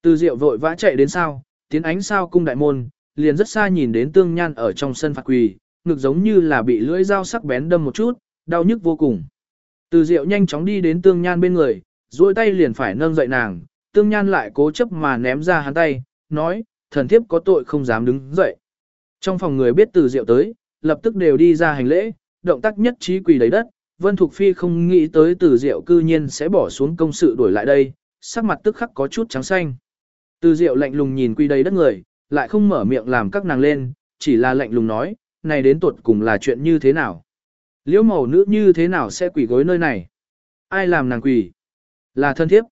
Từ Diệu vội vã chạy đến sao, tiến ánh sao cung đại môn, liền rất xa nhìn đến tương nhan ở trong sân phạt quỳ, ngực giống như là bị lưỡi dao sắc bén đâm một chút, đau nhức vô cùng. Từ Diệu nhanh chóng đi đến tương nhan bên người, duỗi tay liền phải nâng dậy nàng, tương nhan lại cố chấp mà ném ra hắn tay, nói, thần thiếp có tội không dám đứng dậy. Trong phòng người biết từ Diệu tới, lập tức đều đi ra hành lễ, động tác nhất trí quỳ đầy đất, Vân Thục Phi không nghĩ tới từ Diệu cư nhiên sẽ bỏ xuống công sự đuổi lại đây, sắc mặt tức khắc có chút trắng xanh. Từ Diệu lạnh lùng nhìn quỳ đầy đất người, lại không mở miệng làm các nàng lên, chỉ là lạnh lùng nói, này đến tuột cùng là chuyện như thế nào? Liễu màu nữ như thế nào sẽ quỳ gối nơi này? Ai làm nàng quỳ? Là thân thiếp.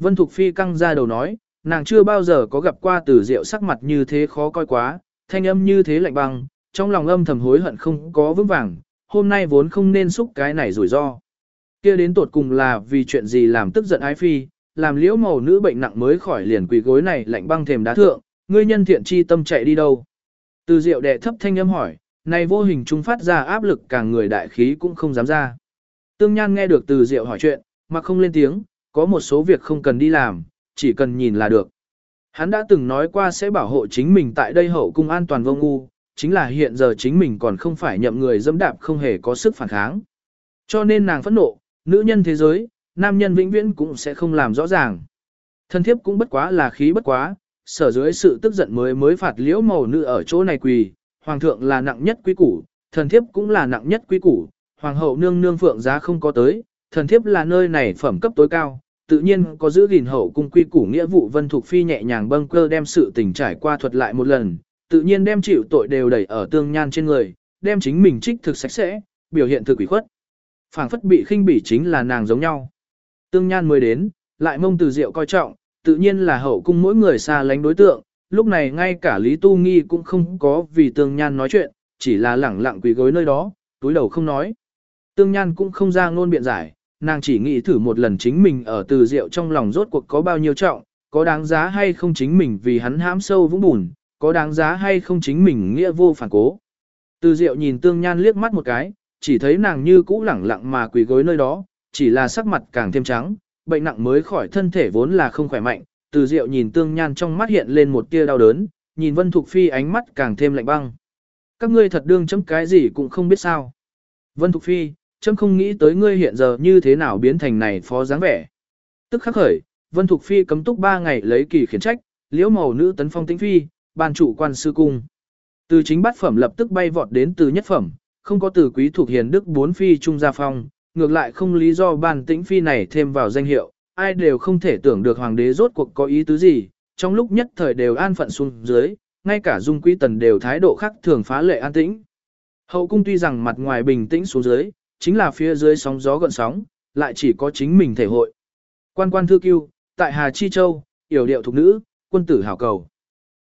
Vân Thục Phi căng ra đầu nói, nàng chưa bao giờ có gặp qua từ Diệu sắc mặt như thế khó coi quá, thanh âm như thế lạnh băng, trong lòng âm thầm hối hận không có vững vàng, hôm nay vốn không nên xúc cái này rủi ro. Kia đến tột cùng là vì chuyện gì làm tức giận ái phi, làm liễu màu nữ bệnh nặng mới khỏi liền quỳ gối này lạnh băng thềm đá thượng, ngươi nhân thiện chi tâm chạy đi đâu. Từ diệu đệ thấp thanh âm hỏi, này vô hình trung phát ra áp lực càng người đại khí cũng không dám ra. Tương Nhan nghe được từ diệu hỏi chuyện, mà không lên tiếng, có một số việc không cần đi làm, chỉ cần nhìn là được. Hắn đã từng nói qua sẽ bảo hộ chính mình tại đây hậu cung an toàn vô ngu, chính là hiện giờ chính mình còn không phải nhậm người dẫm đạp không hề có sức phản kháng. Cho nên nàng phẫn nộ, nữ nhân thế giới, nam nhân vĩnh viễn cũng sẽ không làm rõ ràng. Thân thiếp cũng bất quá là khí bất quá, sở dưới sự tức giận mới mới phạt liễu màu nữ ở chỗ này quỳ, hoàng thượng là nặng nhất quý củ, thần thiếp cũng là nặng nhất quý củ, hoàng hậu nương nương phượng giá không có tới, thần thiếp là nơi này phẩm cấp tối cao, tự nhiên có giữ gìn hậu cung quy củ nghĩa vụ vân thuộc phi nhẹ nhàng bâng cơ đem sự tình trải qua thuật lại một lần, tự nhiên đem chịu tội đều đẩy ở tương nhan trên người, đem chính mình trích thực sạch sẽ, biểu hiện thực quỷ khuất. phảng phất bị khinh bỉ chính là nàng giống nhau. Tương nhan mới đến, lại mông từ diệu coi trọng, tự nhiên là hậu cung mỗi người xa lánh đối tượng, lúc này ngay cả Lý Tu Nghi cũng không có vì tương nhan nói chuyện, chỉ là lẳng lặng quỳ gối nơi đó, túi đầu không nói. Tương nhan cũng không ra ngôn biện giải, nàng chỉ nghĩ thử một lần chính mình ở từ diệu trong lòng rốt cuộc có bao nhiêu trọng, có đáng giá hay không chính mình vì hắn hãm sâu vũng bùn, có đáng giá hay không chính mình nghĩa vô phản cố. Từ diệu nhìn tương nhan liếc mắt một cái, chỉ thấy nàng như cũ lẳng lặng mà quỳ gối nơi đó, chỉ là sắc mặt càng thêm trắng, bệnh nặng mới khỏi thân thể vốn là không khỏe mạnh. Từ diệu nhìn tương nhan trong mắt hiện lên một tia đau đớn, nhìn vân thục phi ánh mắt càng thêm lạnh băng. Các ngươi thật đương chấm cái gì cũng không biết sao. Vân thục phi, chấm không nghĩ tới ngươi hiện giờ như thế nào biến thành này phó dáng vẻ. Tức khắc khởi, vân thục phi cấm túc ba ngày lấy kỳ khiển trách, liễu màu nữ tấn phong tĩnh phi, ban chủ quan sư cung. Từ chính bát phẩm lập tức bay vọt đến từ nhất phẩm, không có từ quý thuộc hiền đức bốn phi trung gia phong, ngược lại không lý do ban tĩnh phi này thêm vào danh hiệu, ai đều không thể tưởng được hoàng đế rốt cuộc có ý tứ gì, trong lúc nhất thời đều an phận xuống dưới, ngay cả dung quý tần đều thái độ khác thường phá lệ an tĩnh. Hậu cung tuy rằng mặt ngoài bình tĩnh xuống dưới, chính là phía dưới sóng gió gợn sóng, lại chỉ có chính mình thể hội. Quan quan thư kiêu, tại Hà Chi Châu, yểu điệu thục nữ, quân tử hảo cầu.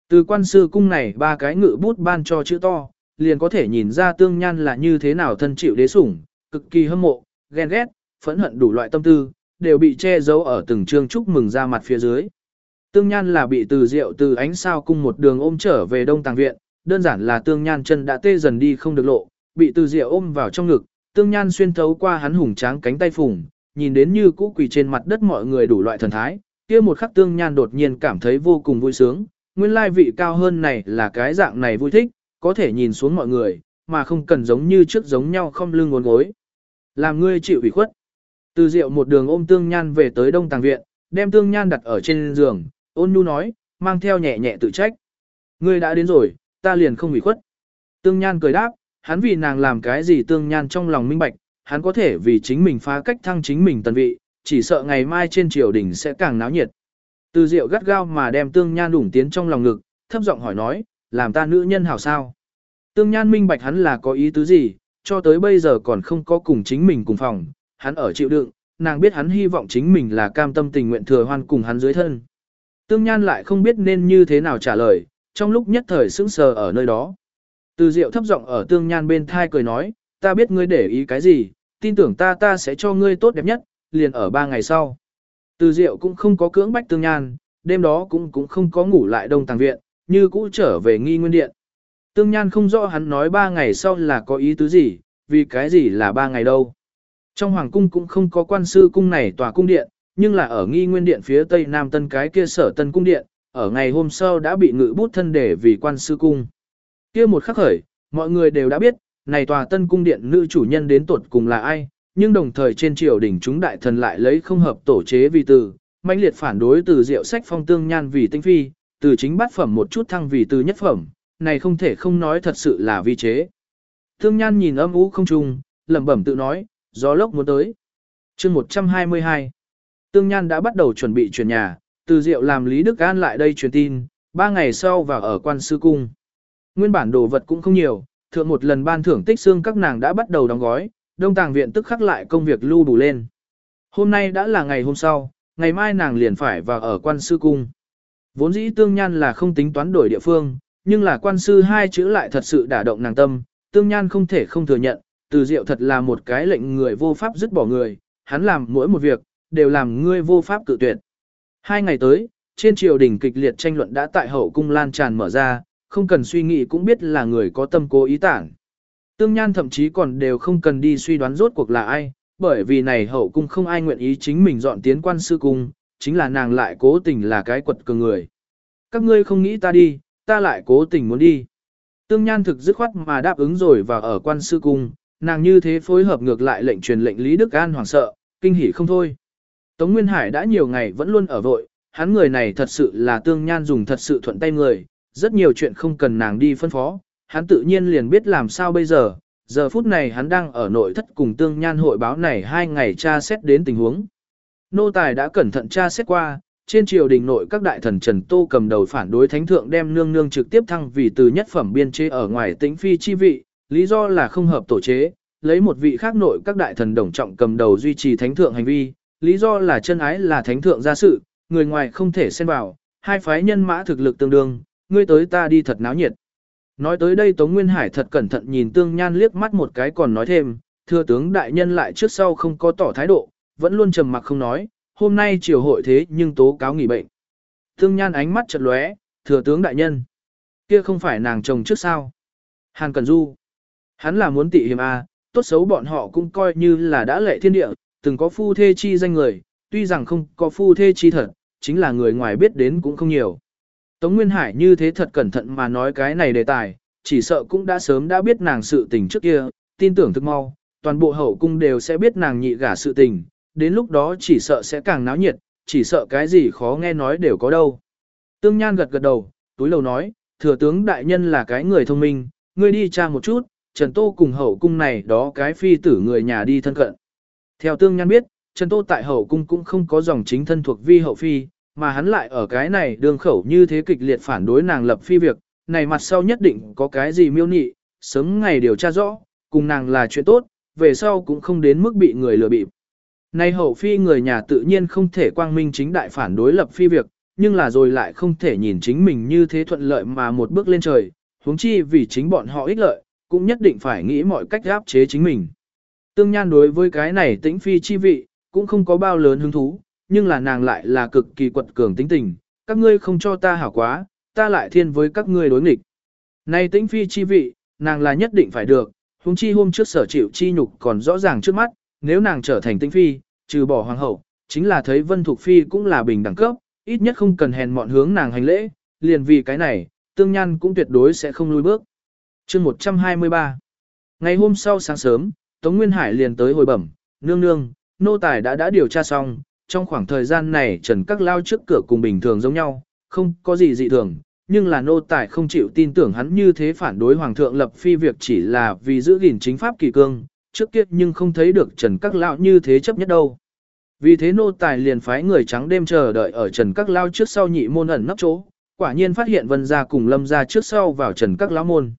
Từ quan sư cung này ba cái ngự bút ban cho chữ to, liền có thể nhìn ra tương nhan là như thế nào thân chịu đế sủng, cực kỳ hâm mộ, ghen ghét, phẫn hận đủ loại tâm tư, đều bị che giấu ở từng chương chúc mừng ra mặt phía dưới. Tương nhan là bị từ rượu từ ánh sao cung một đường ôm trở về đông tàng viện, đơn giản là tương nhan chân đã tê dần đi không được lộ, bị từ rượu ôm vào trong ngực, tương nhan xuyên thấu qua hắn hùng tráng cánh tay phùng, nhìn đến như cũ quỳ trên mặt đất mọi người đủ loại thần thái, kia một khắc tương nhan đột nhiên cảm thấy vô cùng vui sướng, nguyên lai vị cao hơn này là cái dạng này vui thích, có thể nhìn xuống mọi người, mà không cần giống như trước giống nhau không lưng ngốn gối. Làm ngươi chịu ủy khuất. Từ Diệu một đường ôm Tương Nhan về tới Đông Tàng Viện, đem Tương Nhan đặt ở trên giường, ôn nhu nói, mang theo nhẹ nhẹ tự trách. Ngươi đã đến rồi, ta liền không ủy khuất. Tương Nhan cười đáp, hắn vì nàng làm cái gì Tương Nhan trong lòng minh bạch, hắn có thể vì chính mình phá cách thăng chính mình tần vị, chỉ sợ ngày mai trên triều đình sẽ càng náo nhiệt. Từ Diệu gắt gao mà đem Tương Nhan đủng tiến trong lòng ngực, thấp giọng hỏi nói, làm ta nữ nhân hảo sao? Tương Nhan minh bạch hắn là có ý tứ gì, cho tới bây giờ còn không có cùng chính mình cùng phòng, hắn ở chịu đựng, nàng biết hắn hy vọng chính mình là cam tâm tình nguyện thừa hoan cùng hắn dưới thân. Tương Nhan lại không biết nên như thế nào trả lời, trong lúc nhất thời sững sờ ở nơi đó. Từ Diệu thấp giọng ở Tương Nhan bên thai cười nói, ta biết ngươi để ý cái gì, tin tưởng ta ta sẽ cho ngươi tốt đẹp nhất, liền ở ba ngày sau. Từ Diệu cũng không có cưỡng bách Tương Nhan, đêm đó cũng cũng không có ngủ lại đông tàng viện, như cũ trở về nghi nguyên điện. Tương Nhan không rõ hắn nói ba ngày sau là có ý tứ gì, vì cái gì là ba ngày đâu. Trong hoàng cung cũng không có quan sư cung này tòa cung điện, nhưng là ở nghi nguyên điện phía tây nam tân cái kia sở tân cung điện, ở ngày hôm sau đã bị ngự bút thân để vì quan sư cung. Kia một khắc khởi, mọi người đều đã biết, này tòa tân cung điện nữ chủ nhân đến tuột cùng là ai, nhưng đồng thời trên triều đỉnh chúng đại thần lại lấy không hợp tổ chế vì từ, mãnh liệt phản đối từ diệu sách phong tương nhan vì tinh phi, từ chính bát phẩm một chút thăng vì từ nhất phẩm, này không thể không nói thật sự là vi chế. Tương nhan nhìn âm ú không trùng, lẩm bẩm tự nói, gió lốc muốn tới. chương 122 Tương nhan đã bắt đầu chuẩn bị chuyển nhà, từ diệu làm Lý Đức An lại đây truyền tin, ba ngày sau vào ở quan sư cung. Nguyên bản đồ vật cũng không nhiều, thượng một lần ban thưởng tích xương các nàng đã bắt đầu đóng gói, đông tàng viện tức khắc lại công việc lưu đủ lên. Hôm nay đã là ngày hôm sau, ngày mai nàng liền phải vào ở quan sư cung. Vốn dĩ tương nhan là không tính toán đổi địa phương, nhưng là quan sư hai chữ lại thật sự đả động nàng tâm, tương nhan không thể không thừa nhận, từ diệu thật là một cái lệnh người vô pháp dứt bỏ người, hắn làm mỗi một việc, đều làm ngươi vô pháp cự tuyệt. Hai ngày tới, trên triều đình kịch liệt tranh luận đã tại hậu cung lan tràn mở ra, không cần suy nghĩ cũng biết là người có tâm cố ý tản. Tương Nhan thậm chí còn đều không cần đi suy đoán rốt cuộc là ai, bởi vì này hậu cung không ai nguyện ý chính mình dọn tiến quan sư cung, chính là nàng lại cố tình là cái quật cường người. Các ngươi không nghĩ ta đi, ta lại cố tình muốn đi. Tương Nhan thực dứt khoát mà đáp ứng rồi và ở quan sư cung, nàng như thế phối hợp ngược lại lệnh truyền lệnh Lý Đức An hoảng sợ, kinh hỉ không thôi. Tống Nguyên Hải đã nhiều ngày vẫn luôn ở vội, hắn người này thật sự là Tương Nhan dùng thật sự thuận tay người, rất nhiều chuyện không cần nàng đi phân phó, hắn tự nhiên liền biết làm sao bây giờ, giờ phút này hắn đang ở nội thất cùng tương nhan hội báo này hai ngày tra xét đến tình huống. Nô tài đã cẩn thận tra xét qua, trên triều đình nội các đại thần Trần Tô cầm đầu phản đối thánh thượng đem nương nương trực tiếp thăng vì từ nhất phẩm biên chế ở ngoài tĩnh phi chi vị, lý do là không hợp tổ chế, lấy một vị khác nội các đại thần đồng trọng cầm đầu duy trì thánh thượng hành vi, lý do là chân ái là thánh thượng gia sự, người ngoài không thể xen vào, hai phái nhân mã thực lực tương đương, ngươi tới ta đi thật náo nhiệt. Nói tới đây Tống Nguyên Hải thật cẩn thận nhìn Tương Nhan liếc mắt một cái còn nói thêm, thưa tướng đại nhân lại trước sau không có tỏ thái độ, vẫn luôn trầm mặc không nói, hôm nay triều hội thế nhưng tố cáo nghỉ bệnh. Tương Nhan ánh mắt chật lóe, thừa tướng đại nhân. Kia không phải nàng chồng trước sao? Hàn Cẩn Du. Hắn là muốn tị hiểm A, tốt xấu bọn họ cũng coi như là đã lệ thiên địa, từng có phu thê chi danh người, tuy rằng không có phu thê chi thật, chính là người ngoài biết đến cũng không nhiều. Tống Nguyên Hải như thế thật cẩn thận mà nói cái này đề tài, chỉ sợ cũng đã sớm đã biết nàng sự tình trước kia, tin tưởng thực mau, toàn bộ hậu cung đều sẽ biết nàng nhị gả sự tình, đến lúc đó chỉ sợ sẽ càng náo nhiệt, chỉ sợ cái gì khó nghe nói đều có đâu. Tương Nhan gật gật đầu, túi lầu nói, thừa tướng đại nhân là cái người thông minh, ngươi đi tra một chút, Trần Tô cùng hậu cung này đó cái phi tử người nhà đi thân cận. Theo Tương Nhan biết, Trần Tô tại hậu cung cũng không có dòng chính thân thuộc vi hậu phi, mà hắn lại ở cái này đường khẩu như thế kịch liệt phản đối nàng lập phi việc, này mặt sau nhất định có cái gì miêu nị, sớm ngày điều tra rõ, cùng nàng là chuyện tốt, về sau cũng không đến mức bị người lừa bịp. Này hậu phi người nhà tự nhiên không thể quang minh chính đại phản đối lập phi việc, nhưng là rồi lại không thể nhìn chính mình như thế thuận lợi mà một bước lên trời, huống chi vì chính bọn họ ích lợi, cũng nhất định phải nghĩ mọi cách áp chế chính mình. Tương Nhan đối với cái này tĩnh phi chi vị, cũng không có bao lớn hứng thú, nhưng là nàng lại là cực kỳ quật cường tính tình, các ngươi không cho ta hảo quá, ta lại thiên với các ngươi đối nghịch. nay tĩnh phi chi vị, nàng là nhất định phải được, huống chi hôm trước sở chịu chi nhục còn rõ ràng trước mắt, nếu nàng trở thành tĩnh phi, trừ bỏ hoàng hậu, chính là thấy vân thục phi cũng là bình đẳng cấp, ít nhất không cần hèn mọn hướng nàng hành lễ, liền vì cái này, tương nhan cũng tuyệt đối sẽ không lùi bước. chương 123 Ngày hôm sau sáng sớm, Tống Nguyên Hải liền tới hồi bẩm, nương nương, nô tài đã đã điều tra xong, trong khoảng thời gian này Trần Các Lao trước cửa cùng bình thường giống nhau, không có gì dị thường, nhưng là nô tài không chịu tin tưởng hắn như thế phản đối Hoàng thượng lập phi việc chỉ là vì giữ gìn chính pháp kỳ cương, trước kia nhưng không thấy được Trần Các Lao như thế chấp nhất đâu. Vì thế nô tài liền phái người trắng đêm chờ đợi ở Trần Các Lao trước sau nhị môn ẩn nấp chỗ, quả nhiên phát hiện vân gia cùng lâm gia trước sau vào Trần Các Lao môn.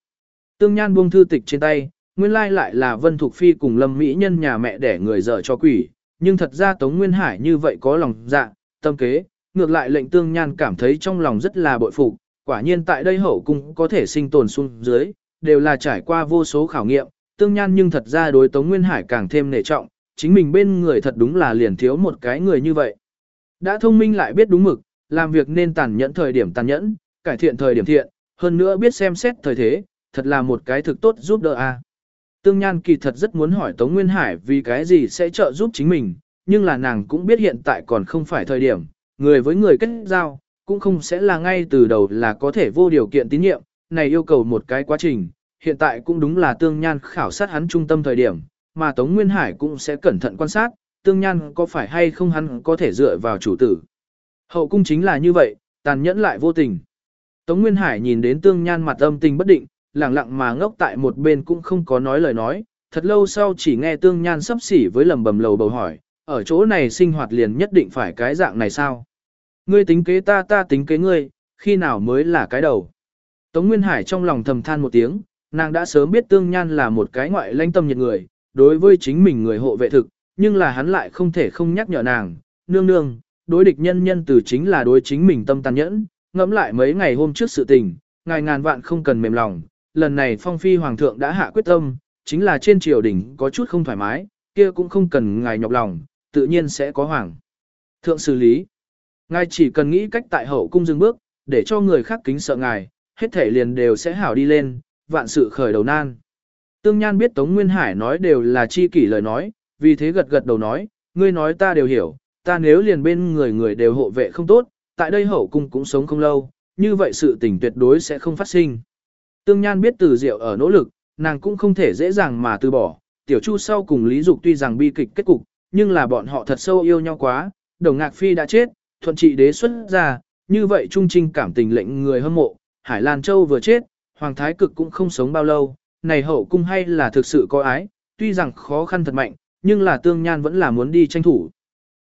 Tương Nhan buông thư tịch trên tay, nguyên lai lại là Vân Thục Phi cùng Lâm Mỹ Nhân nhà mẹ để người dở cho quỷ, nhưng thật ra Tống Nguyên Hải như vậy có lòng dạ, tâm kế, ngược lại lệnh tương nhan cảm thấy trong lòng rất là bội phục, quả nhiên tại đây hậu cung có thể sinh tồn xuống dưới, đều là trải qua vô số khảo nghiệm, tương nhan nhưng thật ra đối Tống Nguyên Hải càng thêm nể trọng, chính mình bên người thật đúng là liền thiếu một cái người như vậy. Đã thông minh lại biết đúng mực, làm việc nên tàn nhẫn thời điểm tàn nhẫn, cải thiện thời điểm thiện, hơn nữa biết xem xét thời thế, thật là một cái thực tốt giúp đỡ a. Tương Nhan kỳ thật rất muốn hỏi Tống Nguyên Hải vì cái gì sẽ trợ giúp chính mình, nhưng là nàng cũng biết hiện tại còn không phải thời điểm, người với người kết giao, cũng không sẽ là ngay từ đầu là có thể vô điều kiện tín nhiệm, này yêu cầu một cái quá trình, hiện tại cũng đúng là Tương Nhan khảo sát hắn trung tâm thời điểm, mà Tống Nguyên Hải cũng sẽ cẩn thận quan sát, Tương Nhan có phải hay không hắn có thể dựa vào chủ tử. Hậu cung chính là như vậy, tàn nhẫn lại vô tình. Tống Nguyên Hải nhìn đến Tương Nhan mặt âm tình bất định, lặng lặng mà ngốc tại một bên cũng không có nói lời nói, thật lâu sau chỉ nghe Tương Nhan sắp xỉ với lầm bầm lầu bầu hỏi, ở chỗ này sinh hoạt liền nhất định phải cái dạng này sao? Ngươi tính kế ta ta tính kế ngươi, khi nào mới là cái đầu? Tống Nguyên Hải trong lòng thầm than một tiếng, nàng đã sớm biết Tương Nhan là một cái ngoại lãnh tâm nhiệt người, đối với chính mình người hộ vệ thực, nhưng là hắn lại không thể không nhắc nhở nàng, nương nương, đối địch nhân nhân từ chính là đối chính mình tâm tàn nhẫn, ngẫm lại mấy ngày hôm trước sự tình, ngài ngàn vạn không cần mềm lòng, lần này phong phi hoàng thượng đã hạ quyết tâm, chính là trên triều đình có chút không thoải mái, kia cũng không cần ngài nhọc lòng, tự nhiên sẽ có hoàng. Thượng xử lý, ngài chỉ cần nghĩ cách tại hậu cung dừng bước, để cho người khác kính sợ ngài, hết thể liền đều sẽ hảo đi lên, vạn sự khởi đầu nan. Tương Nhan biết Tống Nguyên Hải nói đều là chi kỷ lời nói, vì thế gật gật đầu nói, ngươi nói ta đều hiểu, ta nếu liền bên người người đều hộ vệ không tốt, tại đây hậu cung cũng sống không lâu, như vậy sự tình tuyệt đối sẽ không phát sinh. Tương Nhan biết từ diệu ở nỗ lực, nàng cũng không thể dễ dàng mà từ bỏ, tiểu chu sau cùng Lý Dục tuy rằng bi kịch kết cục, nhưng là bọn họ thật sâu yêu nhau quá, đồng ngạc phi đã chết, thuận trị đế xuất ra, như vậy trung trinh cảm tình lệnh người hâm mộ, Hải Lan Châu vừa chết, Hoàng Thái Cực cũng không sống bao lâu, này hậu cung hay là thực sự có ái, tuy rằng khó khăn thật mạnh, nhưng là tương nhan vẫn là muốn đi tranh thủ.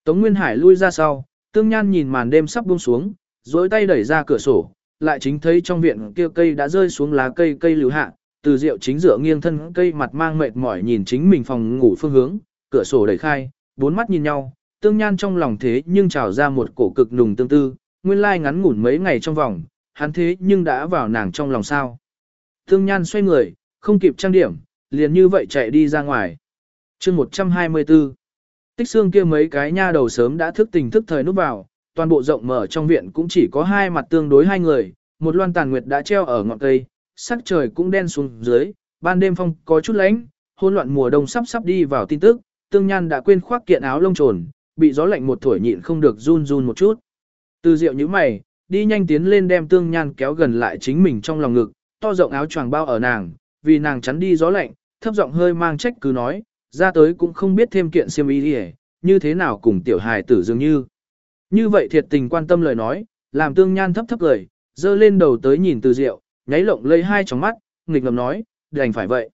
Tống Nguyên Hải lui ra sau, tương nhan nhìn màn đêm sắp buông xuống, dối tay đẩy ra cửa sổ, lại chính thấy trong viện kia cây đã rơi xuống lá cây cây lưu hạ, từ rượu chính dựa nghiêng thân cây mặt mang mệt mỏi nhìn chính mình phòng ngủ phương hướng, cửa sổ đẩy khai, bốn mắt nhìn nhau, tương nhan trong lòng thế nhưng trào ra một cổ cực nùng tương tư, nguyên lai ngắn ngủn mấy ngày trong vòng, hắn thế nhưng đã vào nàng trong lòng sao. Tương nhan xoay người, không kịp trang điểm, liền như vậy chạy đi ra ngoài. chương 124 Tích xương kia mấy cái nha đầu sớm đã thức tình thức thời núp vào, toàn bộ rộng mở trong viện cũng chỉ có hai mặt tương đối hai người, một loan tàn nguyệt đã treo ở ngọn cây, sắc trời cũng đen xuống dưới, ban đêm phong có chút lạnh, hỗn loạn mùa đông sắp sắp đi vào tin tức, tương nhan đã quên khoác kiện áo lông trồn, bị gió lạnh một thổi nhịn không được run run một chút. Từ rượu như mày, đi nhanh tiến lên đem tương nhan kéo gần lại chính mình trong lòng ngực, to rộng áo choàng bao ở nàng, vì nàng chắn đi gió lạnh, thấp giọng hơi mang trách cứ nói, ra tới cũng không biết thêm kiện xiêm y đi như thế nào cùng tiểu hài tử dường như. Như vậy thiệt tình quan tâm lời nói, làm tương nhan thấp thấp cười, dơ lên đầu tới nhìn từ rượu, nháy lộng lây hai tròng mắt, nghịch ngầm nói, đành phải vậy.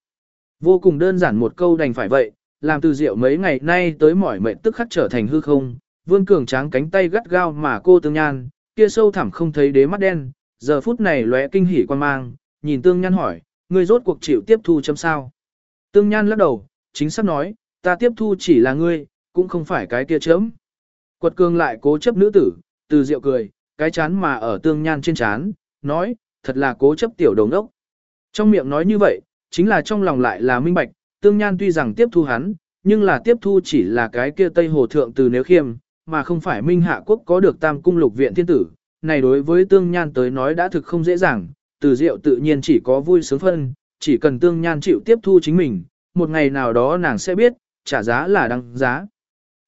Vô cùng đơn giản một câu đành phải vậy, làm từ rượu mấy ngày nay tới mỏi mệt tức khắc trở thành hư không, vương cường tráng cánh tay gắt gao mà cô tương nhan, kia sâu thẳm không thấy đế mắt đen, giờ phút này lóe kinh hỉ quan mang, nhìn tương nhan hỏi, ngươi rốt cuộc chịu tiếp thu chấm sao. Tương nhan lắc đầu, chính xác nói, ta tiếp thu chỉ là ngươi, cũng không phải cái kia chấm. Quật cường lại cố chấp nữ tử, từ rượu cười, cái chán mà ở tương nhan trên chán, nói, thật là cố chấp tiểu đồng ốc. Trong miệng nói như vậy, chính là trong lòng lại là minh bạch, tương nhan tuy rằng tiếp thu hắn, nhưng là tiếp thu chỉ là cái kia Tây Hồ Thượng từ nếu khiêm, mà không phải Minh Hạ Quốc có được tam cung lục viện thiên tử. Này đối với tương nhan tới nói đã thực không dễ dàng, từ diệu tự nhiên chỉ có vui sướng phân, chỉ cần tương nhan chịu tiếp thu chính mình, một ngày nào đó nàng sẽ biết, trả giá là đăng giá.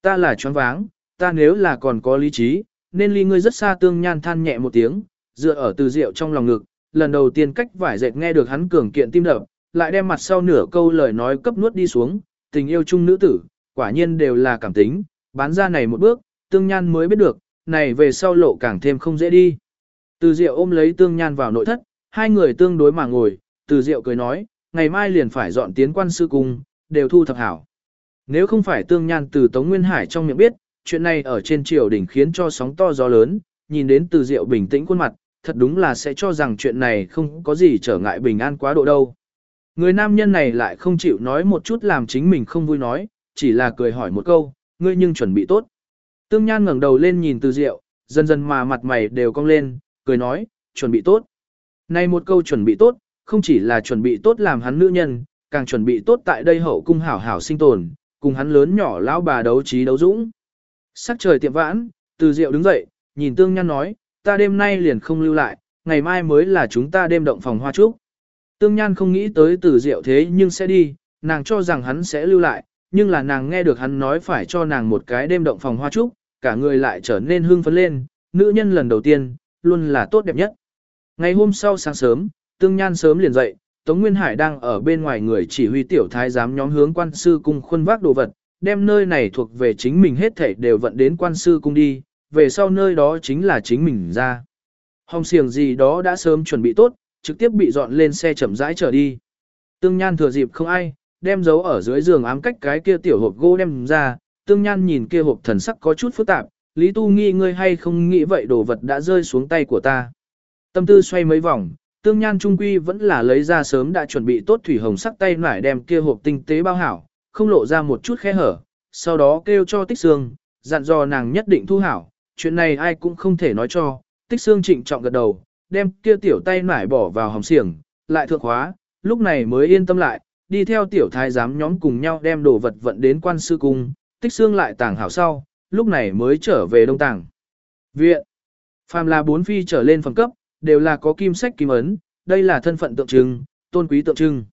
Ta là choáng váng, ta nếu là còn có lý trí, nên ly ngươi rất xa tương nhan than nhẹ một tiếng, dựa ở từ diệu trong lòng ngực, lần đầu tiên cách vải dệt nghe được hắn cường kiện tim đập, lại đem mặt sau nửa câu lời nói cấp nuốt đi xuống, tình yêu chung nữ tử, quả nhiên đều là cảm tính, bán ra này một bước, tương nhan mới biết được, này về sau lộ càng thêm không dễ đi. Từ diệu ôm lấy tương nhan vào nội thất, hai người tương đối mà ngồi, từ diệu cười nói, ngày mai liền phải dọn tiến quan sư cung, đều thu thập hảo. Nếu không phải tương nhan từ Tống Nguyên Hải trong miệng biết, chuyện này ở trên triều đỉnh khiến cho sóng to gió lớn, nhìn đến từ diệu bình tĩnh khuôn mặt, thật đúng là sẽ cho rằng chuyện này không có gì trở ngại bình an quá độ đâu. Người nam nhân này lại không chịu nói một chút làm chính mình không vui nói, chỉ là cười hỏi một câu, ngươi nhưng chuẩn bị tốt. Tương Nhan ngẩng đầu lên nhìn từ diệu, dần dần mà mặt mày đều cong lên, cười nói, chuẩn bị tốt. Này một câu chuẩn bị tốt, không chỉ là chuẩn bị tốt làm hắn nữ nhân, càng chuẩn bị tốt tại đây hậu cung hảo hảo sinh tồn, cùng hắn lớn nhỏ lão bà đấu trí đấu dũng. Sắc trời tiệm vãn, từ diệu đứng dậy, nhìn tương nhan nói, ta đêm nay liền không lưu lại, ngày mai mới là chúng ta đêm động phòng hoa trúc. Tương Nhan không nghĩ tới từ diệu thế nhưng sẽ đi, nàng cho rằng hắn sẽ lưu lại, nhưng là nàng nghe được hắn nói phải cho nàng một cái đêm động phòng hoa trúc, cả người lại trở nên hưng phấn lên, nữ nhân lần đầu tiên, luôn là tốt đẹp nhất. Ngày hôm sau sáng sớm, Tương Nhan sớm liền dậy, Tống Nguyên Hải đang ở bên ngoài người chỉ huy tiểu thái giám nhóm hướng quan sư cung khuân vác đồ vật, đem nơi này thuộc về chính mình hết thảy đều vận đến quan sư cung đi, về sau nơi đó chính là chính mình ra. Hồng xiềng gì đó đã sớm chuẩn bị tốt, trực tiếp bị dọn lên xe chậm rãi trở đi. Tương Nhan thừa dịp không ai, đem dấu ở dưới giường ám cách cái kia tiểu hộp gỗ đem ra, Tương Nhan nhìn kia hộp thần sắc có chút phức tạp, Lý Tu nghi ngươi hay không nghĩ vậy đồ vật đã rơi xuống tay của ta. Tâm tư xoay mấy vòng, Tương Nhan trung quy vẫn là lấy ra sớm đã chuẩn bị tốt thủy hồng sắc tay nải đem kia hộp tinh tế bao hảo, không lộ ra một chút khe hở, sau đó kêu cho Tích Sương, dặn dò nàng nhất định thu hảo, chuyện này ai cũng không thể nói cho, Tích Sương trịnh trọng gật đầu, đem kia tiểu tay nải bỏ vào hồng xiềng, lại thượng khóa, lúc này mới yên tâm lại, đi theo tiểu thái giám nhóm cùng nhau đem đồ vật vận đến quan sư cung, Tích Sương lại tàng hảo sau, lúc này mới trở về đông tàng. Viện, phàm là bốn phi trở lên phẩm cấp, đều là có kim sách kim ấn, đây là thân phận tượng trưng, tôn quý tượng trưng.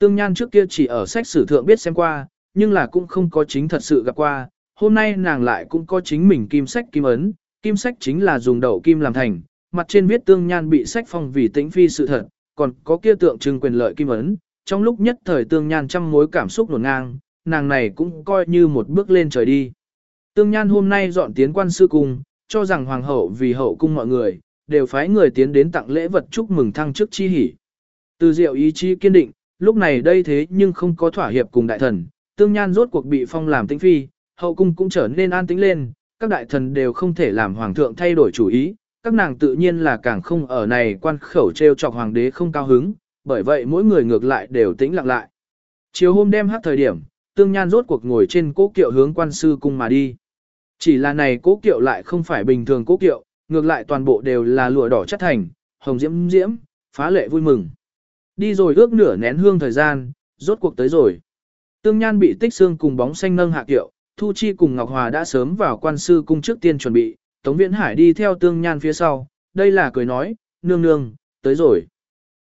Tương Nhan trước kia chỉ ở sách sử thượng biết xem qua, nhưng là cũng không có chính thật sự gặp qua, hôm nay nàng lại cũng có chính mình kim sách kim ấn, kim sách chính là dùng đậu kim làm thành, mặt trên viết Tương Nhan bị sách phong vì tĩnh phi sự thật, còn có kia tượng trưng quyền lợi kim ấn, trong lúc nhất thời Tương Nhan trăm mối cảm xúc nổ ngang, nàng này cũng coi như một bước lên trời đi. Tương Nhan hôm nay dọn tiến quan sư cung, cho rằng hoàng hậu vì hậu cung mọi người, đều phái người tiến đến tặng lễ vật chúc mừng thăng chức chi hỷ. Từ diệu ý chí kiên định, lúc này đây thế nhưng không có thỏa hiệp cùng đại thần, tương nhan rốt cuộc bị phong làm tĩnh phi, hậu cung cũng trở nên an tĩnh lên, các đại thần đều không thể làm hoàng thượng thay đổi chủ ý, các nàng tự nhiên là càng không ở này quan khẩu treo chọc hoàng đế không cao hứng, bởi vậy mỗi người ngược lại đều tĩnh lặng lại. Chiều hôm đêm hát thời điểm, tương nhan rốt cuộc ngồi trên cố kiệu hướng quan sư cung mà đi. Chỉ là này cố kiệu lại không phải bình thường cố kiệu, ngược lại toàn bộ đều là lụa đỏ chất thành, hồng diễm diễm, phá lệ vui mừng. Đi rồi ước nửa nén hương thời gian, rốt cuộc tới rồi. Tương Nhan bị tích xương cùng bóng xanh nâng hạ kiệu, Thu Chi cùng Ngọc Hòa đã sớm vào quan sư cung trước tiên chuẩn bị, Tống Viễn Hải đi theo Tương Nhan phía sau, đây là cười nói, nương nương, tới rồi.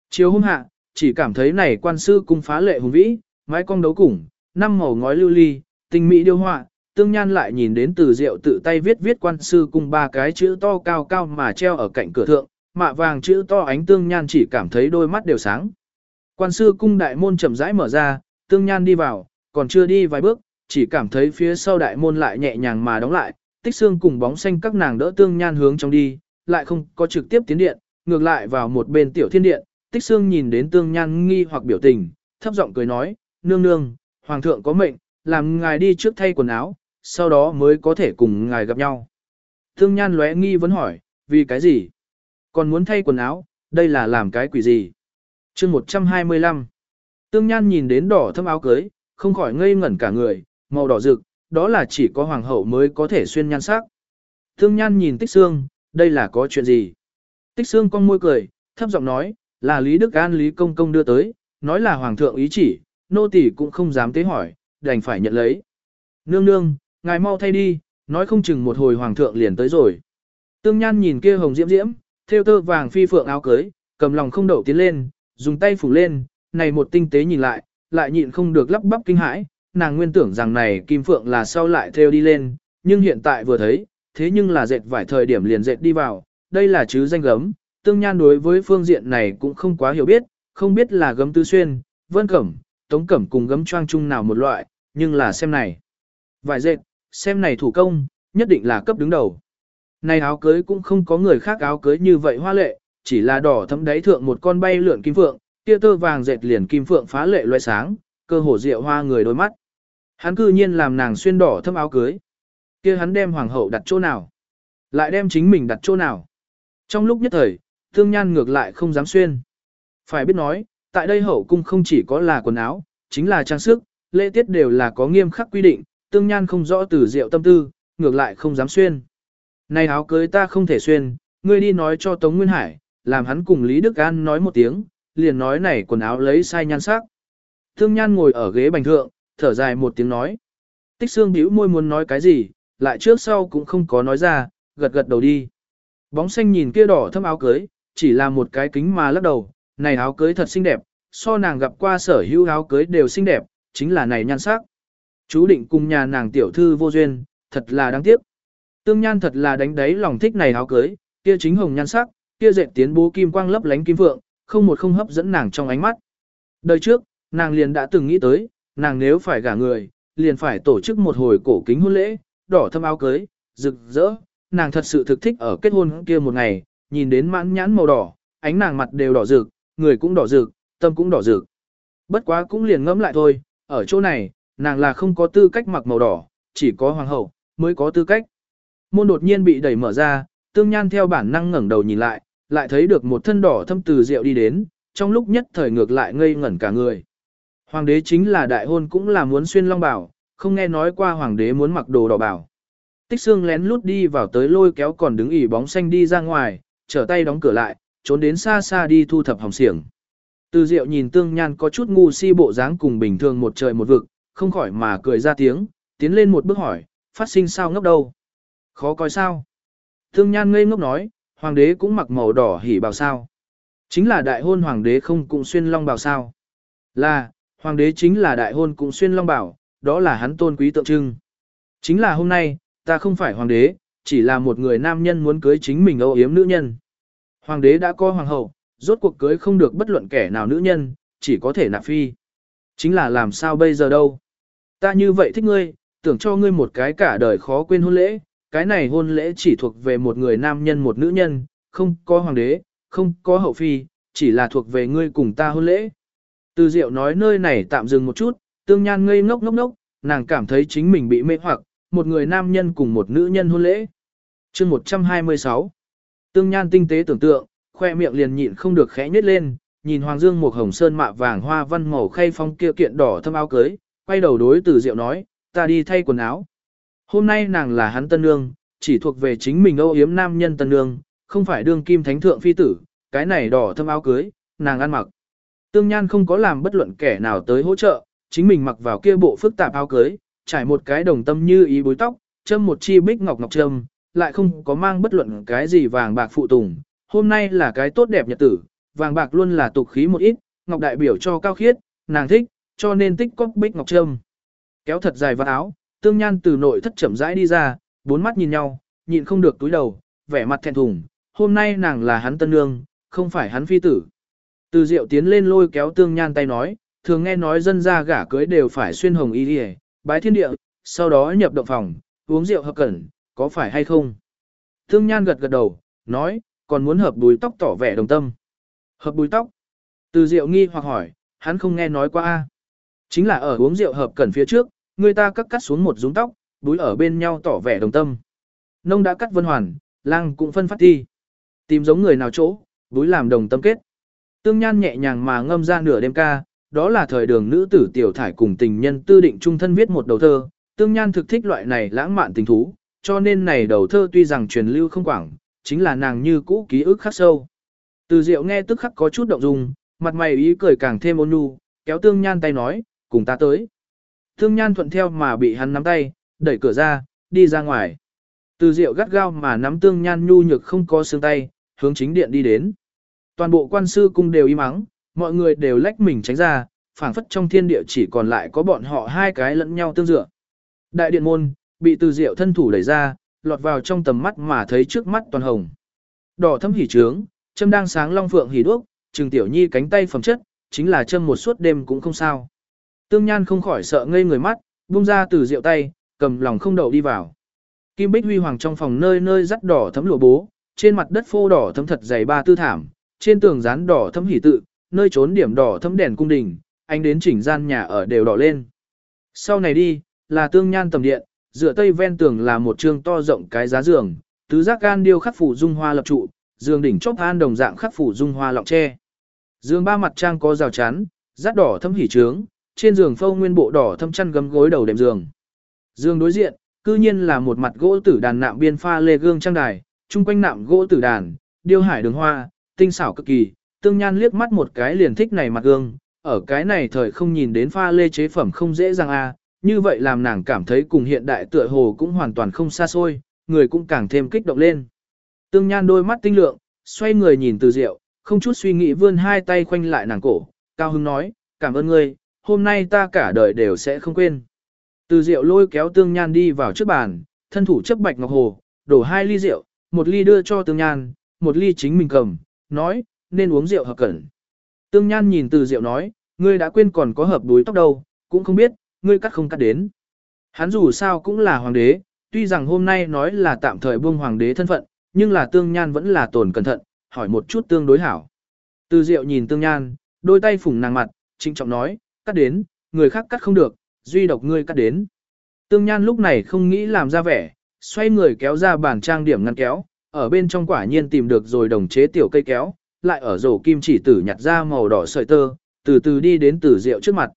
Chiều hôm hạ, chỉ cảm thấy này quan sư cung phá lệ hùng vĩ, mái cong đấu củng, năm màu ngói lưu ly, tinh mỹ điêu họa, tương nhan lại nhìn đến từ rượu tự tay viết viết quan sư cung ba cái chữ to cao cao mà treo ở cạnh cửa thượng, mạ vàng chữ to ánh tương nhan chỉ cảm thấy đôi mắt đều sáng. Quan sư cung đại môn chậm rãi mở ra, tương nhan đi vào, còn chưa đi vài bước, chỉ cảm thấy phía sau đại môn lại nhẹ nhàng mà đóng lại, tích xương cùng bóng xanh các nàng đỡ tương nhan hướng trong đi, lại không có trực tiếp tiến điện, ngược lại vào một bên tiểu thiên điện, tích xương nhìn đến tương nhan nghi hoặc biểu tình, thấp giọng cười nói, nương nương, hoàng thượng có mệnh, làm ngài đi trước thay quần áo, sau đó mới có thể cùng ngài gặp nhau. Tương Nhan lóe nghi vấn hỏi, vì cái gì? Còn muốn thay quần áo, đây là làm cái quỷ gì? Chương 125 Tương Nhan nhìn đến đỏ thâm áo cưới, không khỏi ngây ngẩn cả người, màu đỏ rực, đó là chỉ có hoàng hậu mới có thể xuyên nhan sắc. Tương Nhan nhìn Tích Sương, đây là có chuyện gì? Tích Sương con môi cười, thấp giọng nói, là Lý Đức An Lý Công Công đưa tới, nói là hoàng thượng ý chỉ, nô tỳ cũng không dám tế hỏi, đành phải nhận lấy. Nương nương, ngài mau thay đi, nói không chừng một hồi hoàng thượng liền tới rồi. Tương Nhan nhìn kia hồng diễm diễm, theo tơ vàng phi phượng áo cưới, cầm lòng không đậu tiến lên, dùng tay phủ lên, này một tinh tế nhìn lại, lại nhịn không được lắp bắp kinh hãi, nàng nguyên tưởng rằng này kim phượng là sau lại theo đi lên, nhưng hiện tại vừa thấy, thế nhưng là dệt vải thời điểm liền dệt đi vào, đây là chứ danh gấm, tương nhan đối với phương diện này cũng không quá hiểu biết, không biết là gấm tư xuyên, vân cẩm, tống cẩm cùng gấm choang chung nào một loại, nhưng là xem này. Vải dệt, xem này thủ công, nhất định là cấp đứng đầu. Này áo cưới cũng không có người khác áo cưới như vậy hoa lệ, chỉ là đỏ thấm đáy thượng một con bay lượn kim phượng, tia tơ vàng dệt liền kim phượng phá lệ loé sáng, cơ hồ rượu hoa người đôi mắt. Hắn cư nhiên làm nàng xuyên đỏ thâm áo cưới. kia hắn đem hoàng hậu đặt chỗ nào? Lại đem chính mình đặt chỗ nào? Trong lúc nhất thời, thương nhan ngược lại không dám xuyên. Phải biết nói, tại đây hậu cung không chỉ có là quần áo, chính là trang sức, lễ tiết đều là có nghiêm khắc quy định, tương nhan không rõ từ diệu tâm tư, ngược lại không dám xuyên. Này áo cưới ta không thể xuyên, ngươi đi nói cho Tống Nguyên Hải, làm hắn cùng Lý Đức An nói một tiếng, liền nói này quần áo lấy sai nhan sắc. Thương nhan ngồi ở ghế bành thượng, thở dài một tiếng nói. Tích xương bĩu môi muốn nói cái gì, lại trước sau cũng không có nói ra, gật gật đầu đi. Bóng xanh nhìn kia đỏ thâm áo cưới, chỉ là một cái kính mà lắc đầu, này áo cưới thật xinh đẹp, so nàng gặp qua sở hữu áo cưới đều xinh đẹp, chính là này nhan sắc. Chú định cùng nhà nàng tiểu thư vô duyên, thật là đáng tiếc. Tương Nhan thật là đánh đáy lòng thích này áo cưới, kia chính hồng nhan sắc, kia dệt tiến bố kim quang lấp lánh kim vượng, không một không hấp dẫn nàng trong ánh mắt. Đời trước, nàng liền đã từng nghĩ tới, nàng nếu phải gả người, liền phải tổ chức một hồi cổ kính hôn lễ, đỏ thâm áo cưới, rực rỡ, nàng thật sự thực thích ở kết hôn kia một ngày, nhìn đến mãn nhãn màu đỏ, ánh nàng mặt đều đỏ rực, người cũng đỏ rực, tâm cũng đỏ rực. Bất quá cũng liền ngẫm lại thôi, ở chỗ này, nàng là không có tư cách mặc màu đỏ, chỉ có hoàng hậu, mới có tư cách. Môn đột nhiên bị đẩy mở ra, tương nhan theo bản năng ngẩng đầu nhìn lại, lại thấy được một thân đỏ thâm từ rượu đi đến, trong lúc nhất thời ngược lại ngây ngẩn cả người. Hoàng đế chính là đại hôn cũng là muốn xuyên long bảo, không nghe nói qua hoàng đế muốn mặc đồ đỏ bảo. Tích xương lén lút đi vào tới lôi kéo còn đứng ỉ bóng xanh đi ra ngoài, trở tay đóng cửa lại, trốn đến xa xa đi thu thập hòng xiềng. Từ diệu nhìn tương nhan có chút ngu si bộ dáng cùng bình thường một trời một vực, không khỏi mà cười ra tiếng, tiến lên một bước hỏi, phát sinh sao ngốc đâu. Khó coi sao. Tương nhan ngây ngốc nói, hoàng đế cũng mặc màu đỏ hỉ bào sao. Chính là đại hôn hoàng đế không cũng xuyên long bào sao. Là, hoàng đế chính là đại hôn cũng xuyên long bào, đó là hắn tôn quý tượng trưng. Chính là hôm nay, ta không phải hoàng đế, chỉ là một người nam nhân muốn cưới chính mình âu yếm nữ nhân. Hoàng đế đã có hoàng hậu, rốt cuộc cưới không được bất luận kẻ nào nữ nhân, chỉ có thể nạp phi. Chính là làm sao bây giờ đâu. Ta như vậy thích ngươi, tưởng cho ngươi một cái cả đời khó quên hôn lễ, cái này hôn lễ chỉ thuộc về một người nam nhân một nữ nhân, không có hoàng đế, không có hậu phi, chỉ là thuộc về ngươi cùng ta hôn lễ. Từ diệu nói nơi này tạm dừng một chút, tương nhan ngây ngốc ngốc ngốc, nàng cảm thấy chính mình bị mê hoặc, một người nam nhân cùng một nữ nhân hôn lễ. chương 126 Tương nhan tinh tế tưởng tượng, khoe miệng liền nhịn không được khẽ nhếch lên, nhìn Hoàng Dương một hồng sơn mạ vàng hoa văn màu khay phong kia kiện đỏ thâm áo cưới, quay đầu đối từ diệu nói, ta đi thay quần áo. Hôm nay nàng là hắn tân nương, chỉ thuộc về chính mình âu yếm nam nhân tân nương, không phải đương kim thánh thượng phi tử, cái này đỏ thâm áo cưới, nàng ăn mặc. Tương Nhan không có làm bất luận kẻ nào tới hỗ trợ, chính mình mặc vào kia bộ phức tạp áo cưới, trải một cái đồng tâm như ý bối tóc, châm một chi bích ngọc ngọc trâm, lại không có mang bất luận cái gì vàng bạc phụ tùng. Hôm nay là cái tốt đẹp nhật tử, vàng bạc luôn là tục khí một ít, ngọc đại biểu cho cao khiết, nàng thích, cho nên tích cóc bích ngọc trâm. Kéo thật dài vào áo, tương nhan từ nội thất chậm rãi đi ra, bốn mắt nhìn nhau, nhịn không được túi đầu, vẻ mặt thẹn thùng, hôm nay nàng là hắn tân nương, không phải hắn phi tử. Từ diệu tiến lên lôi kéo tương nhan tay nói, thường nghe nói dân gia gả cưới đều phải xuyên hồng y đi bái thiên địa, sau đó nhập động phòng, uống rượu hợp cẩn, có phải hay không? Tương nhan gật gật đầu, nói, còn muốn hợp đuôi tóc tỏ vẻ đồng tâm. Hợp đuôi tóc? Từ diệu nghi hoặc hỏi, hắn không nghe nói qua a Chính là ở uống rượu hợp cẩn phía trước, người ta cắt cắt xuống một rúng tóc, búi ở bên nhau tỏ vẻ đồng tâm. Nông đã cắt vân hoàn, lang cũng phân phát thi. Tìm giống người nào chỗ, búi làm đồng tâm kết. Tương Nhan nhẹ nhàng mà ngâm ra nửa đêm ca, đó là thời đường nữ tử tiểu thải cùng tình nhân tư định trung thân viết một đầu thơ. Tương Nhan thực thích loại này lãng mạn tình thú, cho nên này đầu thơ tuy rằng truyền lưu không quảng, chính là nàng như cũ ký ức khắc sâu. Từ Diệu nghe tức khắc có chút động dung, mặt mày ý cười càng thêm ôn nhu, kéo Tương Nhan tay nói, cùng ta tới. Tương Nhan thuận theo mà bị hắn nắm tay, đẩy cửa ra, đi ra ngoài. Từ Diệu gắt gao mà nắm Tương Nhan nhu nhược không có xương tay, hướng chính điện đi đến. Toàn bộ quan sư cung đều im mắng, mọi người đều lách mình tránh ra, phảng phất trong thiên địa chỉ còn lại có bọn họ hai cái lẫn nhau tương dựa. Đại điện môn, bị từ diệu thân thủ đẩy ra, lọt vào trong tầm mắt mà thấy trước mắt toàn hồng. Đỏ thâm hỉ trướng, châm đang sáng long phượng hỉ đuốc, trừng tiểu nhi cánh tay phẩm chất, chính là châm một suốt đêm cũng không sao. Tương Nhan không khỏi sợ ngây người mắt, buông ra từ rượu tay, cầm lòng không đậu đi vào. Kim Bích Huy Hoàng trong phòng nơi nơi rắt đỏ thấm lụa bố, trên mặt đất phô đỏ thấm thật dày ba tư thảm, trên tường dán đỏ thấm hỉ tự, nơi trốn điểm đỏ thấm đèn cung đình, anh đến chỉnh gian nhà ở đều đỏ lên. Sau này đi, là tương nhan tầm điện, dựa tây ven tường là một trương to rộng cái giá giường, tứ giác gan điêu khắc phủ dung hoa lập trụ, giường đỉnh chóp an đồng dạng khắc phủ dung hoa lọng tre. Giường ba mặt trang có rào chắn, rát đỏ thấm hỉ trướng, trên giường phâu nguyên bộ đỏ thâm chăn gấm gối đầu đệm giường. Giường đối diện, cư nhiên là một mặt gỗ tử đàn nạm biên pha lê gương trang đài, chung quanh nạm gỗ tử đàn, điêu hải đường hoa, tinh xảo cực kỳ, tương nhan liếc mắt một cái liền thích này mặt gương, ở cái này thời không nhìn đến pha lê chế phẩm không dễ dàng a, như vậy làm nàng cảm thấy cùng hiện đại tựa hồ cũng hoàn toàn không xa xôi, người cũng càng thêm kích động lên. Tương nhan đôi mắt tinh lượng, xoay người nhìn từ diệu, không chút suy nghĩ vươn hai tay khoanh lại nàng cổ, cao hứng nói, cảm ơn ngươi, hôm nay ta cả đời đều sẽ không quên. Từ diệu lôi kéo tương nhan đi vào trước bàn, thân thủ chấp bạch ngọc hồ, đổ hai ly rượu, một ly đưa cho tương nhan, một ly chính mình cầm, nói, nên uống rượu hợp cẩn. Tương nhan nhìn từ rượu nói, ngươi đã quên còn có hợp đuối tóc đâu, cũng không biết, ngươi cắt không cắt đến. Hắn dù sao cũng là hoàng đế, tuy rằng hôm nay nói là tạm thời buông hoàng đế thân phận, nhưng là tương nhan vẫn là tồn cẩn thận, hỏi một chút tương đối hảo. Từ diệu nhìn tương nhan, đôi tay phủng nàng mặt, trinh trọng nói, cắt đến, người khác cắt không được, duy độc ngươi cắt đến. Tương nhan lúc này không nghĩ làm ra vẻ, xoay người kéo ra bàn trang điểm ngăn kéo, ở bên trong quả nhiên tìm được rồi đồng chế tiểu cây kéo, lại ở rổ kim chỉ tử nhặt ra màu đỏ sợi tơ, từ từ đi đến từ rượu trước mặt.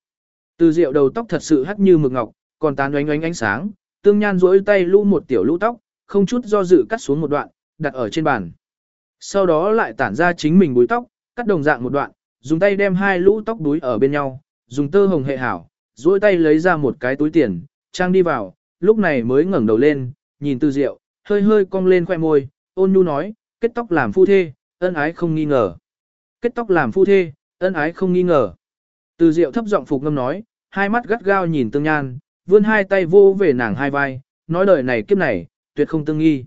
Từ rượu đầu tóc thật sự hắc như mực ngọc, còn tán oánh oánh ánh sáng, tương nhan duỗi tay lũ một tiểu lũ tóc, không chút do dự cắt xuống một đoạn, đặt ở trên bàn. Sau đó lại tản ra chính mình búi tóc, cắt đồng dạng một đoạn, dùng tay đem hai lũ tóc đuối ở bên nhau, dùng tơ hồng hệ hảo, duỗi tay lấy ra một cái túi tiền, trang đi vào, lúc này mới ngẩng đầu lên, nhìn từ Diệu, hơi hơi cong lên khoe môi, ôn nhu nói, kết tóc làm phu thê, ân ái không nghi ngờ. Kết tóc làm phu thê, ân ái không nghi ngờ. Từ Diệu thấp giọng phục ngâm nói, hai mắt gắt gao nhìn tương nhan, vươn hai tay vô về nàng hai vai, nói lời này kiếp này, tuyệt không tương nghi.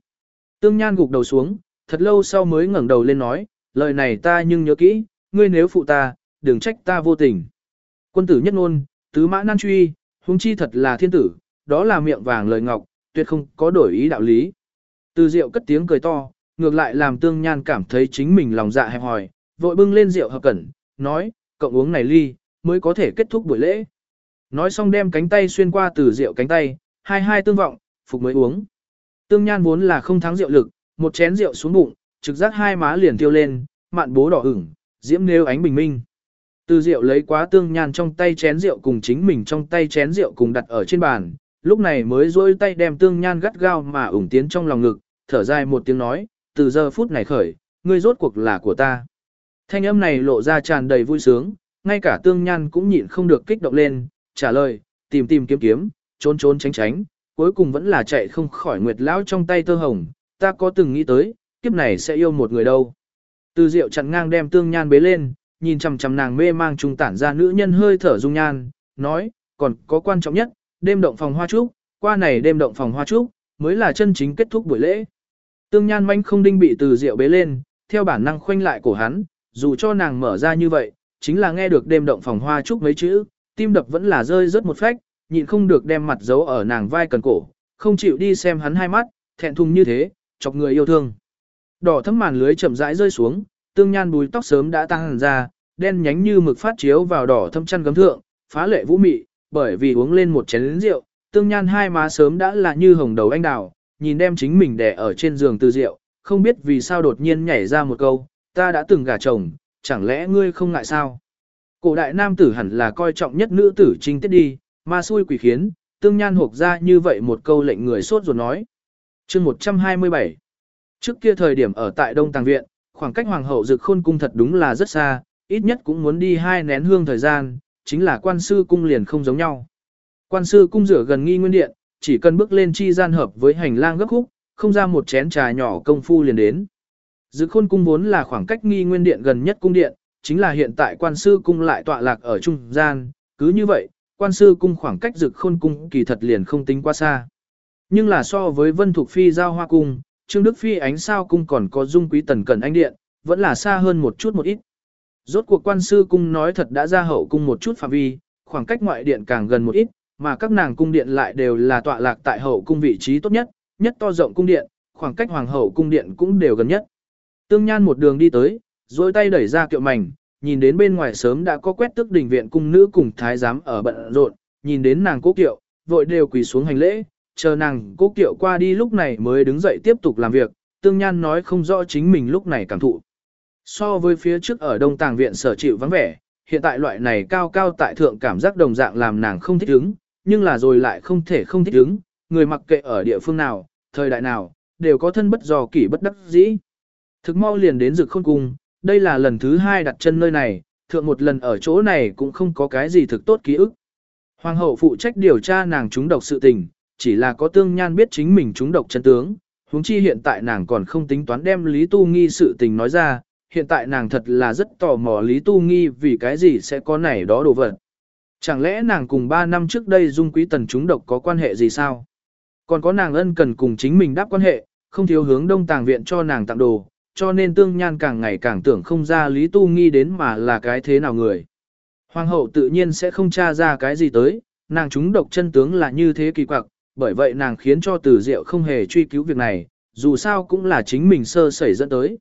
Tương nhan gục đầu xuống, thật lâu sau mới ngẩng đầu lên nói, lời này ta nhưng nhớ kỹ, ngươi nếu phụ ta, đừng trách ta vô tình. Quân tử nhất ngôn, tứ mã nan truy, huống chi thật là thiên tử, đó là miệng vàng lời ngọc, tuyệt không có đổi ý đạo lý. Từ rượu cất tiếng cười to, ngược lại làm tương nhan cảm thấy chính mình lòng dạ hẹp hòi, vội bưng lên rượu hợp cẩn, nói, cậu uống này ly, mới có thể kết thúc buổi lễ. Nói xong đem cánh tay xuyên qua từ rượu cánh tay, hai hai tương vọng, phục mới uống. Tương nhan vốn là không thắng rượu lực, một chén rượu xuống bụng, trực giác hai má liền tiêu lên, mạn bố đỏ ửng, diễm nêu ánh bình minh. Từ rượu lấy quá tương nhan trong tay chén rượu cùng chính mình trong tay chén rượu cùng đặt ở trên bàn, lúc này mới duỗi tay đem tương nhan gắt gao mà ủng tiến trong lòng ngực, thở dài một tiếng nói, từ giờ phút này khởi, ngươi rốt cuộc là của ta. Thanh âm này lộ ra tràn đầy vui sướng, ngay cả tương nhan cũng nhịn không được kích động lên, trả lời, tìm tìm kiếm kiếm, trốn trốn tránh tránh, cuối cùng vẫn là chạy không khỏi nguyệt lão trong tay tơ hồng, ta có từng nghĩ tới, kiếp này sẽ yêu một người đâu. Từ rượu chặn ngang đem tương nhan bế lên, nhìn chằm chằm nàng mê mang trung tản ra nữ nhân hơi thở dung nhan, nói, còn có quan trọng nhất, đêm động phòng hoa trúc, qua này đêm động phòng hoa trúc, mới là chân chính kết thúc buổi lễ. Tương nhan manh không đinh bị từ rượu bế lên, theo bản năng khoanh lại cổ hắn, dù cho nàng mở ra như vậy, chính là nghe được đêm động phòng hoa trúc mấy chữ, tim đập vẫn là rơi rớt một phách, nhịn không được đem mặt giấu ở nàng vai cần cổ, không chịu đi xem hắn hai mắt, thẹn thùng như thế, chọc người yêu thương. Đỏ thấm màn lưới chậm rãi rơi xuống, tương nhan bùi tóc sớm đã tăng ra, đen nhánh như mực phát chiếu vào đỏ thâm chăn gấm thượng, phá lệ vũ mị, bởi vì uống lên một chén rượu, tương nhan hai má sớm đã là như hồng đầu anh đào, nhìn đem chính mình đè ở trên giường từ rượu, không biết vì sao đột nhiên nhảy ra một câu, ta đã từng gả chồng, chẳng lẽ ngươi không ngại sao? Cổ đại nam tử hẳn là coi trọng nhất nữ tử trinh tiết đi, ma xui quỷ khiến, tương nhan hộp ra như vậy một câu lệnh người sốt ruột nói. chương 127 Trước kia thời điểm ở tại Đông Tàng Viện, khoảng cách Hoàng hậu Dực Khôn Cung thật đúng là rất xa, ít nhất cũng muốn đi hai nén hương thời gian, chính là quan sư cung liền không giống nhau. Quan sư cung rửa gần nghi nguyên điện, chỉ cần bước lên chi gian hợp với hành lang gấp khúc, không ra một chén trà nhỏ công phu liền đến. Dực Khôn Cung vốn là khoảng cách nghi nguyên điện gần nhất cung điện, chính là hiện tại quan sư cung lại tọa lạc ở trung gian, cứ như vậy, quan sư cung khoảng cách Dực Khôn Cung kỳ thật liền không tính quá xa. Nhưng là so với Vân thuộc Phi giao hoa cung, Trương Đức Phi ánh sao cung còn có dung quý tần cần anh điện, vẫn là xa hơn một chút một ít. Rốt cuộc quan sư cung nói thật đã ra hậu cung một chút phạm vi, khoảng cách ngoại điện càng gần một ít, mà các nàng cung điện lại đều là tọa lạc tại hậu cung vị trí tốt nhất, nhất to rộng cung điện, khoảng cách hoàng hậu cung điện cũng đều gần nhất. Tương Nhan một đường đi tới, rồi tay đẩy ra kiệu mảnh, nhìn đến bên ngoài sớm đã có quét tức đình viện cung nữ cùng thái giám ở bận rộn, nhìn đến nàng cố kiệu, vội đều quỳ xuống hành lễ, chờ nàng cố kiệu qua đi lúc này mới đứng dậy tiếp tục làm việc, Tương Nhan nói không rõ chính mình lúc này cảm thụ. So với phía trước ở Đông Tàng Viện sở chịu vắng vẻ, hiện tại loại này cao cao tại thượng cảm giác đồng dạng làm nàng không thích ứng, nhưng là rồi lại không thể không thích ứng, người mặc kệ ở địa phương nào, thời đại nào, đều có thân bất do kỷ bất đắc dĩ. Thực mau liền đến rực khôn cung, đây là lần thứ hai đặt chân nơi này, thượng một lần ở chỗ này cũng không có cái gì thực tốt ký ức. Hoàng hậu phụ trách điều tra nàng trúng độc sự tình, chỉ là có tương nhan biết chính mình trúng độc chân tướng, huống chi hiện tại nàng còn không tính toán đem Lý Tu Nghi sự tình nói ra, hiện tại nàng thật là rất tò mò Lý Tu Nghi vì cái gì sẽ có này đó đồ vật. Chẳng lẽ nàng cùng 3 năm trước đây dung quý tần chúng độc có quan hệ gì sao? Còn có nàng ân cần cùng chính mình đáp quan hệ, không thiếu hướng đông tàng viện cho nàng tặng đồ, cho nên tương nhan càng ngày càng tưởng không ra Lý Tu Nghi đến mà là cái thế nào người. Hoàng hậu tự nhiên sẽ không tra ra cái gì tới, nàng chúng độc chân tướng là như thế kỳ quặc, bởi vậy nàng khiến cho từ diệu không hề truy cứu việc này, dù sao cũng là chính mình sơ sẩy dẫn tới.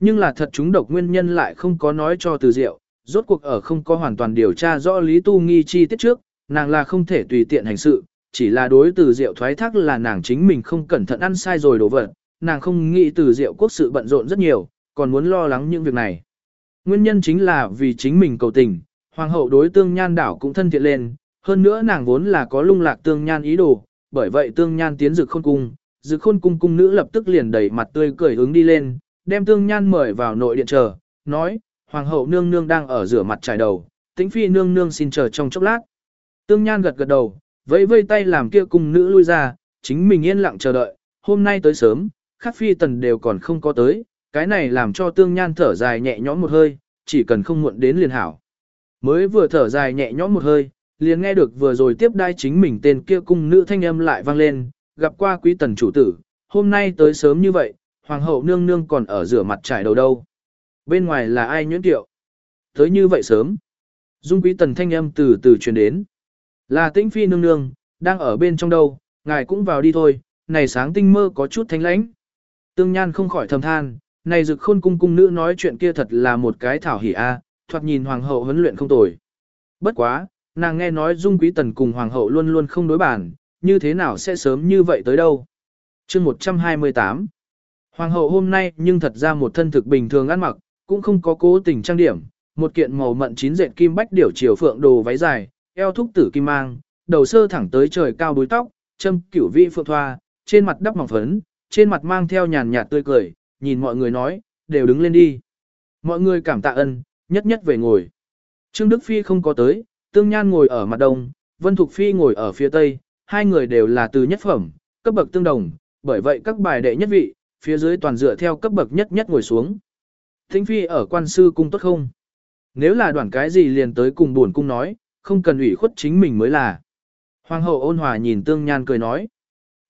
Nhưng là thật chúng độc nguyên nhân lại không có nói cho từ diệu, rốt cuộc ở không có hoàn toàn điều tra rõ Lý Tu Nghi chi tiết trước, nàng là không thể tùy tiện hành sự, chỉ là đối từ diệu thoái thác là nàng chính mình không cẩn thận ăn sai rồi đổ vật, nàng không nghĩ từ diệu quốc sự bận rộn rất nhiều, còn muốn lo lắng những việc này. Nguyên nhân chính là vì chính mình cầu tình, hoàng hậu đối tương nhan đảo cũng thân thiện lên, hơn nữa nàng vốn là có lung lạc tương nhan ý đồ, bởi vậy tương nhan tiến dực khôn cung, dực khôn cung cung nữ lập tức liền đẩy mặt tươi cười hướng đi lên, đem tương nhan mời vào nội điện chờ, nói, hoàng hậu nương nương đang ở rửa mặt trải đầu, tĩnh phi nương nương xin chờ trong chốc lát. Tương nhan gật gật đầu, vẫy vây tay làm kia cung nữ lui ra, chính mình yên lặng chờ đợi, hôm nay tới sớm, khắc phi tần đều còn không có tới, cái này làm cho tương nhan thở dài nhẹ nhõm một hơi, chỉ cần không muộn đến liền hảo. Mới vừa thở dài nhẹ nhõm một hơi, liền nghe được vừa rồi tiếp đai chính mình tên kia cung nữ thanh âm lại vang lên, gặp qua quý tần chủ tử, hôm nay tới sớm như vậy, hoàng hậu nương nương còn ở rửa mặt trải đầu đâu. Bên ngoài là ai nhuyễn tiệu? Tới như vậy sớm. Dung quý tần thanh âm từ từ truyền đến. Là tĩnh phi nương nương, đang ở bên trong đâu, ngài cũng vào đi thôi, này sáng tinh mơ có chút thánh lãnh. Tương Nhan không khỏi thầm than, này dực khôn cung cung nữ nói chuyện kia thật là một cái thảo hỉ a, thoạt nhìn hoàng hậu huấn luyện không tồi. Bất quá, nàng nghe nói Dung Quý Tần cùng hoàng hậu luôn luôn không đối bản, như thế nào sẽ sớm như vậy tới đâu. Chương 128 Hoàng hậu hôm nay nhưng thật ra một thân thực bình thường ăn mặc, cũng không có cố tình trang điểm, một kiện màu mận chín dệt kim bách điểu chiều phượng đồ váy dài, eo thúc tử kim mang, đầu sơ thẳng tới trời cao búi tóc, châm cửu vị phượng thoa, trên mặt đắp mỏng phấn, trên mặt mang theo nhàn nhạt tươi cười, nhìn mọi người nói, đều đứng lên đi. Mọi người cảm tạ ân, nhất nhất về ngồi. Trương Đức Phi không có tới, Tương Nhan ngồi ở mặt đông, Vân Thục Phi ngồi ở phía tây, hai người đều là từ nhất phẩm, cấp bậc tương đồng, bởi vậy các bài đệ nhất vị, phía dưới toàn dựa theo cấp bậc nhất nhất ngồi xuống. Thính Phi ở quan sư cung tốt không? Nếu là đoạn cái gì liền tới cùng buồn cung nói, không cần ủy khuất chính mình mới là. Hoàng hậu ôn hòa nhìn Tương Nhan cười nói.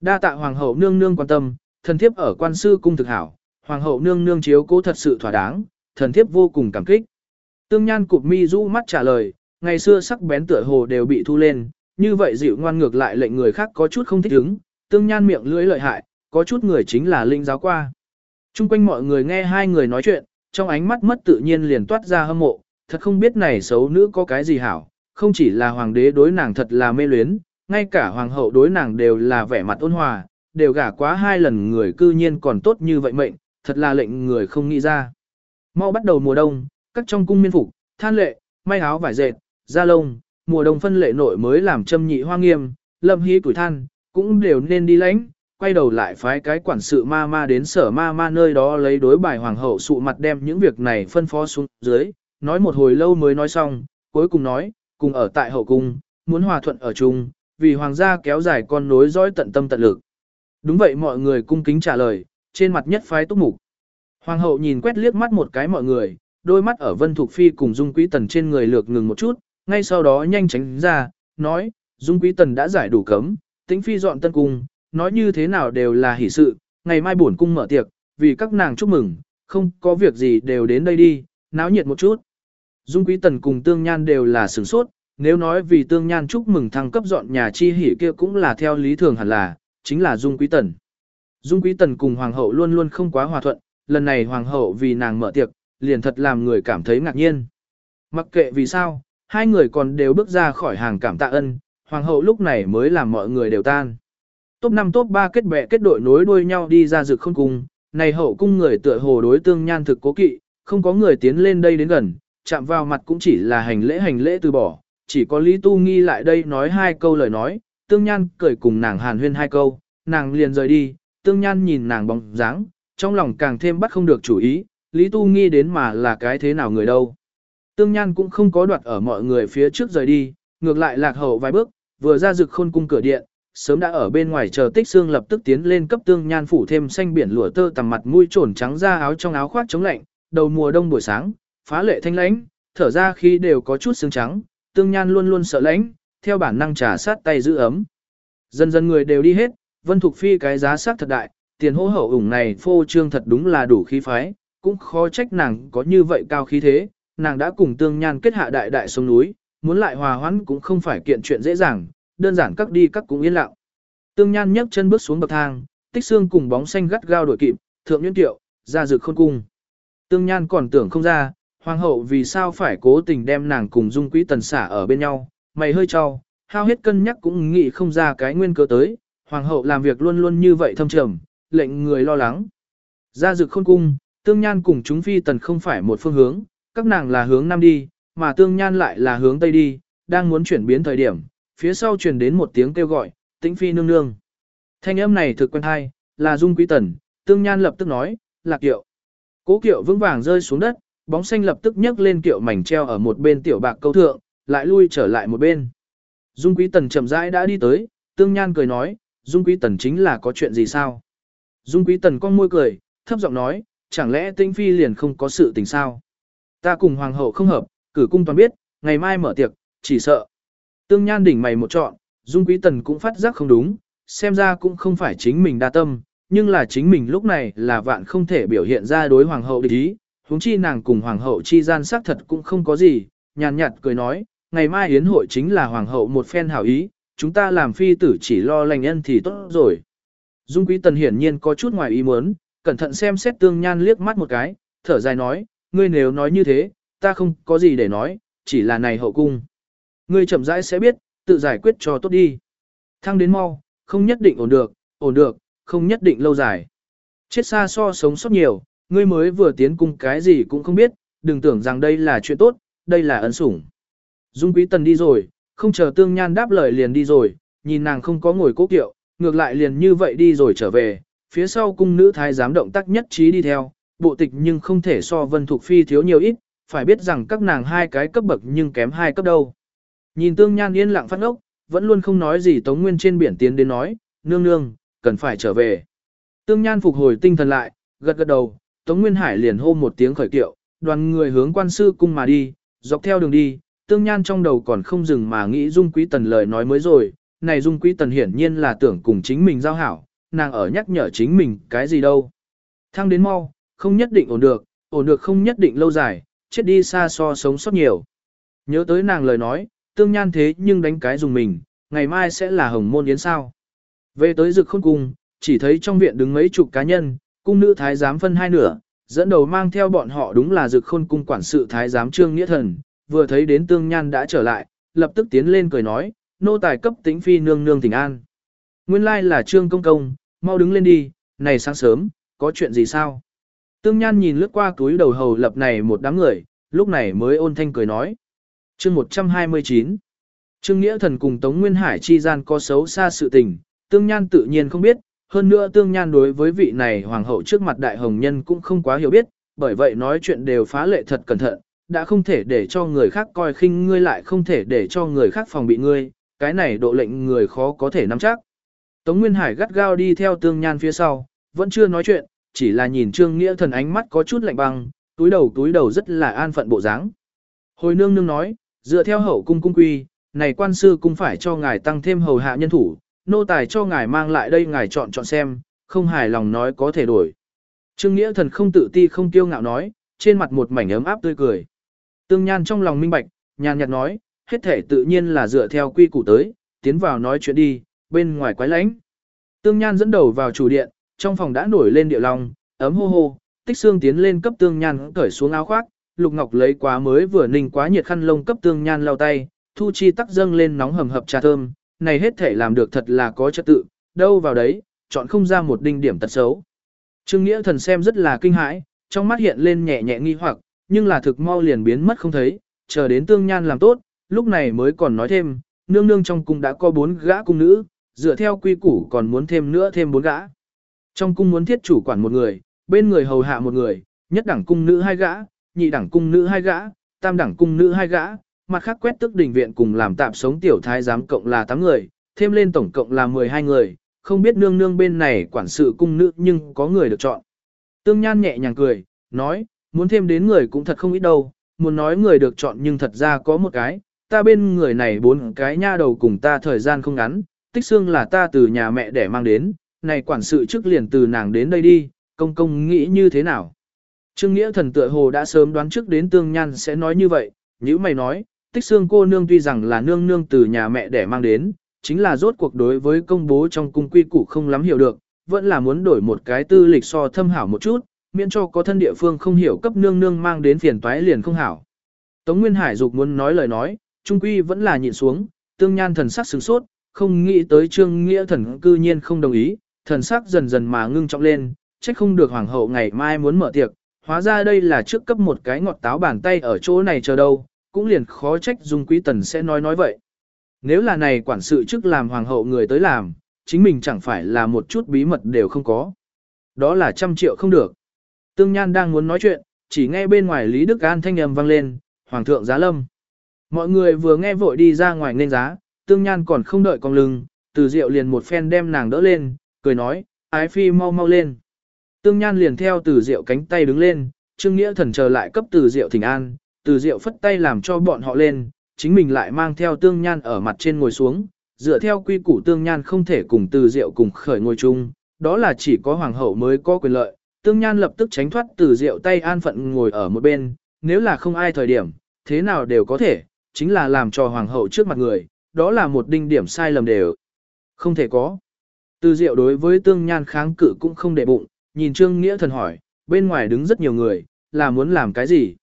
Đa tạ Hoàng hậu nương nương quan tâm, thần thiếp ở quan sư cung thực hảo, hoàng hậu nương nương chiếu cố thật sự thỏa đáng, thần thiếp vô cùng cảm kích. Tương Nhan cụp mi rũ mắt trả lời, ngày xưa sắc bén tựa hồ đều bị thu lên, như vậy dịu ngoan ngược lại lệnh người khác có chút không thích ứng, Tương Nhan miệng lưỡi lợi hại, có chút người chính là linh giáo qua. Trung quanh mọi người nghe hai người nói chuyện, trong ánh mắt mất tự nhiên liền toát ra hâm mộ, thật không biết này xấu nữ có cái gì hảo, không chỉ là hoàng đế đối nàng thật là mê luyến, ngay cả hoàng hậu đối nàng đều là vẻ mặt ôn hòa, đều gả quá hai lần người cư nhiên còn tốt như vậy mệnh, thật là lệnh người không nghĩ ra. Mau bắt đầu mùa đông, các trong cung miên phục, than lệ, may áo vải dệt, da lông, mùa đông phân lệ nội mới làm châm nhị hoa nghiêm, lâm hí tuổi than, cũng đều nên đi lãnh, quay đầu lại phái cái quản sự ma ma đến sở ma ma nơi đó lấy đối bài hoàng hậu sụ mặt đem những việc này phân phó xuống dưới, nói một hồi lâu mới nói xong, cuối cùng nói, cùng ở tại hậu cung, muốn hòa thuận ở chung, vì hoàng gia kéo dài con nối dõi tận tâm tận lực. Đúng vậy mọi người cung kính trả lời, trên mặt nhất phái túc mục. Hoàng hậu nhìn quét liếc mắt một cái mọi người, đôi mắt ở Vân Thục Phi cùng Dung Quý Tần trên người lược ngừng một chút, ngay sau đó nhanh tránh ra, nói, Dung Quý Tần đã giải đủ cấm, tĩnh Phi dọn tân cung, nói như thế nào đều là hỷ sự, ngày mai bổn cung mở tiệc, vì các nàng chúc mừng, không có việc gì đều đến đây đi, náo nhiệt một chút. Dung Quý Tần cùng Tương Nhan đều là sửng sốt, nếu nói vì Tương Nhan chúc mừng thăng cấp dọn nhà chi hỷ kia cũng là theo lý thường hẳn là, chính là Dung Quý Tần. Dung Quý Tần cùng Hoàng hậu luôn luôn không quá hòa thuận, lần này Hoàng hậu vì nàng mở tiệc, liền thật làm người cảm thấy ngạc nhiên. Mặc kệ vì sao, hai người còn đều bước ra khỏi hàng cảm tạ ân, Hoàng hậu lúc này mới làm mọi người đều tan. Top 5 top 3 kết bè kết đội nối đuôi nhau đi ra rực không cung, này hậu cung người tựa hồ đối tương nhan thực cố kỵ, không có người tiến lên đây đến gần, chạm vào mặt cũng chỉ là hành lễ hành lễ từ bỏ, chỉ có Lý Tu Nghi lại đây nói hai câu lời nói, tương nhan cười cùng nàng hàn huyên hai câu, nàng liền rời đi, tương nhan nhìn nàng bóng dáng, trong lòng càng thêm bắt không được chủ ý, Lý Tu nghi đến mà là cái thế nào người đâu. Tương nhan cũng không có đoạt ở mọi người phía trước rời đi, ngược lại lạc hậu vài bước, vừa ra rực khôn cung cửa điện, sớm đã ở bên ngoài chờ tích xương lập tức tiến lên cấp tương nhan phủ thêm xanh biển lụa tơ tằm mặt mũi trồn trắng da áo trong áo khoác chống lạnh, đầu mùa đông buổi sáng, phá lệ thanh lãnh, thở ra khi đều có chút sương trắng, tương nhan luôn luôn sợ lãnh, theo bản năng trà sát tay giữ ấm. Dần dần người đều đi hết, Vân Thục Phi cái giá sát thật đại, tiền hỗ hậu ủng này phô trương thật đúng là đủ khí phái, cũng khó trách nàng có như vậy cao khí thế, nàng đã cùng tương nhan kết hạ đại đại sông núi, muốn lại hòa hoãn cũng không phải kiện chuyện dễ dàng, đơn giản các đi các cũng yên lặng. Tương nhan nhấc chân bước xuống bậc thang, tích xương cùng bóng xanh gắt gao đuổi kịp, thượng nhuyễn tiệu, ra rực khôn cung. Tương nhan còn tưởng không ra, hoàng hậu vì sao phải cố tình đem nàng cùng dung quý tần xả ở bên nhau, mày hơi cho, hao hết cân nhắc cũng nghĩ không ra cái nguyên cớ tới, hoàng hậu làm việc luôn luôn như vậy thâm trầm, lệnh người lo lắng. Ra rực khôn cung, tương nhan cùng chúng phi tần không phải một phương hướng, các nàng là hướng nam đi, mà tương nhan lại là hướng tây đi, đang muốn chuyển biến thời điểm, phía sau truyền đến một tiếng kêu gọi, tĩnh phi nương nương. Thanh âm này thực quen hay, là dung quý tần, tương nhan lập tức nói, là kiệu. Cố kiệu vững vàng rơi xuống đất, bóng xanh lập tức nhấc lên kiệu mảnh treo ở một bên tiểu bạc câu thượng, lại lui trở lại một bên. Dung quý tần chậm rãi đã đi tới, tương nhan cười nói, dung quý tần chính là có chuyện gì sao? Dung quý tần con môi cười, thấp giọng nói, chẳng lẽ tĩnh phi liền không có sự tình sao? Ta cùng hoàng hậu không hợp, cử cung toàn biết, ngày mai mở tiệc, chỉ sợ. Tương nhan đỉnh mày một trọn, dung quý tần cũng phát giác không đúng, xem ra cũng không phải chính mình đa tâm, nhưng là chính mình lúc này là vạn không thể biểu hiện ra đối hoàng hậu địch ý, huống chi nàng cùng hoàng hậu chi gian xác thật cũng không có gì, nhàn nhạt cười nói, ngày mai yến hội chính là hoàng hậu một phen hảo ý, chúng ta làm phi tử chỉ lo lành nhân thì tốt rồi. Dung quý tần hiển nhiên có chút ngoài ý muốn, cẩn thận xem xét tương nhan liếc mắt một cái, thở dài nói, ngươi nếu nói như thế, ta không có gì để nói, chỉ là này hậu cung. Ngươi chậm rãi sẽ biết, tự giải quyết cho tốt đi. Thăng đến mau, không nhất định ổn được, ổn được, không nhất định lâu dài. Chết xa so sống sót nhiều, ngươi mới vừa tiến cung cái gì cũng không biết, đừng tưởng rằng đây là chuyện tốt, đây là ân sủng. Dung Quý Tần đi rồi, không chờ Tương Nhan đáp lời liền đi rồi, nhìn nàng không có ngồi cố kiệu, ngược lại liền như vậy đi rồi trở về, phía sau cung nữ thái giám động tác nhất trí đi theo, bộ tịch nhưng không thể so Vân Thục Phi thiếu nhiều ít, phải biết rằng các nàng hai cái cấp bậc nhưng kém hai cấp đâu. Nhìn Tương Nhan yên lặng phát ốc, vẫn luôn không nói gì Tống Nguyên trên biển tiến đến nói, nương nương, cần phải trở về. Tương Nhan phục hồi tinh thần lại, gật gật đầu, Tống Nguyên Hải liền hô một tiếng khởi kiệu, đoàn người hướng quan sư cung mà đi, dọc theo đường đi, Tương Nhan trong đầu còn không dừng mà nghĩ Dung Quý Tần lời nói mới rồi, này Dung Quý Tần hiển nhiên là tưởng cùng chính mình giao hảo, nàng ở nhắc nhở chính mình cái gì đâu. Thăng đến mau, không nhất định ổn được, ổn được không nhất định lâu dài, chết đi xa so sống sót nhiều. Nhớ tới nàng lời nói, Tương Nhan thế nhưng đánh cái dùng mình, ngày mai sẽ là hồng môn yến sao. Về tới rực khôn cung, chỉ thấy trong viện đứng mấy chục cá nhân, cung nữ thái giám phân hai nửa, dẫn đầu mang theo bọn họ đúng là rực khôn cung quản sự thái giám trương nghĩa thần, vừa thấy đến tương nhan đã trở lại, lập tức tiến lên cười nói, nô tài cấp tĩnh phi nương nương tỉnh an. Nguyên lai là trương công công, mau đứng lên đi, này sáng sớm, có chuyện gì sao? Tương nhan nhìn lướt qua túi đầu hầu lập này một đám người, lúc này mới ôn thanh cười nói. chương 129 Trương Nghĩa Thần cùng Tống Nguyên Hải chi gian có xấu xa sự tình, Tương Nhan tự nhiên không biết, hơn nữa Tương Nhan đối với vị này hoàng hậu trước mặt đại hồng nhân cũng không quá hiểu biết, bởi vậy nói chuyện đều phá lệ thật cẩn thận, đã không thể để cho người khác coi khinh ngươi lại không thể để cho người khác phòng bị ngươi, cái này độ lệnh người khó có thể nắm chắc. Tống Nguyên Hải gắt gao đi theo Tương Nhan phía sau, vẫn chưa nói chuyện, chỉ là nhìn Trương Nghĩa Thần ánh mắt có chút lạnh băng, túi đầu túi đầu rất là an phận bộ dáng. Hồi nương nương nói, dựa theo hậu cung cung quy, này quan sư cũng phải cho ngài tăng thêm hầu hạ nhân thủ, nô tài cho ngài mang lại đây ngài chọn chọn xem, không hài lòng nói có thể đổi. Trương Nghĩa Thần không tự ti không kiêu ngạo nói, trên mặt một mảnh ấm áp tươi cười. Tương Nhan trong lòng minh bạch, nhàn nhạt nói, hết thể tự nhiên là dựa theo quy củ tới, tiến vào nói chuyện đi, bên ngoài quái lãnh. Tương Nhan dẫn đầu vào chủ điện, trong phòng đã nổi lên địa long, ấm hô hô, tích xương tiến lên cấp Tương Nhan cởi xuống áo khoác, Lục Ngọc lấy quá mới vừa ninh quá nhiệt khăn lông cấp Tương Nhan lau tay, Thu Chi tắc dâng lên nóng hầm hập trà thơm, này hết thể làm được thật là có trật tự, đâu vào đấy, chọn không ra một đinh điểm tật xấu. Trương Nghĩa thần xem rất là kinh hãi, trong mắt hiện lên nhẹ nhẹ nghi hoặc, nhưng là thực mau liền biến mất không thấy, chờ đến tương nhan làm tốt, lúc này mới còn nói thêm, nương nương trong cung đã có bốn gã cung nữ, dựa theo quy củ còn muốn thêm nữa thêm bốn gã. Trong cung muốn thiết chủ quản một người, bên người hầu hạ một người, nhất đẳng cung nữ hai gã, nhị đẳng cung nữ hai gã, tam đẳng cung nữ hai gã, mặt khác quét tức đình viện cùng làm tạm sống tiểu thái giám cộng là tám người, thêm lên tổng cộng là 12 người, không biết nương nương bên này quản sự cung nữ nhưng có người được chọn. Tương Nhan nhẹ nhàng cười, nói, muốn thêm đến người cũng thật không ít đâu, muốn nói người được chọn nhưng thật ra có một cái, ta bên người này bốn cái nha đầu cùng ta thời gian không ngắn, tích xương là ta từ nhà mẹ để mang đến, này quản sự trước liền từ nàng đến đây đi, công công nghĩ như thế nào. Trương Nghĩa thần tựa hồ đã sớm đoán trước đến tương nhan sẽ nói như vậy, như mày nói, tích xương cô nương tuy rằng là nương nương từ nhà mẹ để mang đến, chính là rốt cuộc đối với công bố trong cung quy củ không lắm hiểu được, vẫn là muốn đổi một cái tư lịch so thâm hảo một chút, miễn cho có thân địa phương không hiểu cấp nương nương mang đến phiền toái liền không hảo. Tống Nguyên Hải dục muốn nói lời nói, trung quy vẫn là nhịn xuống, tương nhan thần sắc sửng sốt, không nghĩ tới trương nghĩa thần cư nhiên không đồng ý, thần sắc dần dần mà ngưng trọng lên, trách không được hoàng hậu ngày mai muốn mở tiệc, hóa ra đây là trước cấp một cái ngọt táo bàn tay ở chỗ này chờ đâu, cũng liền khó trách dung quý tần sẽ nói nói vậy. Nếu là này quản sự trước làm hoàng hậu người tới làm, chính mình chẳng phải là một chút bí mật đều không có. Đó là trăm triệu không được. Tương Nhan đang muốn nói chuyện, chỉ nghe bên ngoài Lý Đức An thanh âm vang lên, Hoàng thượng giá lâm. Mọi người vừa nghe vội đi ra ngoài nên giá, Tương Nhan còn không đợi con lưng, từ rượu liền một phen đem nàng đỡ lên, cười nói, ái phi mau mau lên. Tương Nhan liền theo từ diệu cánh tay đứng lên, Trương Nghĩa thần chờ lại cấp từ diệu thỉnh an, từ diệu phất tay làm cho bọn họ lên, chính mình lại mang theo Tương Nhan ở mặt trên ngồi xuống, dựa theo quy củ Tương Nhan không thể cùng từ diệu cùng khởi ngồi chung, đó là chỉ có hoàng hậu mới có quyền lợi. Tương Nhan lập tức tránh thoát từ diệu tay an phận ngồi ở một bên, nếu là không ai thời điểm, thế nào đều có thể, chính là làm cho hoàng hậu trước mặt người, đó là một đinh điểm sai lầm đều. Không thể có. Từ diệu đối với tương nhan kháng cự cũng không để bụng, nhìn Trương Nghĩa thần hỏi, bên ngoài đứng rất nhiều người, là muốn làm cái gì?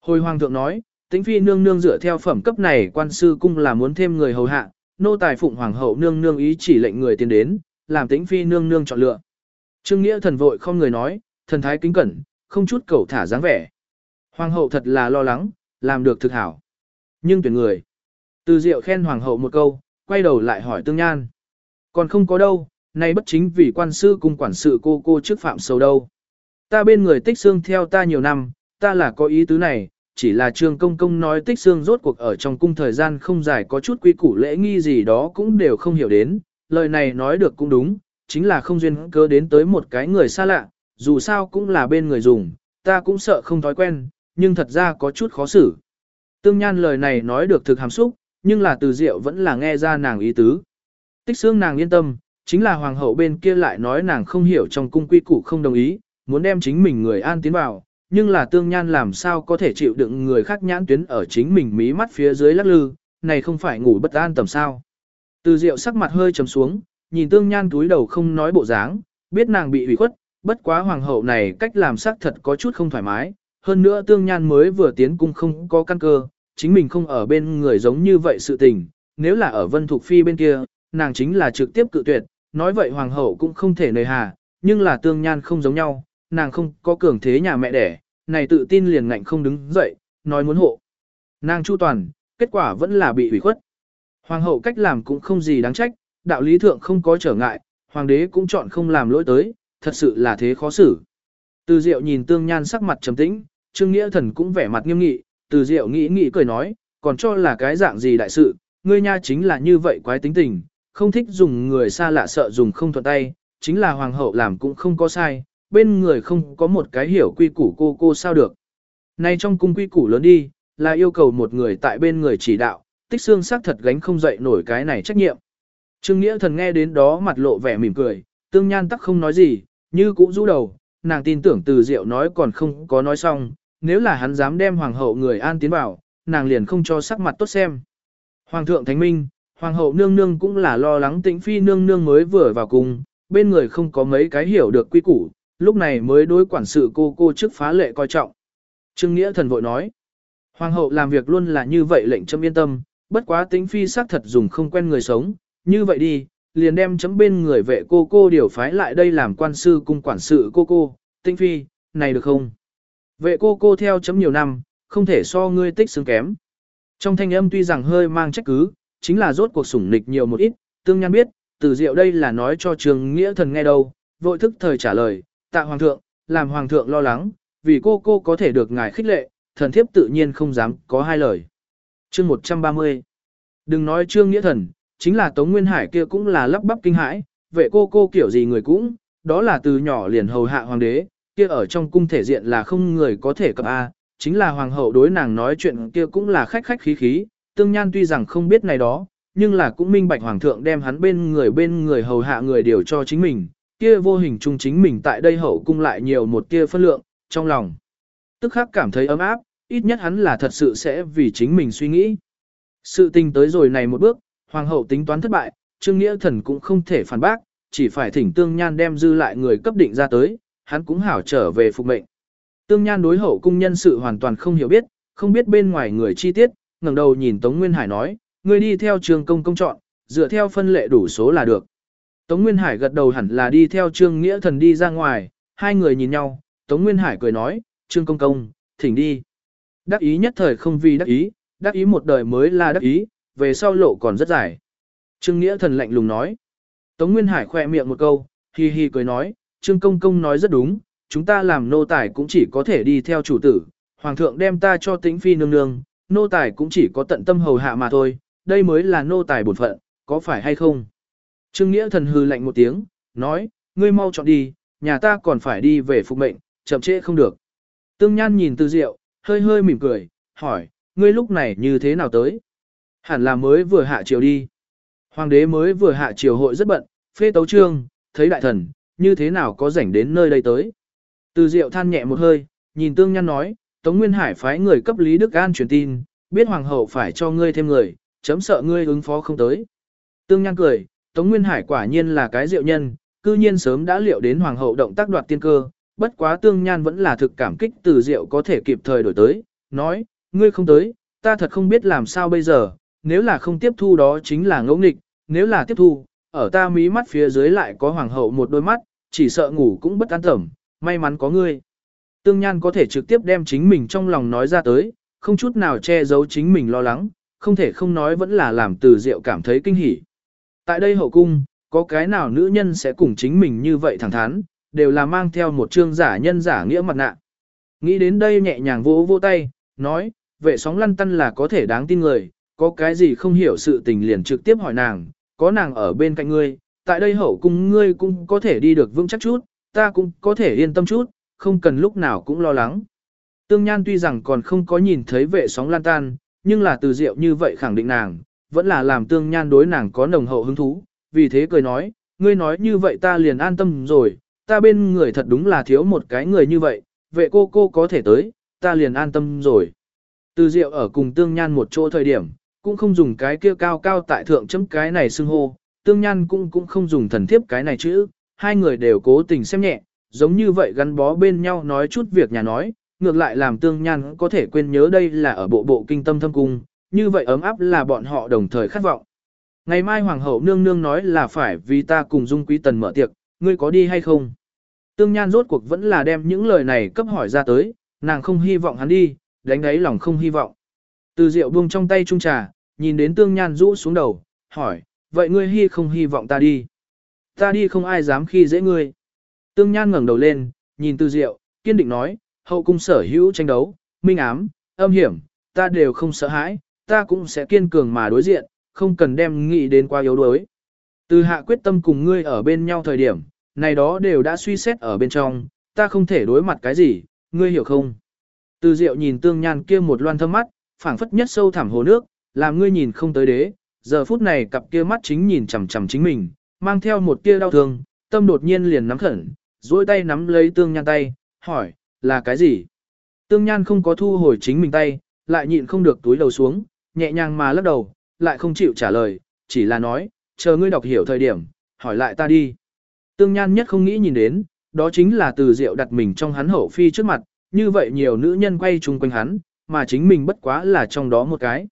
Hồi hoàng thượng nói, tĩnh phi nương nương dựa theo phẩm cấp này quan sư cung là muốn thêm người hầu hạ, nô tài phụng hoàng hậu nương nương ý chỉ lệnh người tiến đến, làm tĩnh phi nương nương chọn lựa. Trương Nghĩa thần vội không người nói, thần thái kính cẩn, không chút cầu thả dáng vẻ. Hoàng hậu thật là lo lắng, làm được thực hảo. Nhưng tuyển người. Từ diệu khen hoàng hậu một câu, quay đầu lại hỏi tương nhan. Còn không có đâu, nay bất chính vì quan sư cùng quản sự cô cô trước phạm sâu đâu. Ta bên người tích xương theo ta nhiều năm, ta là có ý tứ này, chỉ là trương công công nói tích xương rốt cuộc ở trong cung thời gian không dài có chút quy củ lễ nghi gì đó cũng đều không hiểu đến, lời này nói được cũng đúng, chính là không duyên cớ đến tới một cái người xa lạ, dù sao cũng là bên người dùng, ta cũng sợ không thói quen, nhưng thật ra có chút khó xử. Tương Nhan lời này nói được thực hàm xúc, nhưng là từ diệu vẫn là nghe ra nàng ý tứ. Tích xương nàng yên tâm, chính là hoàng hậu bên kia lại nói nàng không hiểu trong cung quy củ không đồng ý, muốn đem chính mình người an tiến vào, nhưng là tương nhan làm sao có thể chịu đựng người khác nhãn tuyến ở chính mình mí mắt phía dưới lắc lư, này không phải ngủ bất an tầm sao. Từ diệu sắc mặt hơi trầm xuống, nhìn tương nhan túi đầu không nói bộ dáng, biết nàng bị ủy khuất, bất quá hoàng hậu này cách làm sắc thật có chút không thoải mái, hơn nữa tương nhan mới vừa tiến cung không có căn cơ, chính mình không ở bên người giống như vậy sự tình, nếu là ở Vân Thục Phi bên kia, nàng chính là trực tiếp cự tuyệt, nói vậy hoàng hậu cũng không thể nề hà, nhưng là tương nhan không giống nhau, nàng không có cường thế nhà mẹ đẻ, này tự tin liền ngạnh không đứng dậy, nói muốn hộ. Nàng chu toàn, kết quả vẫn là bị hủy khuất. Hoàng hậu cách làm cũng không gì đáng trách, đạo lý thượng không có trở ngại, hoàng đế cũng chọn không làm lỗi tới, thật sự là thế khó xử. Từ diệu nhìn tương nhan sắc mặt trầm tĩnh, trương nghĩa thần cũng vẻ mặt nghiêm nghị, từ diệu nghĩ nghĩ cười nói, còn cho là cái dạng gì đại sự, ngươi nha chính là như vậy quái tính tình, không thích dùng người xa lạ sợ dùng không thuận tay, chính là hoàng hậu làm cũng không có sai, bên người không có một cái hiểu quy củ cô cô sao được. Nay trong cung quy củ lớn đi, là yêu cầu một người tại bên người chỉ đạo, tích xương sắc thật gánh không dậy nổi cái này trách nhiệm. Trương Nghĩa thần nghe đến đó mặt lộ vẻ mỉm cười, tương nhan tắc không nói gì, như cũng rũ đầu, nàng tin tưởng từ diệu nói còn không có nói xong, nếu là hắn dám đem hoàng hậu người an tiến vào, nàng liền không cho sắc mặt tốt xem. Hoàng thượng thánh minh, hoàng hậu nương nương cũng là lo lắng tĩnh phi nương nương mới vừa vào cùng, bên người không có mấy cái hiểu được quy củ, lúc này mới đối quản sự cô cô trước phá lệ coi trọng. Trương Nghĩa thần vội nói, hoàng hậu làm việc luôn là như vậy lệnh châm yên tâm, bất quá tĩnh phi xác thật dùng không quen người sống, như vậy đi, liền đem chấm bên người vệ cô cô điều phái lại đây làm quan sư cung quản sự cô cô, tĩnh phi, này được không? Vệ cô cô theo chấm nhiều năm, không thể so ngươi tích xứng kém. Trong thanh âm tuy rằng hơi mang trách cứ, chính là rốt cuộc sủng nịch nhiều một ít, tương nhan biết, từ diệu đây là nói cho trường nghĩa thần nghe đâu, vội thức thời trả lời, tạ hoàng thượng, làm hoàng thượng lo lắng, vì cô cô có thể được ngài khích lệ, thần thiếp tự nhiên không dám có hai lời. Chương 130 Đừng nói trương nghĩa thần, chính là Tống Nguyên Hải kia cũng là lắp bắp kinh hãi, vệ cô cô kiểu gì người cũng, đó là từ nhỏ liền hầu hạ hoàng đế, kia ở trong cung thể diện là không người có thể cập A, chính là hoàng hậu đối nàng nói chuyện kia cũng là khách khách khí khí, tương nhan tuy rằng không biết này đó, nhưng là cũng minh bạch hoàng thượng đem hắn bên người bên người hầu hạ người điều cho chính mình, kia vô hình chung chính mình tại đây hậu cung lại nhiều một kia phân lượng, trong lòng. Tức khắc cảm thấy ấm áp, ít nhất hắn là thật sự sẽ vì chính mình suy nghĩ. Sự tình tới rồi này một bước, hoàng hậu tính toán thất bại, Trương Nghĩa Thần cũng không thể phản bác, chỉ phải thỉnh Tương Nhan đem dư lại người cấp định ra tới, hắn cũng hảo trở về phục mệnh. Tương Nhan đối hậu cung nhân sự hoàn toàn không hiểu biết, không biết bên ngoài người chi tiết, ngẩng đầu nhìn Tống Nguyên Hải nói, ngươi đi theo trường công công chọn, dựa theo phân lệ đủ số là được. Tống Nguyên Hải gật đầu hẳn là đi theo Trương Nghĩa Thần đi ra ngoài, hai người nhìn nhau, Tống Nguyên Hải cười nói, Trương Công Công, thỉnh đi. Đắc ý nhất thời không vì đắc ý, đắc ý một đời mới là đắc ý, về sau lộ còn rất dài. Trương Nghĩa Thần lạnh lùng nói. Tống Nguyên Hải khỏe miệng một câu, hi hi cười nói, Trương Công Công nói rất đúng, chúng ta làm nô tài cũng chỉ có thể đi theo chủ tử, Hoàng thượng đem ta cho tĩnh phi nương nương, nô tài cũng chỉ có tận tâm hầu hạ mà thôi, đây mới là nô tài bổn phận, có phải hay không? Trương Nghĩa Thần hư lạnh một tiếng, nói, ngươi mau chọn đi, nhà ta còn phải đi về phục mệnh, chậm trễ không được. Tương Nhan nhìn Từ Diệu, hơi hơi mỉm cười, hỏi, ngươi lúc này như thế nào tới? Hẳn là mới vừa hạ triều đi. Hoàng đế mới vừa hạ triều hội rất bận, phê tấu trương, thấy đại thần, như thế nào có rảnh đến nơi đây tới. Từ Diệu than nhẹ một hơi, nhìn Tương Nhan nói, Tống Nguyên Hải phái người cấp Lý Đức An truyền tin, biết Hoàng hậu phải cho ngươi thêm người, chấm sợ ngươi ứng phó không tới. Tương Nhan cười, Tống Nguyên Hải quả nhiên là cái diệu nhân, cư nhiên sớm đã liệu đến Hoàng hậu động tác đoạt tiên cơ, bất quá Tương Nhan vẫn là thực cảm kích từ Diệu có thể kịp thời đổi tới, nói, ngươi không tới, ta thật không biết làm sao bây giờ, nếu là không tiếp thu đó chính là ngẫu nghịch, nếu là tiếp thu, ở ta mí mắt phía dưới lại có hoàng hậu một đôi mắt, chỉ sợ ngủ cũng bất an tẩm, may mắn có ngươi. Tương Nhan có thể trực tiếp đem chính mình trong lòng nói ra tới, không chút nào che giấu chính mình lo lắng, không thể không nói vẫn là làm từ diệu cảm thấy kinh hỉ. Tại đây hậu cung, có cái nào nữ nhân sẽ cùng chính mình như vậy thẳng thắn, đều là mang theo một trương giả nhân giả nghĩa mặt nạ. Nghĩ đến đây nhẹ nhàng vỗ vỗ tay, nói, vệ sóng lăn tăn là có thể đáng tin người, có cái gì không hiểu sự tình liền trực tiếp hỏi nàng, có nàng ở bên cạnh ngươi, tại đây hậu cung ngươi cũng có thể đi được vững chắc chút, ta cũng có thể yên tâm chút, không cần lúc nào cũng lo lắng. Tương Nhan tuy rằng còn không có nhìn thấy vệ sóng lan tan, nhưng là từ diệu như vậy khẳng định nàng, vẫn là làm Tương Nhan đối nàng có nồng hậu hứng thú, vì thế cười nói, ngươi nói như vậy ta liền an tâm rồi, ta bên người thật đúng là thiếu một cái người như vậy, vệ cô cô có thể tới, ta liền an tâm rồi. Từ diệu ở cùng Tương Nhan một chỗ thời điểm, cũng không dùng cái kia cao cao tại thượng chấm cái này xưng hô, tương nhan cũng cũng không dùng thần thiếp cái này chữ, hai người đều cố tình xem nhẹ, giống như vậy gắn bó bên nhau nói chút việc nhà nói, ngược lại làm tương nhan có thể quên nhớ đây là ở bộ bộ kinh tâm thâm cung, như vậy ấm áp là bọn họ đồng thời khát vọng. Ngày mai hoàng hậu nương nương nói là phải vì ta cùng dung quý tần mở tiệc, ngươi có đi hay không? Tương nhan rốt cuộc vẫn là đem những lời này cấp hỏi ra tới, nàng không hy vọng hắn đi, đánh đáy lòng không hy vọng. Từ rượu buông trong tay trung trà, nhìn đến tương nhan rũ xuống đầu, hỏi, vậy ngươi hy không hy vọng ta đi? Ta đi không ai dám khi dễ ngươi. Tương nhan ngẩng đầu lên, nhìn từ diệu, kiên định nói, hậu cung sở hữu tranh đấu, minh ám, âm hiểm, ta đều không sợ hãi, ta cũng sẽ kiên cường mà đối diện, không cần đem nghĩ đến quá yếu đuối. Từ hạ quyết tâm cùng ngươi ở bên nhau thời điểm, này đó đều đã suy xét ở bên trong, ta không thể đối mặt cái gì, ngươi hiểu không? Từ diệu nhìn tương nhan kia một loan thâm mắt, phảng phất nhất sâu thẳm hồ nước, làm ngươi nhìn không tới đế, giờ phút này cặp kia mắt chính nhìn chằm chằm chính mình, mang theo một tia đau thương, tâm đột nhiên liền nắm khẩn, duỗi tay nắm lấy tương nhan tay, hỏi, là cái gì? Tương nhan không có thu hồi chính mình tay, lại nhịn không được túi đầu xuống, nhẹ nhàng mà lắc đầu, lại không chịu trả lời, chỉ là nói, chờ ngươi đọc hiểu thời điểm, hỏi lại ta đi. Tương nhan nhất không nghĩ nhìn đến, đó chính là từ diệu đặt mình trong hắn hậu phi trước mặt, như vậy nhiều nữ nhân quay chung quanh hắn, mà chính mình bất quá là trong đó một cái.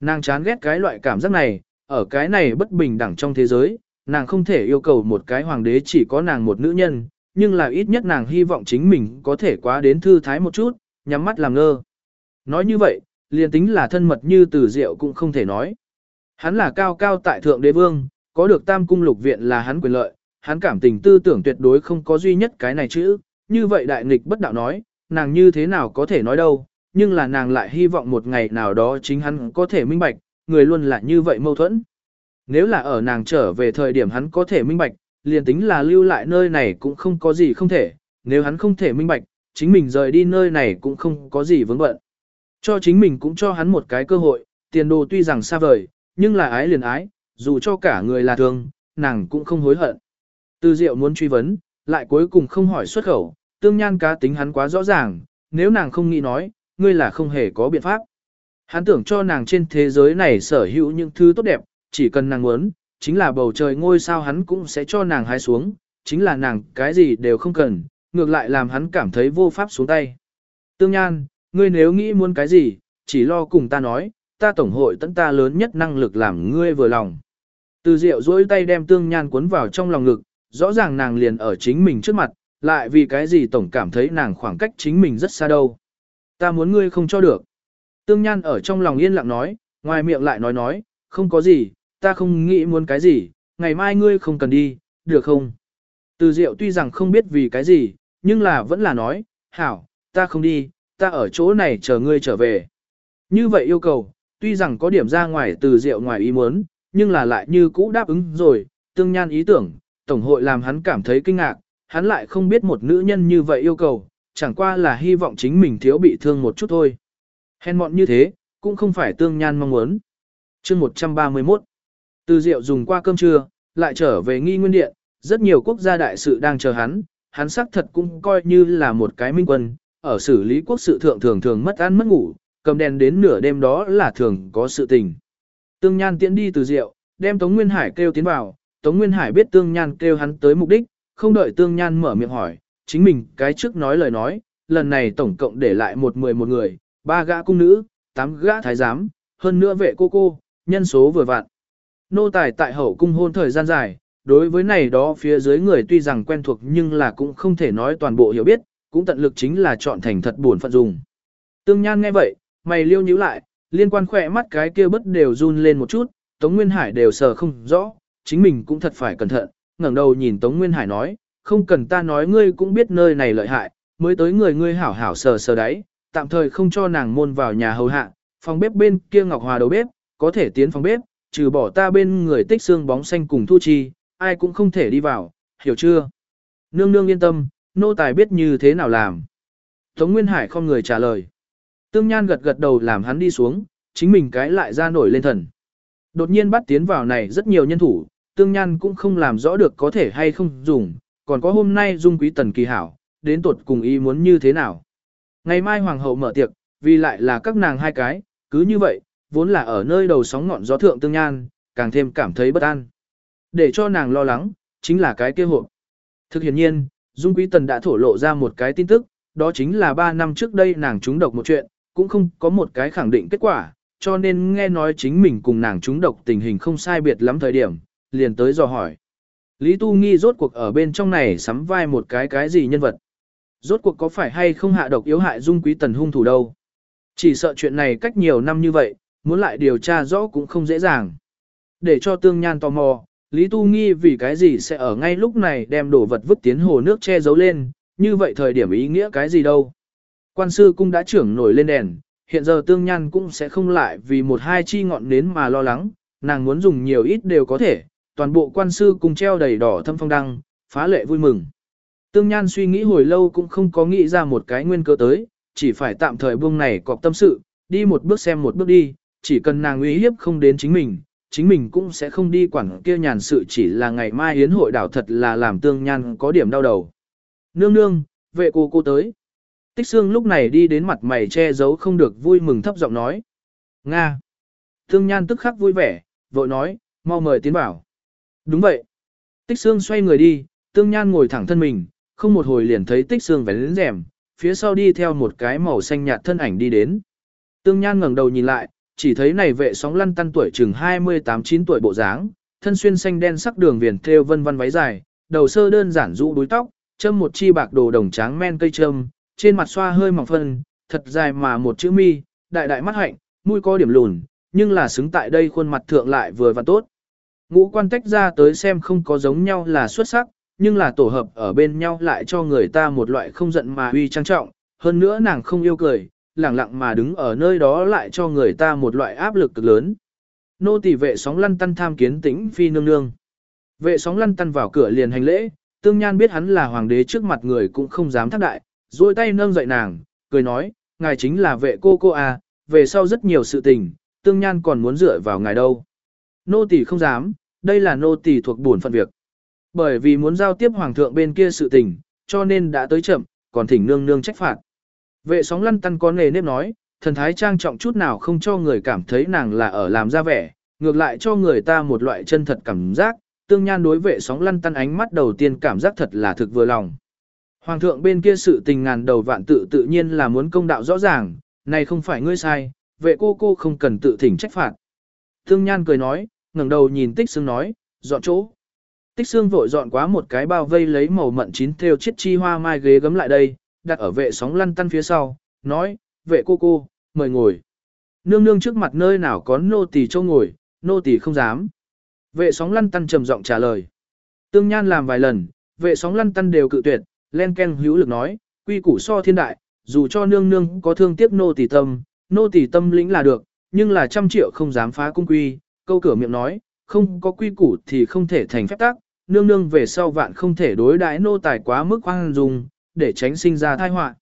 Nàng chán ghét cái loại cảm giác này, ở cái này bất bình đẳng trong thế giới, nàng không thể yêu cầu một cái hoàng đế chỉ có nàng một nữ nhân, nhưng là ít nhất nàng hy vọng chính mình có thể quá đến thư thái một chút, nhắm mắt làm ngơ. Nói như vậy, liền tính là thân mật như từ diệu cũng không thể nói. Hắn là cao cao tại thượng đế vương, có được tam cung lục viện là hắn quyền lợi, hắn cảm tình tư tưởng tuyệt đối không có duy nhất cái này chữ, như vậy đại nghịch bất đạo nói, nàng như thế nào có thể nói đâu, nhưng là nàng lại hy vọng một ngày nào đó chính hắn có thể minh bạch, người luôn là như vậy mâu thuẫn. Nếu là ở nàng trở về thời điểm hắn có thể minh bạch, liền tính là lưu lại nơi này cũng không có gì không thể, nếu hắn không thể minh bạch, chính mình rời đi nơi này cũng không có gì vướng bận. Cho chính mình cũng cho hắn một cái cơ hội, tiền đồ tuy rằng xa vời, nhưng là ái liền ái, dù cho cả người là thương, nàng cũng không hối hận. Từ Diệu muốn truy vấn, lại cuối cùng không hỏi xuất khẩu, tương nhan cá tính hắn quá rõ ràng, nếu nàng không nghĩ nói, ngươi là không hề có biện pháp. Hắn tưởng cho nàng trên thế giới này sở hữu những thứ tốt đẹp, chỉ cần nàng muốn, chính là bầu trời ngôi sao hắn cũng sẽ cho nàng hái xuống, chính là nàng cái gì đều không cần, ngược lại làm hắn cảm thấy vô pháp xuống tay. Tương Nhan, ngươi nếu nghĩ muốn cái gì, chỉ lo cùng ta nói, ta tổng hội tận ta lớn nhất năng lực làm ngươi vừa lòng. Từ Diệu duỗi tay đem Tương Nhan cuốn vào trong lòng ngực, rõ ràng nàng liền ở chính mình trước mặt, lại vì cái gì tổng cảm thấy nàng khoảng cách chính mình rất xa đâu. Ta muốn ngươi không cho được. Tương Nhan ở trong lòng yên lặng nói, ngoài miệng lại nói nói, không có gì, ta không nghĩ muốn cái gì, ngày mai ngươi không cần đi, được không? Từ Diệu tuy rằng không biết vì cái gì, nhưng là vẫn là nói, hảo, ta không đi, ta ở chỗ này chờ ngươi trở về. Như vậy yêu cầu, tuy rằng có điểm ra ngoài từ Diệu ngoài ý muốn, nhưng là lại như cũ đáp ứng rồi, tương nhan ý tưởng, Tổng hội làm hắn cảm thấy kinh ngạc, hắn lại không biết một nữ nhân như vậy yêu cầu, chẳng qua là hy vọng chính mình thiếu bị thương một chút thôi. Hèn mọn như thế, cũng không phải tương nhan mong muốn. chương 131 từ Diệu dùng qua cơm trưa, lại trở về nghi nguyên điện, rất nhiều quốc gia đại sự đang chờ hắn, hắn xác thật cũng coi như là một cái minh quân, ở xử lý quốc sự thượng thường thường mất ăn mất ngủ, cầm đèn đến nửa đêm đó là thường có sự tình. Tương Nhan tiễn đi từ Diệu, đem Tống Nguyên Hải kêu tiến vào, Tống Nguyên Hải biết Tương Nhan kêu hắn tới mục đích, không đợi Tương Nhan mở miệng hỏi, chính mình cái trước nói lời nói, lần này tổng cộng để lại một mười một người, ba gã cung nữ, tám gã thái giám, hơn nữa vệ cô cô, nhân số vừa vặn. Nô tài tại hậu cung hôn thời gian dài, đối với này đó phía dưới người tuy rằng quen thuộc nhưng là cũng không thể nói toàn bộ hiểu biết, cũng tận lực chính là chọn thành thật buồn phận dùng. Tương Nhan nghe vậy, mày liêu nhíu lại, liên quan khỏe mắt cái kia bất đều run lên một chút, Tống Nguyên Hải đều sờ không rõ, chính mình cũng thật phải cẩn thận, ngẩng đầu nhìn Tống Nguyên Hải nói, không cần ta nói ngươi cũng biết nơi này lợi hại, mới tới người ngươi hảo hảo sờ sờ đấy, tạm thời không cho nàng môn vào nhà hầu hạ, phòng bếp bên kia Ngọc Hòa đầu bếp, có thể tiến phòng bếp, trừ bỏ ta bên người tích xương bóng xanh cùng thu chi, ai cũng không thể đi vào, hiểu chưa? Nương nương yên tâm, nô tài biết như thế nào làm. Tống Nguyên Hải không người trả lời. Tương Nhan gật gật đầu làm hắn đi xuống, chính mình cái lại ra nổi lên thần. Đột nhiên bắt tiến vào này rất nhiều nhân thủ, Tương Nhan cũng không làm rõ được có thể hay không dùng, còn có hôm nay dung quý tần kỳ hảo, đến tuột cùng ý muốn như thế nào. Ngày mai hoàng hậu mở tiệc, vì lại là các nàng hai cái, cứ như vậy, vốn là ở nơi đầu sóng ngọn gió thượng Tương Nhan, càng thêm cảm thấy bất an. Để cho nàng lo lắng, chính là cái kia hộp. Thực hiện nhiên, Dung Quý Tần đã thổ lộ ra một cái tin tức, đó chính là 3 năm trước đây nàng trúng độc một chuyện, cũng không có một cái khẳng định kết quả, cho nên nghe nói chính mình cùng nàng trúng độc tình hình không sai biệt lắm thời điểm, liền tới dò hỏi. Lý Tu Nghi rốt cuộc ở bên trong này sắm vai một cái cái gì nhân vật. Rốt cuộc có phải hay không hạ độc yếu hại Dung Quý Tần hung thủ đâu. Chỉ sợ chuyện này cách nhiều năm như vậy, muốn lại điều tra rõ cũng không dễ dàng. Để cho tương nhan tò mò, Lý Tu Nghi vì cái gì sẽ ở ngay lúc này đem đồ vật vứt tiến hồ nước che giấu lên, như vậy thời điểm ý nghĩa cái gì đâu. Quan sư cũng đã trưởng nổi lên đèn, hiện giờ tương nhan cũng sẽ không lại vì một hai chi ngọn nến mà lo lắng, nàng muốn dùng nhiều ít đều có thể, toàn bộ quan sư cùng treo đầy đỏ thâm phong đăng, phá lệ vui mừng. Tương nhan suy nghĩ hồi lâu cũng không có nghĩ ra một cái nguyên cơ tới, chỉ phải tạm thời buông này cọp tâm sự, đi một bước xem một bước đi, chỉ cần nàng uy hiếp không đến chính mình, chính mình cũng sẽ không đi quản kia nhàn sự chỉ là ngày mai yến hội đảo thật là làm tương nhan có điểm đau đầu. Nương nương, vệ cô cô tới. Tích xương lúc này đi đến mặt mày che giấu không được vui mừng thấp giọng nói. Nga. Tương nhan tức khắc vui vẻ, vội nói, mau mời tiến bảo. Đúng vậy. Tích xương xoay người đi, tương nhan ngồi thẳng thân mình, không một hồi liền thấy tích xương vén lên rèm, phía sau đi theo một cái màu xanh nhạt thân ảnh đi đến. Tương nhan ngẩng đầu nhìn lại, chỉ thấy này vệ sóng lăn tăn tuổi chừng 28-9 tuổi bộ dáng, thân xuyên xanh đen sắc đường viền thêu vân vân váy dài, đầu sơ đơn giản rũ đuôi tóc, châm một chi bạc đồ đồng tráng men cây châm, trên mặt xoa hơi mỏng phân, thật dài mà một chữ mi, đại đại mắt hạnh, mũi có điểm lùn, nhưng là xứng tại đây khuôn mặt thượng lại vừa và tốt. Ngũ quan tách ra tới xem không có giống nhau là xuất sắc, nhưng là tổ hợp ở bên nhau lại cho người ta một loại không giận mà uy trang trọng, hơn nữa nàng không yêu cười, lặng lặng mà đứng ở nơi đó lại cho người ta một loại áp lực cực lớn. nô tỳ vệ sóng lăn tăn tham kiến tĩnh phi nương nương. Vệ sóng lăn tăn vào cửa liền hành lễ, tương nhan biết hắn là hoàng đế trước mặt người cũng không dám thác đại, duỗi tay nâng dậy nàng, cười nói, ngài chính là vệ cô cô à, về sau rất nhiều sự tình, tương nhan còn muốn dựa vào ngài đâu. Nô tỳ không dám, đây là nô tỳ thuộc bổn phận việc. Bởi vì muốn giao tiếp hoàng thượng bên kia sự tình, cho nên đã tới chậm, còn thỉnh nương nương trách phạt. Vệ sóng lăn tăn có nề nếp nói, thần thái trang trọng chút nào không cho người cảm thấy nàng là ở làm ra vẻ, ngược lại cho người ta một loại chân thật cảm giác, tương nhan đối vệ sóng lăn tăn ánh mắt đầu tiên cảm giác thật là thực vừa lòng. Hoàng thượng bên kia sự tình ngàn đầu vạn tự tự nhiên là muốn công đạo rõ ràng, này không phải ngươi sai, vệ cô cô không cần tự thỉnh trách phạt. Tương nhan cười nói, ngẩng đầu nhìn tích xương nói, dọn chỗ. Tích xương vội dọn quá một cái bao vây lấy màu mận chín theo chiếc chi hoa mai ghế gấm lại đây, đặt ở vệ sóng lăn tăn phía sau, nói, vệ cô cô, mời ngồi. Nương nương trước mặt nơi nào có nô tỳ châu ngồi, nô tỳ không dám. Vệ sóng lăn tăn trầm giọng trả lời. Tương Nhan làm vài lần, vệ sóng lăn tăn đều cự tuyệt, len ken hữu lực nói, quy củ so thiên đại, dù cho nương nương có thương tiếc nô tỳ tâm, nô tỳ tâm lĩnh là được, nhưng là trăm triệu không dám phá cung quy, câu cửa miệng nói, không có quy củ thì không thể thành phép tắc nương nương về sau vạn không thể đối đãi nô tài quá mức khoan dung, để tránh sinh ra tai họa.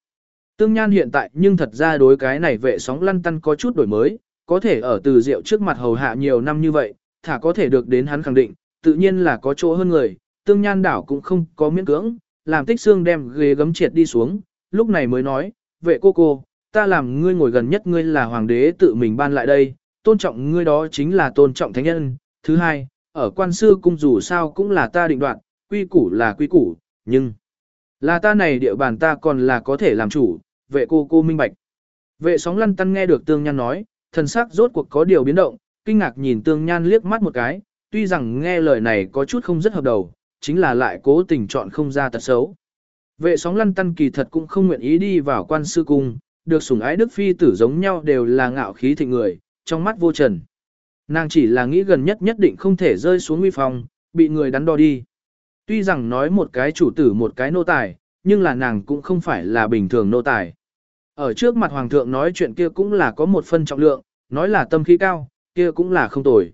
Tương Nhan hiện tại nhưng thật ra đối cái này vệ sóng lăn tăn có chút đổi mới, có thể ở từ rượu trước mặt hầu hạ nhiều năm như vậy, thả có thể được đến hắn khẳng định, tự nhiên là có chỗ hơn người, Tương Nhan đảo cũng không có miễn cưỡng, làm tích xương đem ghế gấm triệt đi xuống, lúc này mới nói, vệ cô cô, ta làm ngươi ngồi gần nhất ngươi là hoàng đế tự mình ban lại đây, tôn trọng ngươi đó chính là tôn trọng thánh nhân. Thứ hai, ở quan sư cung dù sao cũng là ta định đoạn, quy củ là quy củ, nhưng là ta này địa bàn ta còn là có thể làm chủ, vệ cô cô minh bạch. Vệ sóng lăn tăn nghe được tương nhan nói, thần sắc rốt cuộc có điều biến động, kinh ngạc nhìn tương nhan liếc mắt một cái, tuy rằng nghe lời này có chút không rất hợp đầu, chính là lại cố tình chọn không ra tật xấu. Vệ sóng lăn tăn kỳ thật cũng không nguyện ý đi vào quan sư cung, được sủng ái đức phi tử giống nhau đều là ngạo khí thịnh người, trong mắt vô trần. Nàng chỉ là nghĩ gần nhất nhất định không thể rơi xuống nguy phòng, bị người đắn đo đi. Tuy rằng nói một cái chủ tử một cái nô tài, nhưng là nàng cũng không phải là bình thường nô tài. Ở trước mặt hoàng thượng nói chuyện kia cũng là có một phân trọng lượng, nói là tâm khí cao, kia cũng là không tồi.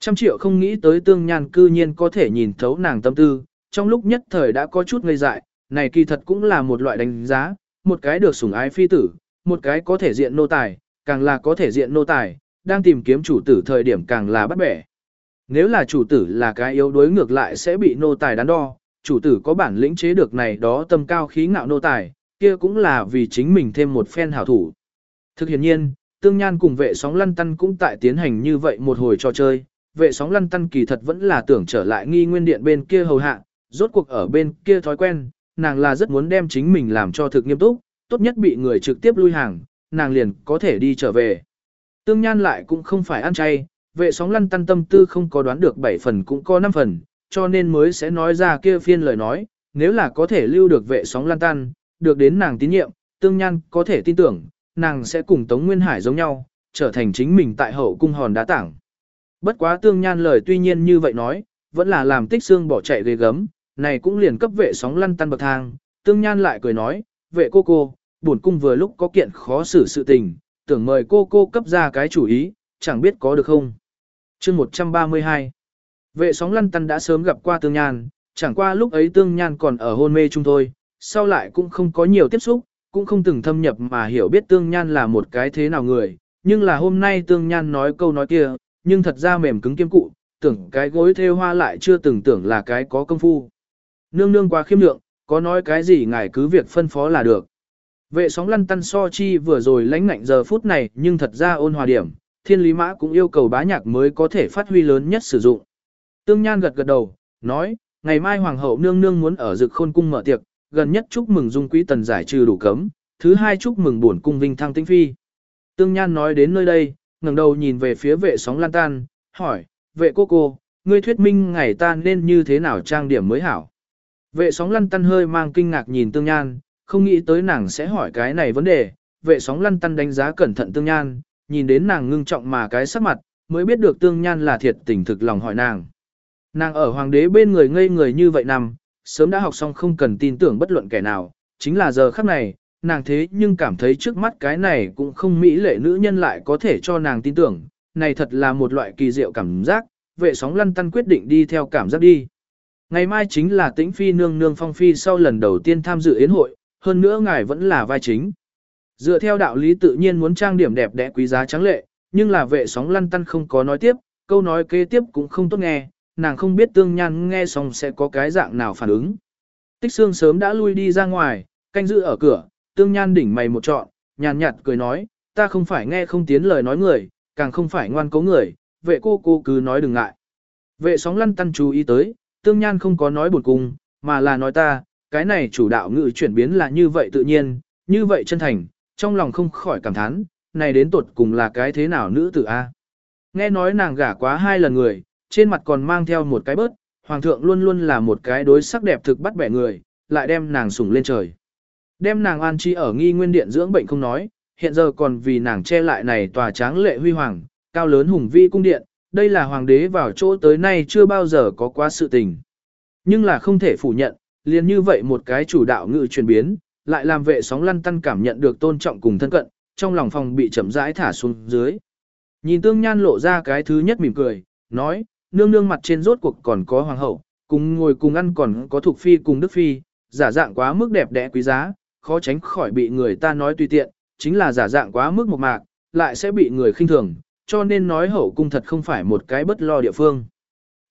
Trăm triệu không nghĩ tới tương nhan cư nhiên có thể nhìn thấu nàng tâm tư, trong lúc nhất thời đã có chút ngây dại, này kỳ thật cũng là một loại đánh giá, một cái được sủng ái phi tử, một cái có thể diện nô tài, càng là có thể diện nô tài, đang tìm kiếm chủ tử thời điểm càng là bắt bẻ. Nếu là chủ tử là cái yếu đối ngược lại sẽ bị nô tài đắn đo, chủ tử có bản lĩnh chế được này đó tâm cao khí ngạo nô tài, kia cũng là vì chính mình thêm một phen hảo thủ. Thực hiện nhiên, tương nhan cùng vệ sóng lăn tăn cũng tại tiến hành như vậy một hồi trò chơi, vệ sóng lăn tăn kỳ thật vẫn là tưởng trở lại nghi nguyên điện bên kia hầu hạ, rốt cuộc ở bên kia thói quen, nàng là rất muốn đem chính mình làm cho thực nghiêm túc, tốt nhất bị người trực tiếp lui hàng, nàng liền có thể đi trở về. Tương Nhan lại cũng không phải ăn chay, vệ sóng lăn tăn tâm tư không có đoán được 7 phần cũng có 5 phần, cho nên mới sẽ nói ra kia phiên lời nói, nếu là có thể lưu được vệ sóng lăn tăn, được đến nàng tín nhiệm, Tương Nhan có thể tin tưởng, nàng sẽ cùng Tống Nguyên Hải giống nhau, trở thành chính mình tại hậu cung hòn đá tảng. Bất quá Tương Nhan lời tuy nhiên như vậy nói, vẫn là làm tích xương bỏ chạy ghê gấm, này cũng liền cấp vệ sóng lăn tăn bậc thang, Tương Nhan lại cười nói, vệ cô cô, bổn cung vừa lúc có kiện khó xử sự tình, tưởng mời cô cô cấp ra cái chủ ý, chẳng biết có được không chương 132 Vệ sóng lăn tăn đã sớm gặp qua tương nhan, chẳng qua lúc ấy tương nhan còn ở hôn mê chung thôi, sau lại cũng không có nhiều tiếp xúc, cũng không từng thâm nhập mà hiểu biết tương nhan là một cái thế nào người, nhưng là hôm nay tương nhan nói câu nói kia, nhưng thật ra mềm cứng kiêm cụ, tưởng cái gối theo hoa lại chưa từng tưởng là cái có công phu. Nương nương quá khiêm lượng, có nói cái gì ngài cứ việc phân phó là được. Vệ sóng lăn tăn so chi vừa rồi lãnh ngạnh giờ phút này nhưng thật ra ôn hòa điểm, thiên lý mã cũng yêu cầu bá nhạc mới có thể phát huy lớn nhất sử dụng. Tương Nhan gật gật đầu, nói, ngày mai hoàng hậu nương nương muốn ở dực khôn cung mở tiệc, gần nhất chúc mừng dung quý tần giải trừ đủ cấm, thứ hai chúc mừng buồn cung vinh thăng tinh phi. Tương Nhan nói đến nơi đây, ngẩng đầu nhìn về phía vệ sóng lan tan, hỏi, vệ cô cô, ngươi thuyết minh ngày ta nên như thế nào trang điểm mới hảo. Vệ sóng lăn tăn hơi mang kinh ngạc nhìn tương nhan, không nghĩ tới nàng sẽ hỏi cái này vấn đề, vệ sóng lăn tăn đánh giá cẩn thận tương nhan, nhìn đến nàng ngưng trọng mà cái sắc mặt, mới biết được tương nhan là thiệt tình thực lòng hỏi nàng. Nàng ở hoàng đế bên người ngây người như vậy nằm, sớm đã học xong không cần tin tưởng bất luận kẻ nào, chính là giờ khắc này, nàng thế nhưng cảm thấy trước mắt cái này cũng không mỹ lệ nữ nhân lại có thể cho nàng tin tưởng, này thật là một loại kỳ diệu cảm giác, vệ sóng lăn tăn quyết định đi theo cảm giác đi. Ngày mai chính là tĩnh phi nương nương phong phi sau lần đầu tiên tham dự yến hội, hơn nữa ngài vẫn là vai chính. Dựa theo đạo lý tự nhiên muốn trang điểm đẹp đẽ quý giá trắng lệ, nhưng là vệ sóng lăn tăn không có nói tiếp, câu nói kế tiếp cũng không tốt nghe, nàng không biết tương nhan nghe xong sẽ có cái dạng nào phản ứng. Tích xương sớm đã lui đi ra ngoài, canh giữ ở cửa, tương nhan đỉnh mày một trọn, nhàn nhạt cười nói, ta không phải nghe không tiến lời nói người, càng không phải ngoan cố người, vệ cô cô cứ nói đừng ngại. Vệ sóng lăn tăn chú ý tới, tương nhan không có nói buồn cung, mà là nói ta, cái này chủ đạo ngữ chuyển biến là như vậy tự nhiên, như vậy chân thành, trong lòng không khỏi cảm thán, này đến tuột cùng là cái thế nào nữ tử A. Nghe nói nàng gả quá hai lần người, trên mặt còn mang theo một cái bớt, hoàng thượng luôn luôn là một cái đối sắc đẹp thực bắt bẻ người, lại đem nàng sủng lên trời. Đem nàng an chi ở nghi nguyên điện dưỡng bệnh không nói, hiện giờ còn vì nàng che lại này tòa tráng lệ huy hoàng, cao lớn hùng vi cung điện, đây là hoàng đế vào chỗ tới nay chưa bao giờ có quá sự tình. Nhưng là không thể phủ nhận, liền như vậy một cái chủ đạo ngự chuyển biến, lại làm vệ sóng lăn tăn cảm nhận được tôn trọng cùng thân cận, trong lòng phòng bị chậm rãi thả xuống dưới. Nhìn tương nhan lộ ra cái thứ nhất mỉm cười, nói, nương nương mặt trên rốt cuộc còn có hoàng hậu, cùng ngồi cùng ăn còn có thuộc phi cùng đức phi, giả dạng quá mức đẹp đẽ quý giá, khó tránh khỏi bị người ta nói tùy tiện, chính là giả dạng quá mức một mạc, lại sẽ bị người khinh thường, cho nên nói hậu cung thật không phải một cái bất lo địa phương.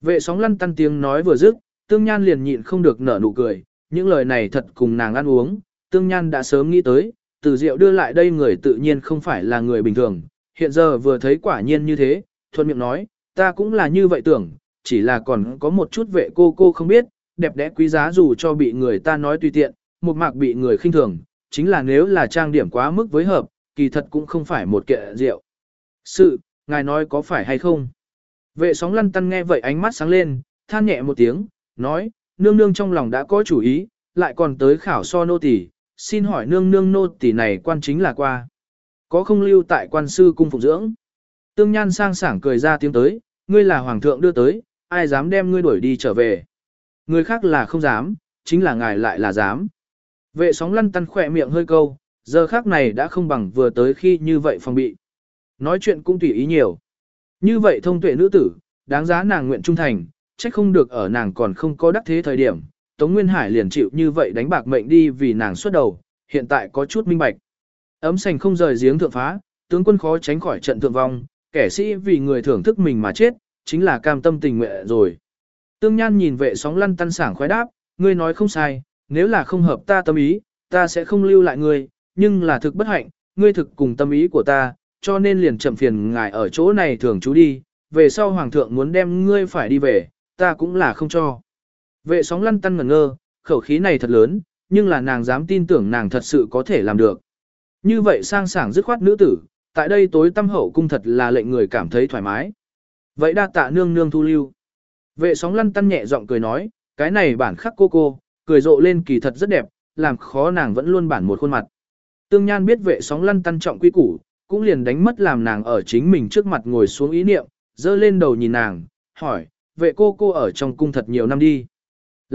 Vệ sóng lăn tăn tiếng nói vừa dứt, tương nhan liền nhịn không được nở nụ cười, những lời này thật cùng nàng ăn uống, tương nhan đã sớm nghĩ tới, từ rượu đưa lại đây người tự nhiên không phải là người bình thường, hiện giờ vừa thấy quả nhiên như thế, thuận miệng nói, ta cũng là như vậy tưởng, chỉ là còn có một chút vệ cô cô không biết, đẹp đẽ quý giá dù cho bị người ta nói tùy tiện, một mạc bị người khinh thường, chính là nếu là trang điểm quá mức với hợp, kỳ thật cũng không phải một kệ rượu. Sự, ngài nói có phải hay không? Vệ sóng lăn tăn nghe vậy ánh mắt sáng lên, than nhẹ một tiếng, nói, nương nương trong lòng đã có chủ ý, lại còn tới khảo so nô tỳ, xin hỏi nương nương nô tỳ này quan chính là qua. Có không lưu tại quan sư cung phục dưỡng? Tương Nhan sang sảng cười ra tiếng tới, ngươi là hoàng thượng đưa tới, ai dám đem ngươi đuổi đi trở về. Người khác là không dám, chính là ngài lại là dám. Vệ sóng lăn tăn khỏe miệng hơi câu, giờ khác này đã không bằng vừa tới khi như vậy phòng bị. Nói chuyện cũng tùy ý nhiều. Như vậy thông tuệ nữ tử, đáng giá nàng nguyện trung thành, trách không được ở nàng còn không có đắc thế thời điểm. Tống Nguyên Hải liền chịu như vậy đánh bạc mệnh đi vì nàng xuất đầu, hiện tại có chút minh bạch. Ấm sành không rời giếng thượng phá, tướng quân khó tránh khỏi trận thượng vong, kẻ sĩ vì người thưởng thức mình mà chết, chính là cam tâm tình nguyện rồi. Tương Nhan nhìn vệ sóng lăn tăn sảng khoái đáp, ngươi nói không sai, nếu là không hợp ta tâm ý, ta sẽ không lưu lại ngươi, nhưng là thực bất hạnh, ngươi thực cùng tâm ý của ta, cho nên liền chậm phiền ngài ở chỗ này thường chú đi, về sau hoàng thượng muốn đem ngươi phải đi về, ta cũng là không cho. Vệ sóng lăn tăn ngẩn ngơ, khẩu khí này thật lớn, nhưng là nàng dám tin tưởng nàng thật sự có thể làm được. Như vậy sang sảng dứt khoát nữ tử, tại đây tối tâm hậu cung thật là lệnh người cảm thấy thoải mái. Vậy đa tạ nương nương thu lưu. Vệ sóng lăn tăn nhẹ giọng cười nói, cái này bản khắc cô cô, cười rộ lên kỳ thật rất đẹp, làm khó nàng vẫn luôn bản một khuôn mặt. Tương Nhan biết vệ sóng lăn tăn trọng quy củ, cũng liền đánh mất làm nàng ở chính mình trước mặt ngồi xuống ý niệm, dơ lên đầu nhìn nàng, hỏi, vệ cô cô ở trong cung thật nhiều năm đi.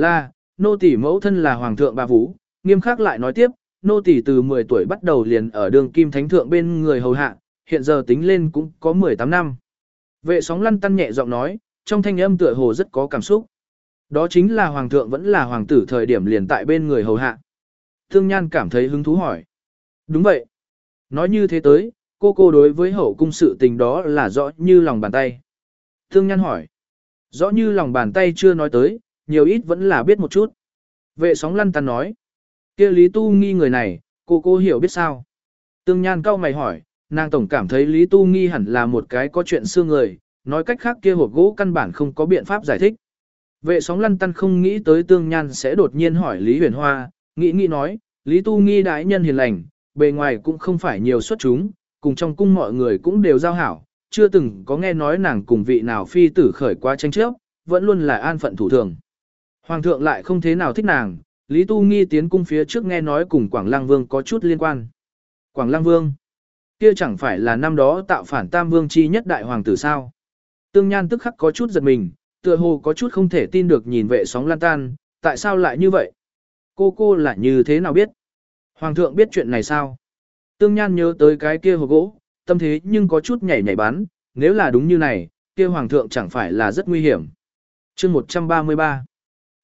Là, nô tỷ mẫu thân là hoàng thượng bà vũ, nghiêm khắc lại nói tiếp, nô tỷ từ 10 tuổi bắt đầu liền ở đường kim thánh thượng bên người hầu hạ, hiện giờ tính lên cũng có 18 năm. Vệ sóng lăn tăn nhẹ giọng nói, trong thanh âm tựa hồ rất có cảm xúc. Đó chính là hoàng thượng vẫn là hoàng tử thời điểm liền tại bên người hầu hạ. Thương Nhan cảm thấy hứng thú hỏi. Đúng vậy. Nói như thế tới, cô cô đối với hậu cung sự tình đó là rõ như lòng bàn tay. Thương Nhan hỏi. Rõ như lòng bàn tay chưa nói tới, nhiều ít vẫn là biết một chút. Vệ sóng lăn tăn nói. kia Lý Tu nghi người này, cô cô hiểu biết sao? Tương Nhan cau mày hỏi, nàng tổng cảm thấy Lý Tu nghi hẳn là một cái có chuyện xưa người, nói cách khác kia hộp gỗ căn bản không có biện pháp giải thích. Vệ sóng lăn tăn không nghĩ tới Tương Nhan sẽ đột nhiên hỏi Lý Huyền Hoa, nghĩ nghĩ nói, Lý Tu nghi đại nhân hiền lành, bề ngoài cũng không phải nhiều xuất chúng, cùng trong cung mọi người cũng đều giao hảo, chưa từng có nghe nói nàng cùng vị nào phi tử khởi qua tranh chấp, vẫn luôn là an phận thủ thường. Hoàng thượng lại không thế nào thích nàng, Lý Tu Nghi tiến cung phía trước nghe nói cùng Quảng Lăng Vương có chút liên quan. Quảng Lăng Vương, kia chẳng phải là năm đó tạo phản Tam Vương chi nhất đại hoàng tử sao? Tương Nhan tức khắc có chút giật mình, tựa hồ có chút không thể tin được nhìn vệ sóng lan tan, tại sao lại như vậy? Cô cô là như thế nào biết? Hoàng thượng biết chuyện này sao? Tương Nhan nhớ tới cái kia hộp gỗ, tâm thế nhưng có chút nhảy nhảy bắn, nếu là đúng như này, kia hoàng thượng chẳng phải là rất nguy hiểm. chương 133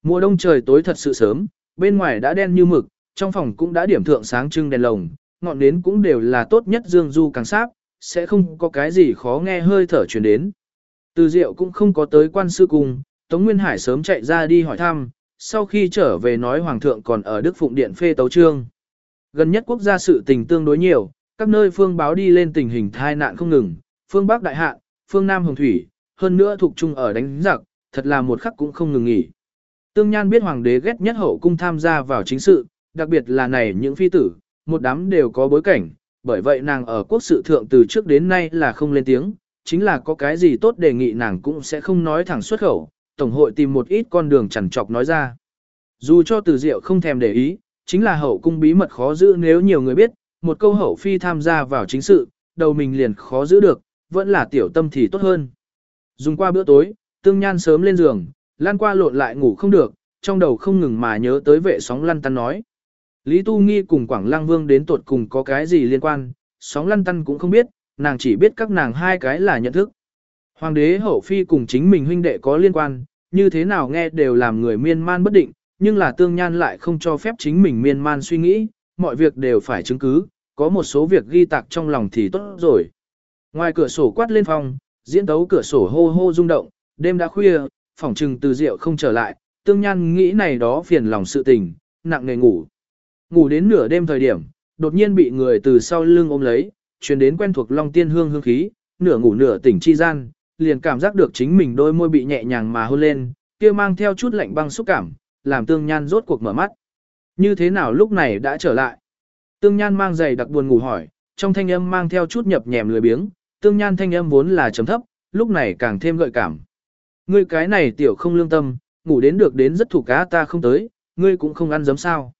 Mùa đông trời tối thật sự sớm, bên ngoài đã đen như mực, trong phòng cũng đã điểm thượng sáng trưng đèn lồng, ngọn nến cũng đều là tốt nhất dương du càng sáp, sẽ không có cái gì khó nghe hơi thở truyền đến. Từ Diệu cũng không có tới quan sư cùng, Tống Nguyên Hải sớm chạy ra đi hỏi thăm, sau khi trở về nói Hoàng thượng còn ở Đức Phụng Điện phê tấu trương. Gần nhất quốc gia sự tình tương đối nhiều, các nơi phương báo đi lên tình hình thai nạn không ngừng, phương Bắc đại hạn, phương Nam hồng thủy, hơn nữa thuộc chung ở đánh giặc, thật là một khắc cũng không ngừng nghỉ. Tương Nhan biết hoàng đế ghét nhất hậu cung tham gia vào chính sự, đặc biệt là này những phi tử, một đám đều có bối cảnh, bởi vậy nàng ở quốc sự thượng từ trước đến nay là không lên tiếng, chính là có cái gì tốt đề nghị nàng cũng sẽ không nói thẳng xuất khẩu, tổng hội tìm một ít con đường chằn trọc nói ra. Dù cho từ diệu không thèm để ý, chính là hậu cung bí mật khó giữ nếu nhiều người biết, một câu hậu phi tham gia vào chính sự, đầu mình liền khó giữ được, vẫn là tiểu tâm thì tốt hơn. Dùng qua bữa tối, tương nhan sớm lên giường, lan qua lộn lại ngủ không được, trong đầu không ngừng mà nhớ tới vệ sóng lăn tăn nói. Lý Tu Nghi cùng Quảng Lăng Vương đến tột cùng có cái gì liên quan, sóng lăn tăn cũng không biết, nàng chỉ biết các nàng hai cái là nhận thức. Hoàng đế hậu phi cùng chính mình huynh đệ có liên quan, như thế nào nghe đều làm người miên man bất định, nhưng là tương nhan lại không cho phép chính mình miên man suy nghĩ, mọi việc đều phải chứng cứ, có một số việc ghi tạc trong lòng thì tốt rồi. Ngoài cửa sổ quát lên phòng, diễn tấu cửa sổ hô hô rung động, đêm đã khuya, Phỏng trừng từ rượu không trở lại, tương nhan nghĩ này đó phiền lòng sự tình, nặng nề ngủ. Ngủ đến nửa đêm thời điểm, đột nhiên bị người từ sau lưng ôm lấy, truyền đến quen thuộc long tiên hương hương khí, nửa ngủ nửa tỉnh chi gian, liền cảm giác được chính mình đôi môi bị nhẹ nhàng mà hôn lên, kia mang theo chút lạnh băng xúc cảm, làm tương nhan rốt cuộc mở mắt. Như thế nào lúc này đã trở lại? Tương nhan mang giày đặc buồn ngủ hỏi, trong thanh âm mang theo chút nhập nhèm lười biếng, tương nhan thanh âm vốn là chấm thấp, lúc này càng thêm gợi cảm. Ngươi cái này tiểu không lương tâm, ngủ đến được đến rất thủ cá ta không tới, ngươi cũng không ăn giấm sao.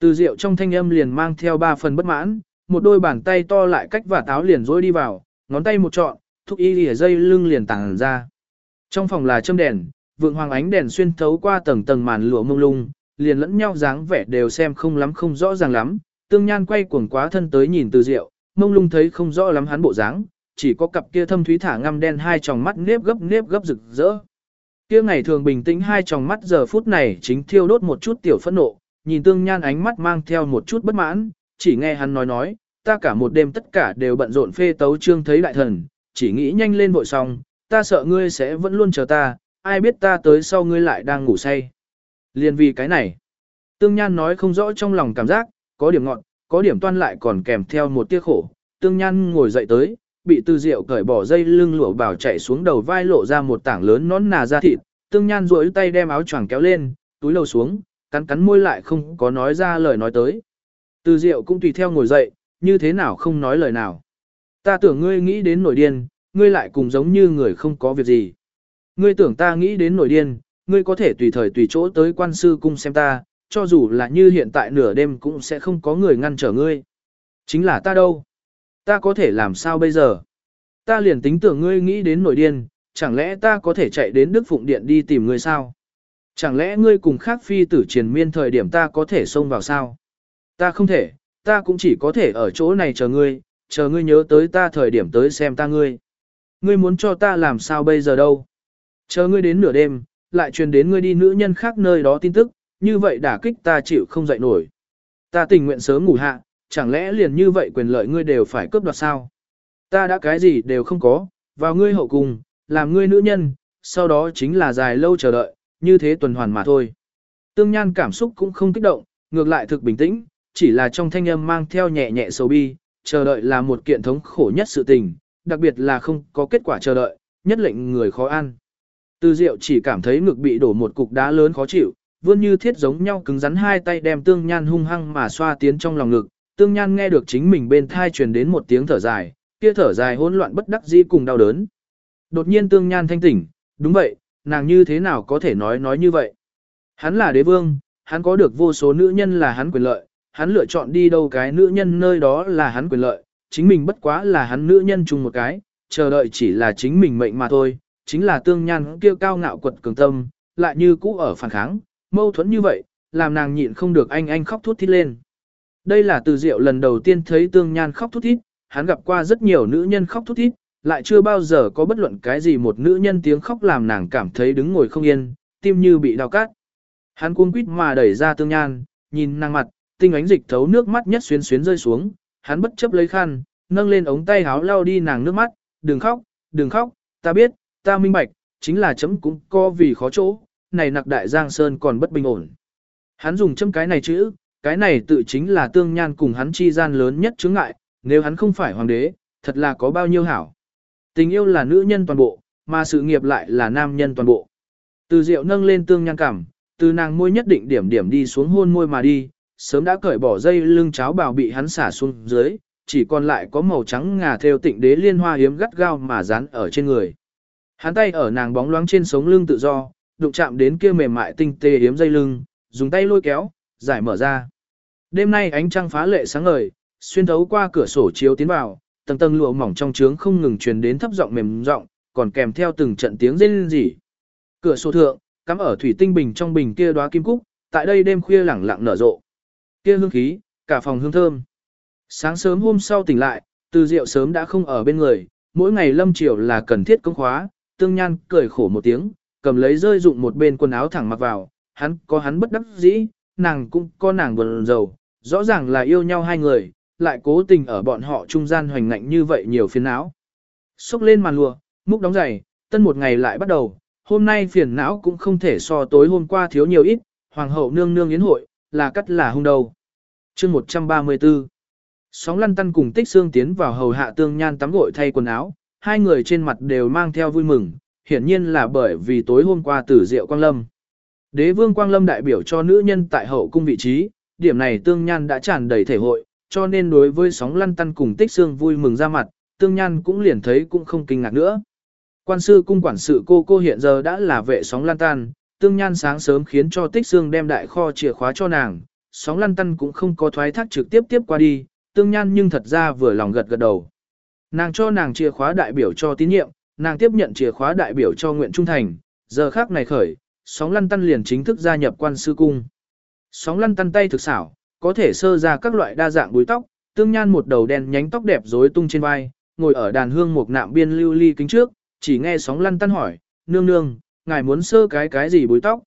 Từ rượu trong thanh âm liền mang theo ba phần bất mãn, một đôi bàn tay to lại cách và táo liền rối đi vào, ngón tay một trọn, thúc y lìa dây lưng liền tàng ra. Trong phòng là châm đèn, vượng hoàng ánh đèn xuyên thấu qua tầng tầng màn lụa mông lung, liền lẫn nhau dáng vẻ đều xem không lắm không rõ ràng lắm. Tương Nhan quay cuồng quá thân tới nhìn Từ Diệu, mông lung thấy không rõ lắm hắn bộ dáng, chỉ có cặp kia thâm thúy thả ngăm đen hai tròng mắt nếp gấp nếp gấp rực rỡ. Kia ngày thường bình tĩnh hai tròng mắt giờ phút này chính thiêu đốt một chút tiểu phẫn nộ, nhìn Tương Nhan ánh mắt mang theo một chút bất mãn, chỉ nghe hắn nói nói, ta cả một đêm tất cả đều bận rộn phê tấu trương thấy đại thần, chỉ nghĩ nhanh lên vội xong, ta sợ ngươi sẽ vẫn luôn chờ ta, ai biết ta tới sau ngươi lại đang ngủ say. Liên vì cái này, Tương Nhan nói không rõ trong lòng cảm giác, có điểm ngọn, có điểm toan lại còn kèm theo một tia khổ. Tương Nhan ngồi dậy tới, bị Từ Diệu cởi bỏ dây lưng lụa bảo chạy xuống đầu vai lộ ra một tảng lớn nón nà da thịt. Tương Nhan duỗi tay đem áo choàng kéo lên, túi lầu xuống, cắn cắn môi lại không có nói ra lời nói tới. Từ Diệu cũng tùy theo ngồi dậy, như thế nào không nói lời nào. Ta tưởng ngươi nghĩ đến nổi điên, ngươi lại cùng giống như người không có việc gì. Ngươi tưởng ta nghĩ đến nổi điên, ngươi có thể tùy thời tùy chỗ tới quan sư cung xem ta, cho dù là như hiện tại nửa đêm cũng sẽ không có người ngăn trở ngươi. Chính là ta đâu? Ta có thể làm sao bây giờ? Ta liền tính tưởng ngươi nghĩ đến nổi điên, chẳng lẽ ta có thể chạy đến Đức Phụng Điện đi tìm ngươi sao? Chẳng lẽ ngươi cùng khác phi tử triền miên thời điểm ta có thể xông vào sao? Ta không thể, ta cũng chỉ có thể ở chỗ này chờ ngươi, chờ ngươi nhớ tới ta thời điểm tới xem ta ngươi. Ngươi muốn cho ta làm sao bây giờ đâu? Chờ ngươi đến nửa đêm, lại truyền đến ngươi đi nữ nhân khác nơi đó tin tức, như vậy đả kích ta chịu không dậy nổi. Ta tình nguyện sớm ngủ hạ, chẳng lẽ liền như vậy quyền lợi ngươi đều phải cướp đoạt sao? Ta đã cái gì đều không có, vào ngươi hậu cùng, làm ngươi nữ nhân, sau đó chính là dài lâu chờ đợi, như thế tuần hoàn mà thôi. Tương Nhan cảm xúc cũng không kích động, ngược lại thực bình tĩnh, chỉ là trong thanh âm mang theo nhẹ nhẹ sầu bi, chờ đợi là một kiện thống khổ nhất sự tình, đặc biệt là không có kết quả chờ đợi, nhất lệnh người khó ăn. Từ Diệu chỉ cảm thấy ngực bị đổ một cục đá lớn khó chịu, vươn như thiết giống nhau cứng rắn hai tay đem Tương Nhan hung hăng mà xoa tiến trong lòng ngực. Tương Nhan nghe được chính mình bên thai truyền đến một tiếng thở dài, kia thở dài hỗn loạn bất đắc dĩ cùng đau đớn. Đột nhiên Tương Nhan thanh tỉnh, đúng vậy, nàng như thế nào có thể nói nói như vậy? Hắn là đế vương, hắn có được vô số nữ nhân là hắn quyền lợi, hắn lựa chọn đi đâu cái nữ nhân nơi đó là hắn quyền lợi, chính mình bất quá là hắn nữ nhân chung một cái, chờ đợi chỉ là chính mình mệnh mà thôi, chính là tương nhan kêu cao ngạo quật cường tâm, lại như cũ ở phản kháng, mâu thuẫn như vậy, làm nàng nhịn không được anh anh khóc thút thít lên. Đây là từ diệu lần đầu tiên thấy tương nhan khóc thút thít, hắn gặp qua rất nhiều nữ nhân khóc thút thít, lại chưa bao giờ có bất luận cái gì một nữ nhân tiếng khóc làm nàng cảm thấy đứng ngồi không yên, tim như bị đau cắt. Hắn cuống quýt mà đẩy ra tương nhan, nhìn nàng mặt, tinh ánh dịch thấu nước mắt nhất xuyến xuyến rơi xuống, hắn bất chấp lấy khăn, nâng lên ống tay háo lau đi nàng nước mắt, đừng khóc, đừng khóc, ta biết, ta minh bạch, chính là chấm cũng co vì khó chỗ, này nặc đại giang sơn còn bất bình ổn. Hắn dùng chấm cái này chữ, cái này tự chính là tương nhan cùng hắn chi gian lớn nhất chướng ngại, nếu hắn không phải hoàng đế, thật là có bao nhiêu hảo. Tình yêu là nữ nhân toàn bộ, mà sự nghiệp lại là nam nhân toàn bộ. Từ rượu nâng lên tương nhan cảm, từ nàng môi nhất định điểm điểm đi xuống hôn môi mà đi, sớm đã cởi bỏ dây lưng cháo bào bị hắn xả xuống dưới, chỉ còn lại có màu trắng ngà theo tịnh đế liên hoa hiếm gắt gao mà dán ở trên người. Hắn tay ở nàng bóng loáng trên sống lưng tự do, đụng chạm đến kia mềm mại tinh tê hiếm dây lưng, dùng tay lôi kéo, giải mở ra. Đêm nay ánh trăng phá lệ sáng ngời, xuyên thấu qua cửa sổ chiếu tiến vào, tầng tầng lụa mỏng trong trướng không ngừng truyền đến thấp giọng mềm giọng, còn kèm theo từng trận tiếng rên rỉ. Cửa sổ thượng, cắm ở thủy tinh bình trong bình kia đóa kim cúc, tại đây đêm khuya lẳng lặng nở rộ. Kia hương khí, cả phòng hương thơm. Sáng sớm hôm sau tỉnh lại, từ rượu sớm đã không ở bên người, mỗi ngày lâm chiều là cần thiết công khóa, tương nhan cười khổ một tiếng, cầm lấy rơi dụng một bên quần áo thẳng mặc vào, hắn có hắn bất đắc dĩ, nàng cũng có nàng buồn rầu, rõ ràng là yêu nhau hai người, lại cố tình ở bọn họ trung gian hoành ngạnh như vậy nhiều phiền não. Xúc lên màn lùa, múc đóng giày, tân một ngày lại bắt đầu, hôm nay phiền não cũng không thể so tối hôm qua thiếu nhiều ít, hoàng hậu nương nương yến hội, là cắt là hung đầu. chương 134 Sóng lăn tăn cùng tích xương tiến vào hầu hạ tương nhan tắm gội thay quần áo, hai người trên mặt đều mang theo vui mừng, hiển nhiên là bởi vì tối hôm qua tử diệu quang lâm. Đế vương quang lâm đại biểu cho nữ nhân tại hậu cung vị trí, điểm này tương nhan đã tràn đầy thể hội, cho nên đối với sóng lăn tăn cùng tích xương vui mừng ra mặt, tương nhan cũng liền thấy cũng không kinh ngạc nữa. Quan sư cung quản sự cô cô hiện giờ đã là vệ sóng lăn tăn, tương nhan sáng sớm khiến cho tích xương đem đại kho chìa khóa cho nàng, sóng lăn tăn cũng không có thoái thác trực tiếp tiếp qua đi, tương nhan nhưng thật ra vừa lòng gật gật đầu. Nàng cho nàng chìa khóa đại biểu cho tín nhiệm, nàng tiếp nhận chìa khóa đại biểu cho nguyện trung thành, giờ khác này khởi, sóng lăn tăn liền chính thức gia nhập quan sư cung. Sóng lăn tăn tay thực xảo, có thể sơ ra các loại đa dạng búi tóc, tương nhan một đầu đen nhánh tóc đẹp rối tung trên vai, ngồi ở đàn hương một nạm biên lưu ly kính trước, chỉ nghe sóng lăn tăn hỏi, nương nương, ngài muốn sơ cái cái gì búi tóc?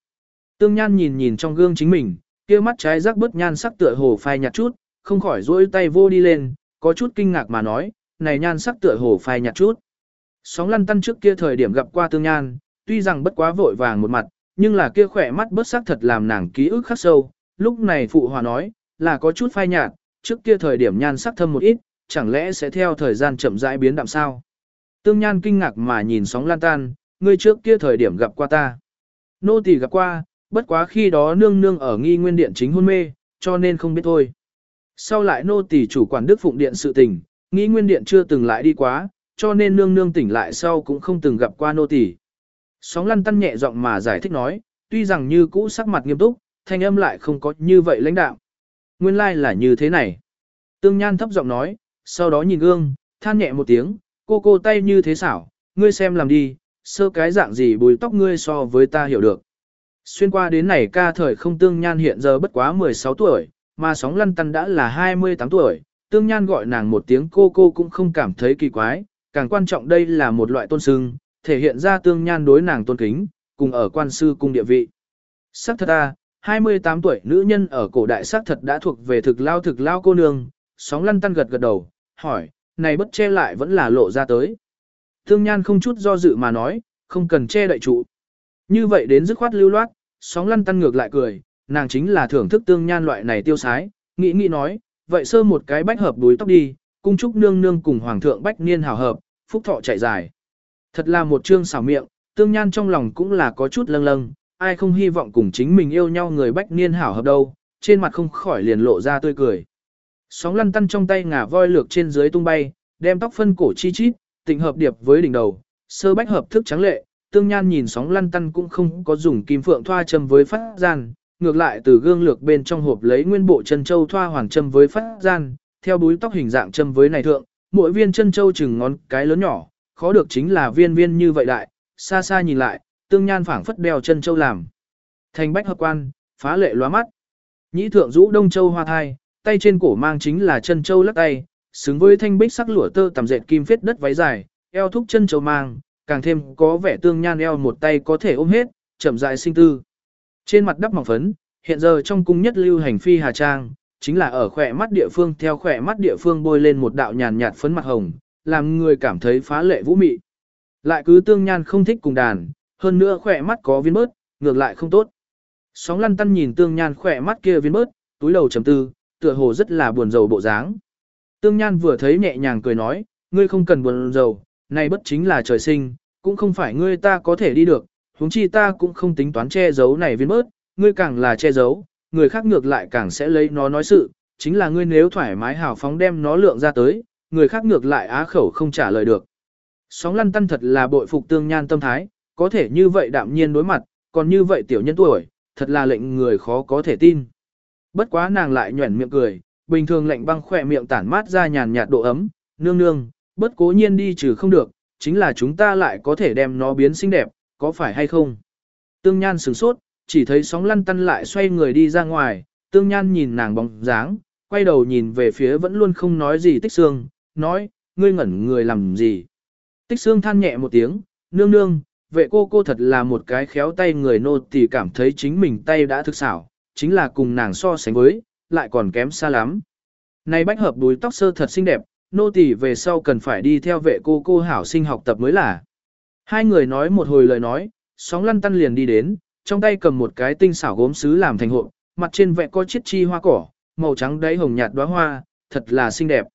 Tương nhan nhìn nhìn trong gương chính mình, kia mắt trái rắc bớt nhan sắc tựa hồ phai nhạt chút, không khỏi duỗi tay vô đi lên, có chút kinh ngạc mà nói, này nhan sắc tựa hồ phai nhạt chút. Sóng lăn tăn trước kia thời điểm gặp qua tương nhan, tuy rằng bất quá vội vàng một mặt, nhưng là kia khỏe mắt bớt sắc thật làm nàng ký ức khắc sâu, lúc này phụ hòa nói, là có chút phai nhạt, trước kia thời điểm nhan sắc thâm một ít, chẳng lẽ sẽ theo thời gian chậm rãi biến đạm sao? Tương Nhan kinh ngạc mà nhìn sóng lan tan, ngươi trước kia thời điểm gặp qua ta. Nô tỳ gặp qua, bất quá khi đó nương nương ở nghi nguyên điện chính hôn mê, cho nên không biết thôi. Sau lại nô tỳ chủ quản đức phụng điện sự tình, nghi nguyên điện chưa từng lại đi quá, cho nên nương nương tỉnh lại sau cũng không từng gặp qua nô tỳ. Sóng lăn tăn nhẹ giọng mà giải thích nói, tuy rằng như cũ sắc mặt nghiêm túc, thanh âm lại không có như vậy lãnh đạo. Nguyên lai like là như thế này. Tương Nhan thấp giọng nói, sau đó nhìn gương, than nhẹ một tiếng, cô cô tay như thế xảo, ngươi xem làm đi, sơ cái dạng gì bùi tóc ngươi so với ta hiểu được. Xuyên qua đến này ca thời không Tương Nhan hiện giờ bất quá 16 tuổi, mà sóng lăn tăn đã là 28 tuổi, Tương Nhan gọi nàng một tiếng cô cô cũng không cảm thấy kỳ quái, càng quan trọng đây là một loại tôn sưng, thể hiện ra Tương Nhan đối nàng tôn kính, cùng ở quan sư cung địa vị. Sắc thật à, 28 tuổi nữ nhân ở cổ đại sắc thật đã thuộc về thực lao thực lao cô nương, sóng lăn tăn gật gật đầu, hỏi, này bất che lại vẫn là lộ ra tới. Thương nhan không chút do dự mà nói, không cần che đậy trụ. Như vậy đến dứt khoát lưu loát, sóng lăn tăn ngược lại cười, nàng chính là thưởng thức tương nhan loại này tiêu sái, nghĩ nghĩ nói, vậy sơ một cái bách hợp đuối tóc đi, cung chúc nương nương cùng hoàng thượng bách niên hào hợp, phúc thọ chạy dài. Thật là một chương xảo miệng, tương nhan trong lòng cũng là có chút lâng lâng, ai không hy vọng cùng chính mình yêu nhau người bách niên hảo hợp đâu, trên mặt không khỏi liền lộ ra tươi cười. Sóng lăn tăn trong tay ngả voi lược trên dưới tung bay, đem tóc phân cổ chi chít, tịnh hợp điệp với đỉnh đầu, sơ bách hợp thức trắng lệ, tương nhan nhìn sóng lăn tăn cũng không có dùng kim phượng thoa châm với phát gian, ngược lại từ gương lược bên trong hộp lấy nguyên bộ chân châu thoa hoàng châm với phát gian, theo búi tóc hình dạng châm với này thượng, mỗi viên chân châu chừng ngón cái lớn nhỏ, khó được chính là viên viên như vậy đại, xa xa nhìn lại, tương nhan phảng phất đeo chân châu làm. Thành bách hợp quan, phá lệ lóa mắt. Nhĩ thượng rũ đông châu hoa thai, tay trên cổ mang chính là chân châu lắc tay, xứng với thanh bích sắc lụa tơ tầm dệt kim phết đất váy dài, eo thúc chân châu mang, càng thêm có vẻ tương nhan eo một tay có thể ôm hết, chậm rãi sinh tư. Trên mặt đắp mỏng phấn, hiện giờ trong cung nhất lưu hành phi hà trang, chính là ở khỏe mắt địa phương theo khỏe mắt địa phương bôi lên một đạo nhàn nhạt phấn mặt hồng, làm người cảm thấy phá lệ vũ mị. Lại cứ tương nhan không thích cùng đàn, hơn nữa khỏe mắt có viên bớt, ngược lại không tốt. Sóng lăn tăn nhìn tương nhan khỏe mắt kia viên bớt, túi đầu trầm tư, tựa hồ rất là buồn rầu bộ dáng. Tương nhan vừa thấy nhẹ nhàng cười nói, ngươi không cần buồn rầu, này bất chính là trời sinh, cũng không phải ngươi ta có thể đi được, huống chi ta cũng không tính toán che giấu này viên bớt, ngươi càng là che giấu, người khác ngược lại càng sẽ lấy nó nói sự, chính là ngươi nếu thoải mái hào phóng đem nó lượng ra tới, người khác ngược lại á khẩu không trả lời được. Sóng lăn tăn thật là bội phục tương nhan tâm thái, có thể như vậy đạm nhiên đối mặt, còn như vậy tiểu nhân tuổi, thật là lệnh người khó có thể tin. Bất quá nàng lại nhuẩn miệng cười, bình thường lệnh băng khỏe miệng tản mát ra nhàn nhạt độ ấm, nương nương, bất cố nhiên đi trừ không được, chính là chúng ta lại có thể đem nó biến xinh đẹp, có phải hay không? Tương Nhan sửng sốt, chỉ thấy sóng lăn tăn lại xoay người đi ra ngoài, Tương Nhan nhìn nàng bóng dáng, quay đầu nhìn về phía vẫn luôn không nói gì Tích Sương, nói, ngươi ngẩn người làm gì? Tích Sương than nhẹ một tiếng, nương nương, vệ cô cô thật là một cái khéo tay người nô tỳ cảm thấy chính mình tay đã thực xảo, chính là cùng nàng so sánh với, lại còn kém xa lắm. Này bách hợp đuôi tóc sơ thật xinh đẹp, nô tỳ về sau cần phải đi theo vệ cô cô hảo sinh học tập mới là. Hai người nói một hồi lời nói, sóng lăn tăn liền đi đến, trong tay cầm một cái tinh xảo gốm sứ làm thành hộ, mặt trên vẽ có chiếc chi hoa cỏ, màu trắng đáy hồng nhạt đóa hoa, thật là xinh đẹp.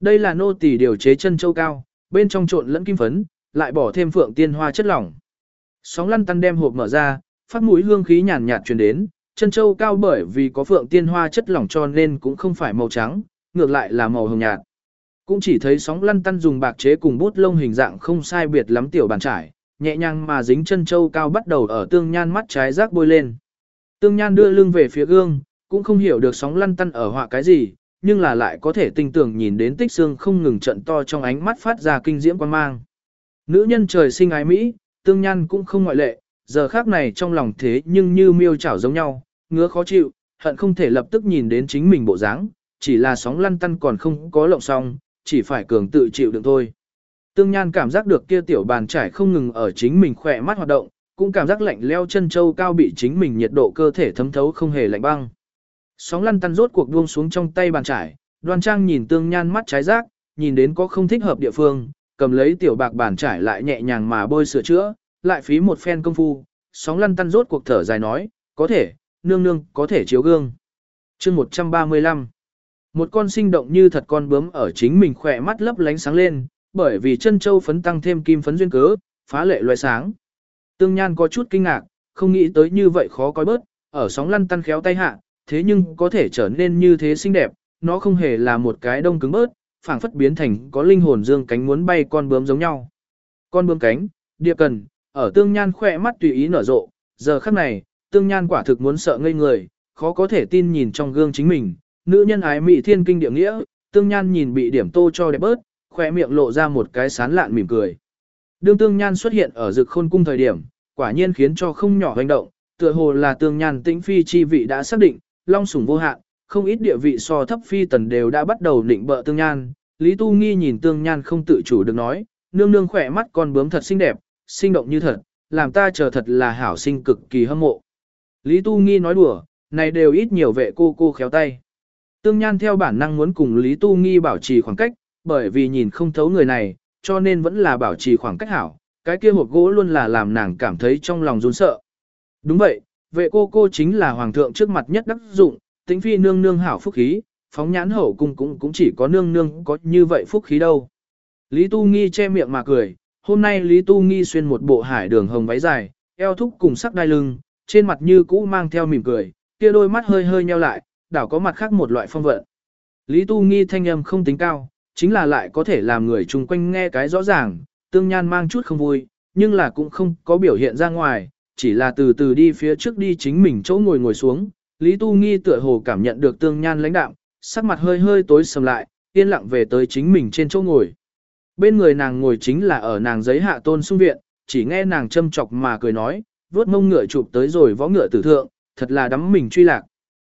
Đây là nô tỳ điều chế chân châu cao, bên trong trộn lẫn kim phấn, lại bỏ thêm phượng tiên hoa chất lỏng. Sóng lăn tăn đem hộp mở ra, phát mũi hương khí nhàn nhạt truyền đến, chân châu cao bởi vì có phượng tiên hoa chất lỏng cho nên cũng không phải màu trắng, ngược lại là màu hồng nhạt. Cũng chỉ thấy sóng lăn tăn dùng bạc chế cùng bút lông hình dạng không sai biệt lắm tiểu bàn trải, nhẹ nhàng mà dính chân châu cao bắt đầu ở tương nhan mắt trái rác bôi lên. Tương nhan đưa lưng về phía gương, cũng không hiểu được sóng lăn tăn ở họa cái gì, nhưng là lại có thể tinh tưởng nhìn đến tích xương không ngừng trận to trong ánh mắt phát ra kinh diễm quan mang. Nữ nhân trời sinh ái Mỹ, tương nhan cũng không ngoại lệ, giờ khác này trong lòng thế nhưng như miêu chảo giống nhau, ngứa khó chịu, hận không thể lập tức nhìn đến chính mình bộ dáng, chỉ là sóng lăn tăn còn không có lộng xong, chỉ phải cường tự chịu đựng thôi. Tương Nhan cảm giác được kia tiểu bàn trải không ngừng ở chính mình khỏe mắt hoạt động, cũng cảm giác lạnh leo chân châu cao bị chính mình nhiệt độ cơ thể thấm thấu không hề lạnh băng. Sóng lăn tăn rốt cuộc buông xuống trong tay bàn trải, đoan trang nhìn Tương Nhan mắt trái rác, nhìn đến có không thích hợp địa phương, cầm lấy tiểu bạc bàn trải lại nhẹ nhàng mà bôi sửa chữa, lại phí một phen công phu, sóng lăn tăn rốt cuộc thở dài nói, có thể, nương nương, có thể chiếu gương. chương 135 một con sinh động như thật con bướm ở chính mình khỏe mắt lấp lánh sáng lên, bởi vì chân châu phấn tăng thêm kim phấn duyên cớ, phá lệ loại sáng. Tương Nhan có chút kinh ngạc, không nghĩ tới như vậy khó coi bớt, ở sóng lăn tăn khéo tay hạ, thế nhưng có thể trở nên như thế xinh đẹp, nó không hề là một cái đông cứng bớt, phảng phất biến thành có linh hồn dương cánh muốn bay con bướm giống nhau. Con bướm cánh, địa cần, ở Tương Nhan khỏe mắt tùy ý nở rộ, giờ khắc này, Tương Nhan quả thực muốn sợ ngây người, khó có thể tin nhìn trong gương chính mình, nữ nhân ái mị thiên kinh địa nghĩa, tương nhan nhìn bị điểm tô cho đẹp bớt, khỏe miệng lộ ra một cái sán lạn mỉm cười. Đương tương nhan xuất hiện ở rực khôn cung thời điểm, quả nhiên khiến cho không nhỏ hành động, tựa hồ là tương nhan tĩnh phi chi vị đã xác định, long sủng vô hạn, không ít địa vị so thấp phi tần đều đã bắt đầu định bợ tương nhan. Lý Tu Nghi nhìn tương nhan không tự chủ được nói, nương nương khỏe mắt con bướm thật xinh đẹp, sinh động như thật, làm ta chờ thật là hảo sinh cực kỳ hâm mộ. Lý Tu Nghi nói đùa, này đều ít nhiều vệ cô cô khéo tay. Tương Nhan theo bản năng muốn cùng Lý Tu Nghi bảo trì khoảng cách, bởi vì nhìn không thấu người này, cho nên vẫn là bảo trì khoảng cách hảo. Cái kia hộp gỗ luôn là làm nàng cảm thấy trong lòng run sợ. Đúng vậy, vệ cô cô chính là hoàng thượng trước mặt nhất đắc dụng, tính phi nương nương hảo phúc khí, phóng nhãn hậu cung cũng cũng chỉ có nương nương có như vậy phúc khí đâu. Lý Tu Nghi che miệng mà cười, hôm nay Lý Tu Nghi xuyên một bộ hải đường hồng váy dài, eo thúc cùng sắc đai lưng, trên mặt như cũ mang theo mỉm cười, kia đôi mắt hơi hơi nheo lại, đảo có mặt khác một loại phong vận. Lý Tu Nghi thanh âm không tính cao, chính là lại có thể làm người chung quanh nghe cái rõ ràng, tương nhan mang chút không vui, nhưng là cũng không có biểu hiện ra ngoài, chỉ là từ từ đi phía trước đi chính mình chỗ ngồi ngồi xuống. Lý Tu Nghi tựa hồ cảm nhận được tương nhan lãnh đạm, sắc mặt hơi hơi tối sầm lại, yên lặng về tới chính mình trên chỗ ngồi. Bên người nàng ngồi chính là ở nàng giấy hạ tôn sung viện, chỉ nghe nàng châm chọc mà cười nói, vuốt mông ngựa chụp tới rồi võ ngựa tử thượng, thật là đắm mình truy lạc.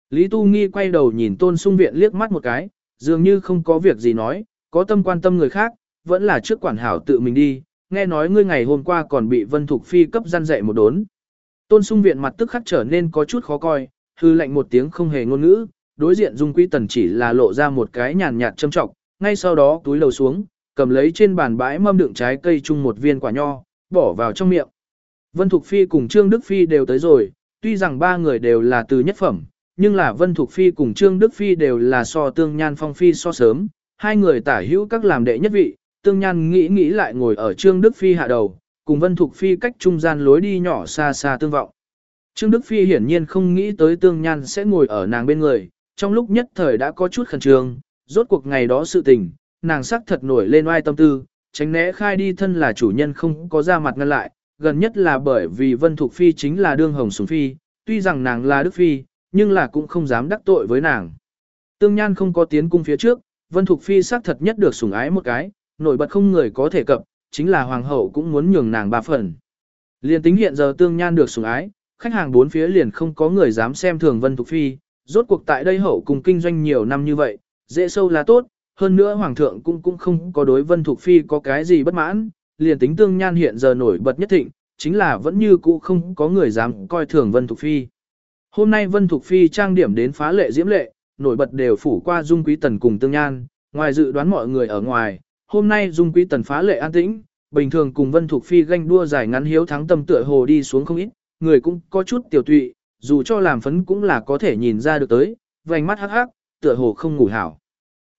Lý Tu Nghi quay đầu nhìn tôn sung viện liếc mắt một cái, dường như không có việc gì nói, có tâm quan tâm người khác, vẫn là trước quản hảo tự mình đi, nghe nói ngươi ngày hôm qua còn bị Vân Thục Phi cấp gian dạy một đốn. Tôn sung viện mặt tức khắc trở nên có chút khó coi, hư lệnh một tiếng không hề ngôn ngữ, đối diện Dung Quý Tần chỉ là lộ ra một cái nhàn nhạt châm trọng, ngay sau đó túi lầu xuống, cầm lấy trên bàn bãi mâm đựng trái cây chung một viên quả nho, bỏ vào trong miệng. Vân Thục Phi cùng Trương Đức Phi đều tới rồi, tuy rằng ba người đều là từ nhất phẩm, nhưng là Vân Thục Phi cùng Trương Đức Phi đều là so tương nhan phong phi so sớm, hai người tả hữu các làm đệ nhất vị, tương nhan nghĩ nghĩ lại ngồi ở Trương Đức Phi hạ đầu, cùng Vân Thục Phi cách trung gian lối đi nhỏ xa xa tương vọng. Trương Đức Phi hiển nhiên không nghĩ tới tương nhan sẽ ngồi ở nàng bên người, trong lúc nhất thời đã có chút khẩn trương, rốt cuộc ngày đó sự tình, nàng sắc thật nổi lên oai tâm tư, tránh né khai đi thân là chủ nhân không có ra mặt ngăn lại, gần nhất là bởi vì Vân Thục Phi chính là đương hồng sủng phi, tuy rằng nàng là Đức Phi, nhưng là cũng không dám đắc tội với nàng. Tương Nhan không có tiến cung phía trước, Vân Thục Phi sắc thật nhất được sủng ái một cái, nổi bật không người có thể cập, chính là Hoàng hậu cũng muốn nhường nàng ba phần. Liên tính hiện giờ Tương Nhan được sủng ái, khách hàng bốn phía liền không có người dám xem thường Vân Thục Phi, rốt cuộc tại đây hậu cùng kinh doanh nhiều năm như vậy, dễ sâu là tốt, hơn nữa Hoàng thượng cũng cũng không có đối Vân Thục Phi có cái gì bất mãn, liền tính Tương Nhan hiện giờ nổi bật nhất thịnh, chính là vẫn như cũ không có người dám coi thường Vân Thục Phi. Hôm nay Vân Thục Phi trang điểm đến phá lệ diễm lệ, nổi bật đều phủ qua Dung Quý Tần cùng Tương Nhan, ngoài dự đoán mọi người ở ngoài, hôm nay Dung Quý Tần phá lệ an tĩnh, bình thường cùng Vân Thục Phi ganh đua giải ngắn hiếu thắng tâm tựa hồ đi xuống không ít, người cũng có chút tiểu tụy, dù cho làm phấn cũng là có thể nhìn ra được tới, vành mắt hắc hắc, tựa hồ không ngủ hảo.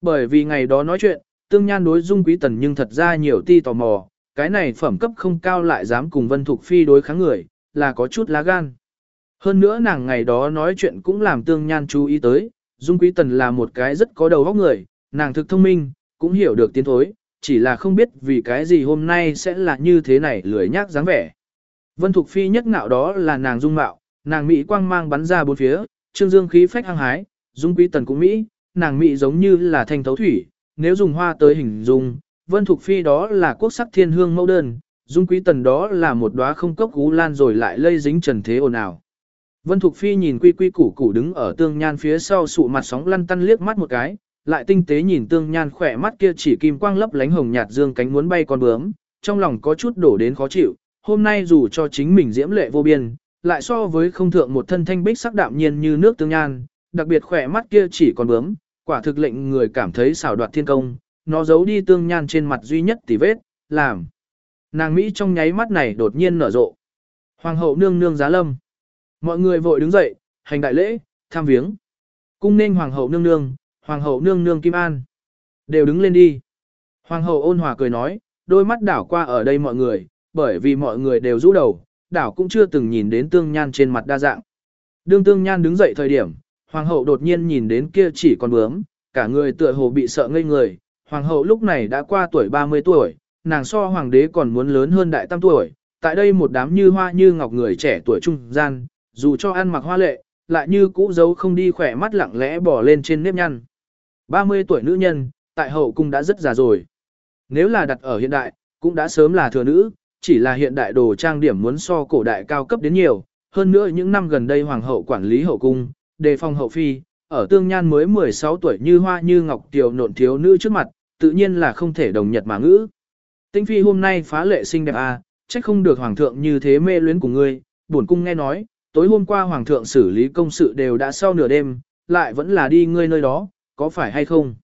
Bởi vì ngày đó nói chuyện, Tương Nhan đối Dung Quý Tần nhưng thật ra nhiều ti tò mò, cái này phẩm cấp không cao lại dám cùng Vân Thục Phi đối kháng người, là có chút lá gan. Hơn nữa nàng ngày đó nói chuyện cũng làm tương nhan chú ý tới, Dung Quý Tần là một cái rất có đầu óc người, nàng thực thông minh, cũng hiểu được tiến thối, chỉ là không biết vì cái gì hôm nay sẽ là như thế này lười nhác dáng vẻ. Vân Thục Phi nhất ngạo đó là nàng dung mạo, nàng Mỹ quang mang bắn ra bốn phía, trương dương khí phách hăng hái, Dung Quý Tần cũng Mỹ, nàng Mỹ giống như là thanh thấu thủy, nếu dùng hoa tới hình dung, Vân Thục Phi đó là quốc sắc thiên hương mẫu đơn, Dung Quý Tần đó là một đóa không cốc gú lan rồi lại lây dính trần thế ồn ào. Vân Thục Phi nhìn quy quy củ củ đứng ở tương nhan phía sau sụ mặt sóng lăn tăn liếc mắt một cái, lại tinh tế nhìn tương nhan khỏe mắt kia chỉ kim quang lấp lánh hồng nhạt dương cánh muốn bay con bướm, trong lòng có chút đổ đến khó chịu, hôm nay dù cho chính mình diễm lệ vô biên, lại so với không thượng một thân thanh bích sắc đạm nhiên như nước tương nhan, đặc biệt khỏe mắt kia chỉ còn bướm, quả thực lệnh người cảm thấy xảo đoạt thiên công, nó giấu đi tương nhan trên mặt duy nhất tỉ vết, làm. Nàng Mỹ trong nháy mắt này đột nhiên nở rộ. Hoàng hậu nương nương giá lâm. Mọi người vội đứng dậy, hành đại lễ, tham viếng. Cung nên hoàng hậu nương nương, hoàng hậu nương nương Kim An. Đều đứng lên đi. Hoàng hậu ôn hòa cười nói, đôi mắt đảo qua ở đây mọi người, bởi vì mọi người đều rũ đầu, đảo cũng chưa từng nhìn đến tương nhan trên mặt đa dạng. Đương tương nhan đứng dậy thời điểm, hoàng hậu đột nhiên nhìn đến kia chỉ còn bướm, cả người tựa hồ bị sợ ngây người. Hoàng hậu lúc này đã qua tuổi 30 tuổi, nàng so hoàng đế còn muốn lớn hơn đại tam tuổi. Tại đây một đám như hoa như ngọc người trẻ tuổi trung gian, dù cho ăn mặc hoa lệ, lại như cũ giấu không đi khỏe mắt lặng lẽ bỏ lên trên nếp nhăn. 30 tuổi nữ nhân, tại hậu cung đã rất già rồi. Nếu là đặt ở hiện đại, cũng đã sớm là thừa nữ, chỉ là hiện đại đồ trang điểm muốn so cổ đại cao cấp đến nhiều. Hơn nữa những năm gần đây hoàng hậu quản lý hậu cung, đề phòng hậu phi, ở tương nhan mới 16 tuổi như hoa như ngọc tiểu nộn thiếu nữ trước mặt, tự nhiên là không thể đồng nhật mà ngữ. Tinh phi hôm nay phá lệ xinh đẹp à, trách không được hoàng thượng như thế mê luyến của ngươi, buồn cung nghe nói, tối hôm qua hoàng thượng xử lý công sự đều đã sau nửa đêm, lại vẫn là đi ngươi nơi đó, có phải hay không?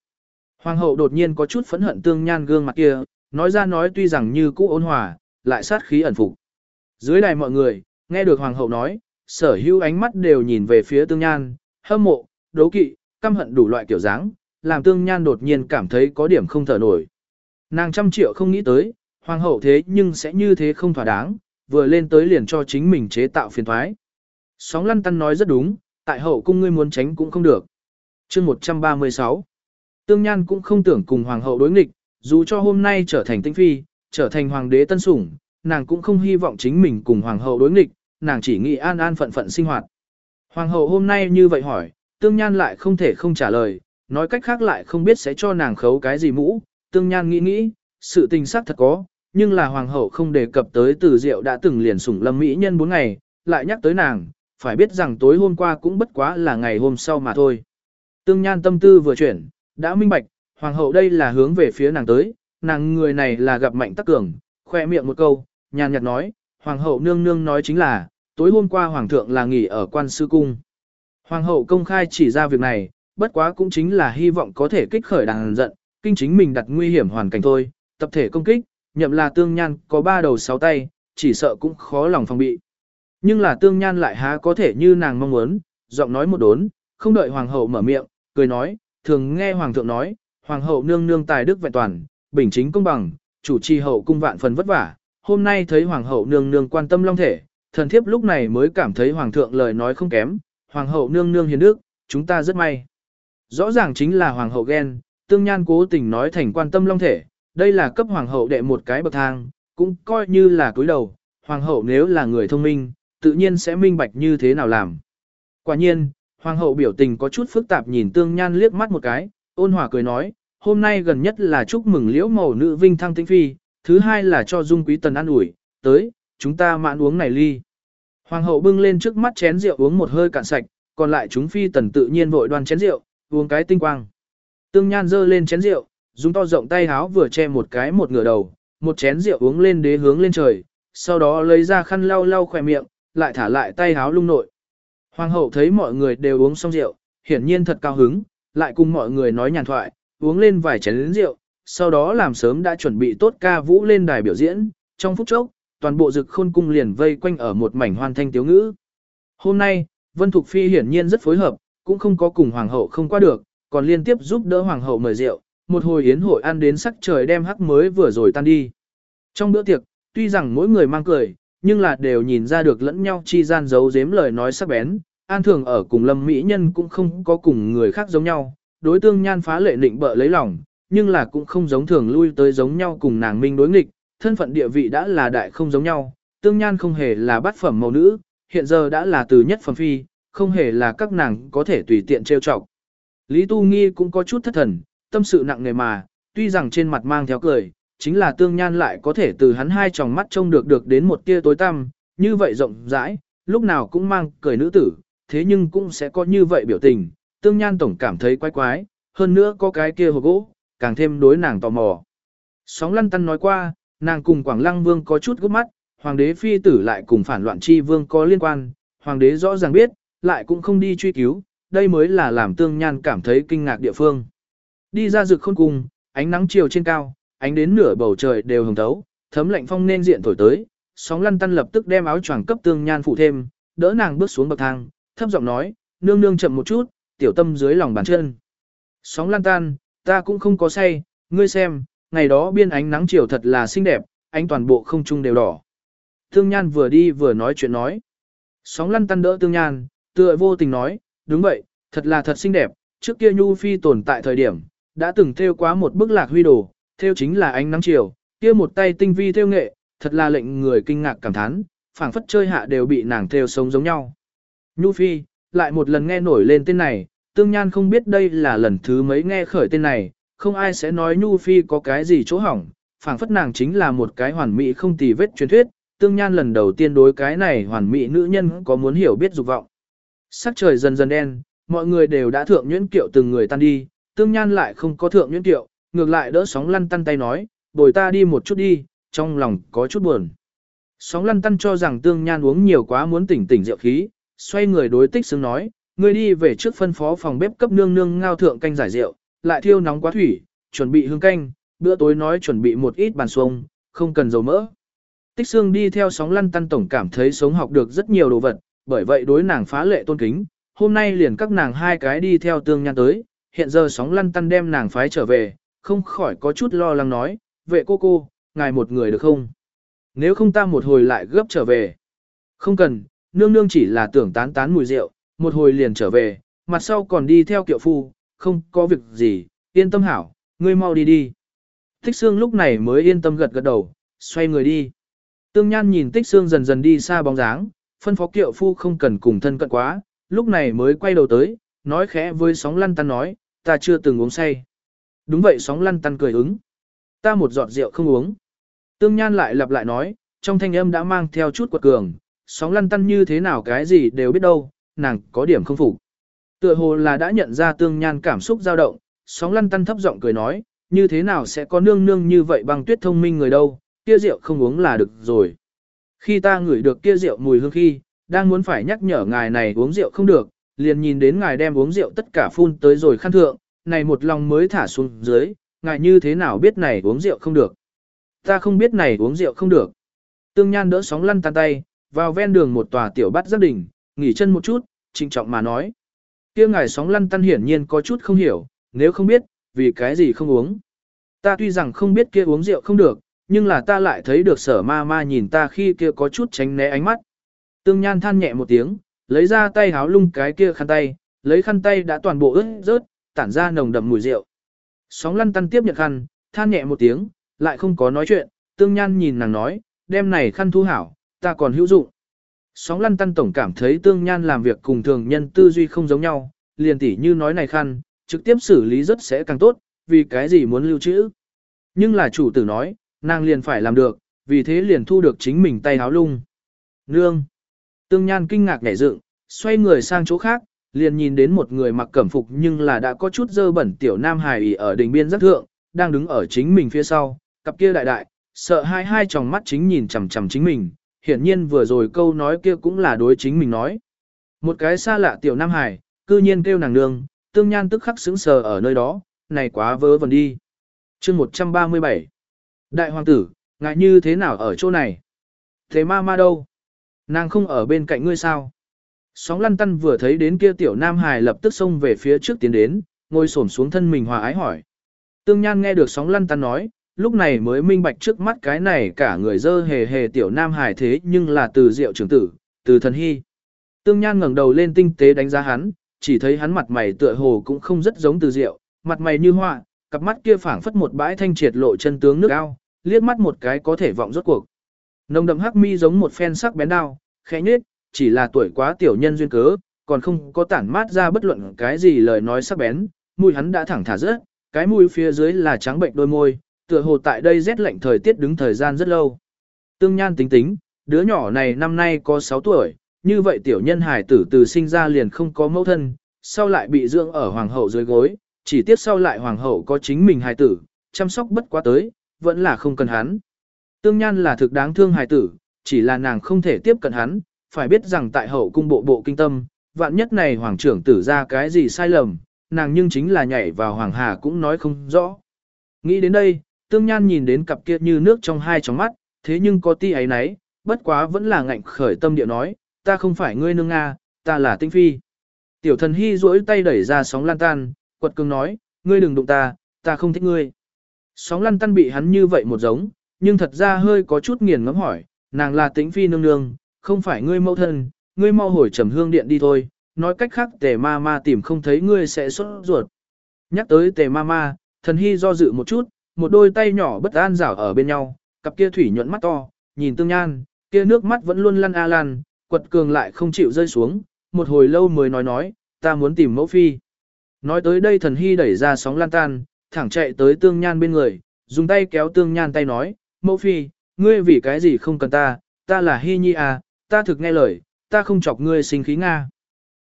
Hoàng hậu đột nhiên có chút phẫn hận tương nhan gương mặt kia, nói ra nói tuy rằng như cũ ôn hòa, lại sát khí ẩn phục. Dưới đài mọi người, nghe được hoàng hậu nói, sở hữu ánh mắt đều nhìn về phía tương nhan, hâm mộ, đấu kỵ, căm hận đủ loại kiểu dáng, làm tương nhan đột nhiên cảm thấy có điểm không thở nổi. Nàng trăm triệu không nghĩ tới, hoàng hậu thế nhưng sẽ như thế không thỏa đáng, vừa lên tới liền cho chính mình chế tạo phiền thoái. Sóng lăn tăn nói rất đúng, tại hậu cung ngươi muốn tránh cũng không được. chương 136 Tương Nhan cũng không tưởng cùng hoàng hậu đối nghịch, dù cho hôm nay trở thành tinh phi, trở thành hoàng đế tân sủng, nàng cũng không hy vọng chính mình cùng hoàng hậu đối nghịch, nàng chỉ nghĩ an an phận phận sinh hoạt. Hoàng hậu hôm nay như vậy hỏi, Tương Nhan lại không thể không trả lời, nói cách khác lại không biết sẽ cho nàng khấu cái gì mũ. Tương Nhan nghĩ nghĩ, sự tình xác thật có, nhưng là hoàng hậu không đề cập tới từ diệu đã từng liền sủng lâm mỹ nhân 4 ngày, lại nhắc tới nàng, phải biết rằng tối hôm qua cũng bất quá là ngày hôm sau mà thôi. Tương Nhan tâm tư vừa chuyển, đã minh bạch, hoàng hậu đây là hướng về phía nàng tới, nàng người này là gặp mạnh tắc cường, khoe miệng một câu, nhàn nhạt nói, hoàng hậu nương nương nói chính là, tối hôm qua hoàng thượng là nghỉ ở quan sư cung. Hoàng hậu công khai chỉ ra việc này, bất quá cũng chính là hy vọng có thể kích khởi đàn giận, kinh chính mình đặt nguy hiểm hoàn cảnh thôi, tập thể công kích, nhậm là tương nhan có ba đầu sáu tay, chỉ sợ cũng khó lòng phòng bị. Nhưng là tương nhan lại há có thể như nàng mong muốn, giọng nói một đốn, không đợi hoàng hậu mở miệng, cười nói, thường nghe hoàng thượng nói, hoàng hậu nương nương tài đức vẹn toàn, bình chính công bằng, chủ trì hậu cung vạn phần vất vả, hôm nay thấy hoàng hậu nương nương quan tâm long thể, thần thiếp lúc này mới cảm thấy hoàng thượng lời nói không kém, hoàng hậu nương nương hiền đức, chúng ta rất may. Rõ ràng chính là hoàng hậu ghen, tương nhan cố tình nói thành quan tâm long thể, đây là cấp hoàng hậu đệ một cái bậc thang, cũng coi như là cúi đầu, hoàng hậu nếu là người thông minh, tự nhiên sẽ minh bạch như thế nào làm. Quả nhiên, hoàng hậu biểu tình có chút phức tạp nhìn tương nhan liếc mắt một cái, ôn hòa cười nói, hôm nay gần nhất là chúc mừng liễu mẫu nữ vinh thăng tĩnh phi, thứ hai là cho dung quý tần ăn ủi, tới, chúng ta mãn uống này ly. Hoàng hậu bưng lên trước mắt chén rượu uống một hơi cạn sạch, còn lại chúng phi tần tự nhiên vội đoan chén rượu, uống cái tinh quang. Tương Nhan dơ lên chén rượu, dùng to rộng tay háo vừa che một cái một ngửa đầu, một chén rượu uống lên đế hướng lên trời, sau đó lấy ra khăn lau lau khỏe miệng, lại thả lại tay háo lung nội. Hoàng hậu thấy mọi người đều uống xong rượu, hiển nhiên thật cao hứng, lại cùng mọi người nói nhàn thoại, uống lên vài chén rượu, sau đó làm sớm đã chuẩn bị tốt ca vũ lên đài biểu diễn, trong phút chốc, toàn bộ dực khôn cung liền vây quanh ở một mảnh hoan thanh tiếu ngữ. Hôm nay, Vân Thục Phi hiển nhiên rất phối hợp, cũng không có cùng hoàng hậu không qua được, còn liên tiếp giúp đỡ hoàng hậu mời rượu, một hồi yến hội ăn đến sắc trời đem hắc mới vừa rồi tan đi. Trong bữa tiệc, tuy rằng mỗi người mang cười, nhưng là đều nhìn ra được lẫn nhau chi gian giấu giếm lời nói sắc bén, an thường ở cùng lâm mỹ nhân cũng không có cùng người khác giống nhau, đối tương nhan phá lệ định bợ lấy lòng, nhưng là cũng không giống thường lui tới giống nhau cùng nàng minh đối nghịch, thân phận địa vị đã là đại không giống nhau, tương nhan không hề là bát phẩm mẫu nữ, hiện giờ đã là từ nhất phẩm phi, không hề là các nàng có thể tùy tiện trêu chọc. Lý Tu Nghi cũng có chút thất thần, tâm sự nặng nề mà, tuy rằng trên mặt mang theo cười, chính là tương nhan lại có thể từ hắn hai tròng mắt trông được được đến một tia tối tăm, như vậy rộng rãi, lúc nào cũng mang cười nữ tử, thế nhưng cũng sẽ có như vậy biểu tình, tương nhan tổng cảm thấy quái quái, hơn nữa có cái kia hộp gỗ, càng thêm đối nàng tò mò. Sóng lăn tăn nói qua, nàng cùng Quảng Lăng Vương có chút gấp mắt, hoàng đế phi tử lại cùng phản loạn chi vương có liên quan, hoàng đế rõ ràng biết, lại cũng không đi truy cứu, đây mới là làm tương nhan cảm thấy kinh ngạc địa phương. Đi ra rực khôn cùng, ánh nắng chiều trên cao, ánh đến nửa bầu trời đều hồng thấu, thấm lạnh phong nên diện thổi tới, sóng lăn tăn lập tức đem áo choàng cấp tương nhan phụ thêm, đỡ nàng bước xuống bậc thang, thấp giọng nói, nương nương chậm một chút, tiểu tâm dưới lòng bàn chân. Sóng lan tan, ta cũng không có say, ngươi xem, ngày đó biên ánh nắng chiều thật là xinh đẹp, ánh toàn bộ không trung đều đỏ. Tương Nhan vừa đi vừa nói chuyện nói. Sóng lăn tăn đỡ Tương Nhan, tựa vô tình nói, đúng vậy, thật là thật xinh đẹp, trước kia Nhu Phi tồn tại thời điểm, đã từng theo quá một bức lạc huy đồ, theo chính là ánh nắng chiều, kia một tay tinh vi theo nghệ, thật là lệnh người kinh ngạc cảm thán, phảng phất chơi hạ đều bị nàng theo sống giống nhau. Nhu Phi, lại một lần nghe nổi lên tên này, Tương Nhan không biết đây là lần thứ mấy nghe khởi tên này, không ai sẽ nói Nhu Phi có cái gì chỗ hỏng, phảng phất nàng chính là một cái hoàn mỹ không tì vết truyền thuyết, Tương Nhan lần đầu tiên đối cái này hoàn mỹ nữ nhân có muốn hiểu biết dục vọng. Sắc trời dần dần đen, mọi người đều đã thượng nhuyễn kiệu từng người tan đi, Tương Nhan lại không có thượng nhuyễn kiệu, ngược lại đỡ sóng lăn tăn tay nói, bồi ta đi một chút đi, trong lòng có chút buồn. Sóng lăn tăn cho rằng Tương Nhan uống nhiều quá muốn tỉnh tỉnh rượu khí, xoay người đối tích xứng nói, ngươi đi về trước phân phó phòng bếp cấp nương nương ngao thượng canh giải rượu, lại thiêu nóng quá thủy, chuẩn bị hương canh, bữa tối nói chuẩn bị một ít bàn xuông, không cần dầu mỡ. Tích xương đi theo sóng lăn tăn tổng cảm thấy sống học được rất nhiều đồ vật, bởi vậy đối nàng phá lệ tôn kính, hôm nay liền các nàng hai cái đi theo tương nhan tới, hiện giờ sóng lăn tăn đem nàng phái trở về, không khỏi có chút lo lắng nói, vệ cô cô, ngài một người được không? Nếu không ta một hồi lại gấp trở về. Không cần, nương nương chỉ là tưởng tán tán mùi rượu, một hồi liền trở về, mặt sau còn đi theo kiệu phu, không có việc gì, yên tâm hảo, ngươi mau đi đi. Tích xương lúc này mới yên tâm gật gật đầu, xoay người đi. Tương Nhan nhìn Tích xương dần dần đi xa bóng dáng, phân phó kiệu phu không cần cùng thân cận quá, lúc này mới quay đầu tới, nói khẽ với sóng lăn tăn nói, ta chưa từng uống say. Đúng vậy sóng lăn tăn cười ứng. Ta một giọt rượu không uống. Tương Nhan lại lặp lại nói, trong thanh âm đã mang theo chút quật cường, sóng lăn tăn như thế nào cái gì đều biết đâu, nàng có điểm không phục. Tựa hồ là đã nhận ra tương nhan cảm xúc dao động, sóng lăn tăn thấp giọng cười nói, như thế nào sẽ có nương nương như vậy băng tuyết thông minh người đâu, kia rượu không uống là được rồi. Khi ta ngửi được kia rượu mùi hương khi, đang muốn phải nhắc nhở ngài này uống rượu không được, liền nhìn đến ngài đem uống rượu tất cả phun tới rồi khăn thượng, này một lòng mới thả xuống dưới, ngài như thế nào biết này uống rượu không được. Ta không biết này uống rượu không được. Tương Nhan đỡ sóng lăn tan tay, vào ven đường một tòa tiểu bát giác đỉnh, nghỉ chân một chút, trịnh trọng mà nói. Kia ngài sóng lăn tăn hiển nhiên có chút không hiểu, nếu không biết, vì cái gì không uống. Ta tuy rằng không biết kia uống rượu không được, nhưng là ta lại thấy được sở ma ma nhìn ta khi kia có chút tránh né ánh mắt. Tương Nhan than nhẹ một tiếng, lấy ra tay háo lung cái kia khăn tay, lấy khăn tay đã toàn bộ ướt rớt, tản ra nồng đậm mùi rượu. Sóng lăn tăn tiếp nhận khăn, than nhẹ một tiếng, lại không có nói chuyện, Tương Nhan nhìn nàng nói, đêm này khăn thu hảo, ta còn hữu dụng. Sóng lăn tăn tổng cảm thấy Tương Nhan làm việc cùng thường nhân tư duy không giống nhau, liền tỉ như nói này khăn, trực tiếp xử lý rất sẽ càng tốt, vì cái gì muốn lưu trữ. Nhưng là chủ tử nói, nàng liền phải làm được, vì thế liền thu được chính mình tay háo lung. Nương! Tương Nhan kinh ngạc nhảy dựng, xoay người sang chỗ khác, liền nhìn đến một người mặc cẩm phục nhưng là đã có chút dơ bẩn tiểu nam hài ỉ ở đỉnh biên rất thượng, đang đứng ở chính mình phía sau, cặp kia đại đại, sợ hai hai tròng mắt chính nhìn chằm chằm chính mình, hiển nhiên vừa rồi câu nói kia cũng là đối chính mình nói. Một cái xa lạ tiểu nam Hải cư nhiên kêu nàng nương, tương nhan tức khắc sững sờ ở nơi đó, này quá vớ vẩn đi. chương 137 Đại hoàng tử, ngại như thế nào ở chỗ này? Thế ma ma đâu? Nàng không ở bên cạnh ngươi sao? Sóng lăn tăn vừa thấy đến kia tiểu nam Hải lập tức xông về phía trước tiến đến, ngồi xổm xuống thân mình hòa ái hỏi. Tương Nhan nghe được sóng lăn tăn nói, lúc này mới minh bạch trước mắt cái này cả người dơ hề hề tiểu nam hải thế nhưng là từ diệu trưởng tử, từ thần hy. Tương Nhan ngẩng đầu lên tinh tế đánh giá hắn, chỉ thấy hắn mặt mày tựa hồ cũng không rất giống từ diệu, mặt mày như hoa, cặp mắt kia phảng phất một bãi thanh triệt lộ chân tướng nước ao, liếc mắt một cái có thể vọng rốt cuộc. nông đậm hắc mi giống một phen sắc bén đao, khẽ nhếch, chỉ là tuổi quá tiểu nhân duyên cớ, còn không có tản mát ra bất luận cái gì lời nói sắc bén, mũi hắn đã thẳng thả rớt, cái mũi phía dưới là trắng bệnh đôi môi, tựa hồ tại đây rét lạnh thời tiết đứng thời gian rất lâu. Tương Nhan tính tính, đứa nhỏ này năm nay có 6 tuổi, như vậy tiểu nhân hải tử từ sinh ra liền không có mẫu thân, sau lại bị dưỡng ở hoàng hậu dưới gối, chỉ tiếc sau lại hoàng hậu có chính mình hài tử, chăm sóc bất quá tới, vẫn là không cần hắn. Tương Nhan là thực đáng thương hài tử, chỉ là nàng không thể tiếp cận hắn, phải biết rằng tại hậu cung bộ bộ kinh tâm, vạn nhất này hoàng trưởng tử ra cái gì sai lầm, nàng nhưng chính là nhảy vào hoàng hà cũng nói không rõ. Nghĩ đến đây, tương nhan nhìn đến cặp kia như nước trong hai tròng mắt, thế nhưng có ti ấy nấy, bất quá vẫn là ngạnh khởi tâm địa nói, ta không phải ngươi nương Nga, ta là tinh phi. Tiểu thần hy duỗi tay đẩy ra sóng lan tan, quật cường nói, ngươi đừng đụng ta, ta không thích ngươi. Sóng lan tan bị hắn như vậy một giống, nhưng thật ra hơi có chút nghiền ngẫm hỏi, nàng là tĩnh phi nương nương, không phải ngươi mẫu thân, ngươi mau hồi trầm hương điện đi thôi, nói cách khác tề ma ma tìm không thấy ngươi sẽ sốt ruột. Nhắc tới tề ma ma, thần hy do dự một chút, một đôi tay nhỏ bất an rảo ở bên nhau, cặp kia thủy nhuận mắt to, nhìn tương nhan, kia nước mắt vẫn luôn lăn a lăn, quật cường lại không chịu rơi xuống, một hồi lâu mới nói nói, ta muốn tìm mẫu phi. Nói tới đây thần hy đẩy ra sóng lan tan, thẳng chạy tới tương nhan bên người, dùng tay kéo tương nhan tay nói, mẫu phi, ngươi vì cái gì không cần ta, ta là hy nhi à, ta thực nghe lời, ta không chọc ngươi sinh khí Nga.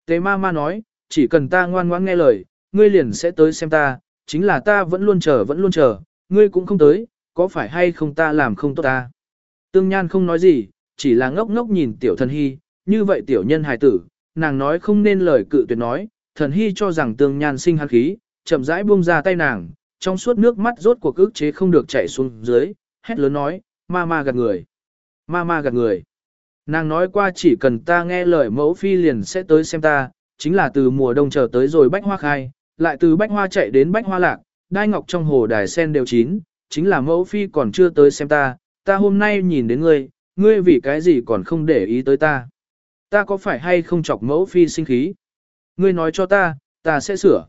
Tế ma ma nói, chỉ cần ta ngoan ngoãn nghe lời, ngươi liền sẽ tới xem ta, chính là ta vẫn luôn chờ vẫn luôn chờ, ngươi cũng không tới, có phải hay không ta làm không tốt ta. Tương Nhan không nói gì, chỉ là ngốc ngốc nhìn tiểu thần hy, như vậy tiểu nhân hài tử, nàng nói không nên lời cự tuyệt nói, thần hy cho rằng Tương Nhan sinh hắn khí, chậm rãi buông ra tay nàng, trong suốt nước mắt rốt cuộc ức chế không được chảy xuống dưới, hét lớn nói, ma ma gạt người, ma ma gạt người. Nàng nói qua chỉ cần ta nghe lời mẫu phi liền sẽ tới xem ta, chính là từ mùa đông chờ tới rồi bách hoa khai, lại từ bách hoa chạy đến bách hoa lạc, đai ngọc trong hồ đài sen đều chín, chính là mẫu phi còn chưa tới xem ta, ta hôm nay nhìn đến ngươi, ngươi vì cái gì còn không để ý tới ta. Ta có phải hay không chọc mẫu phi sinh khí? Ngươi nói cho ta, ta sẽ sửa.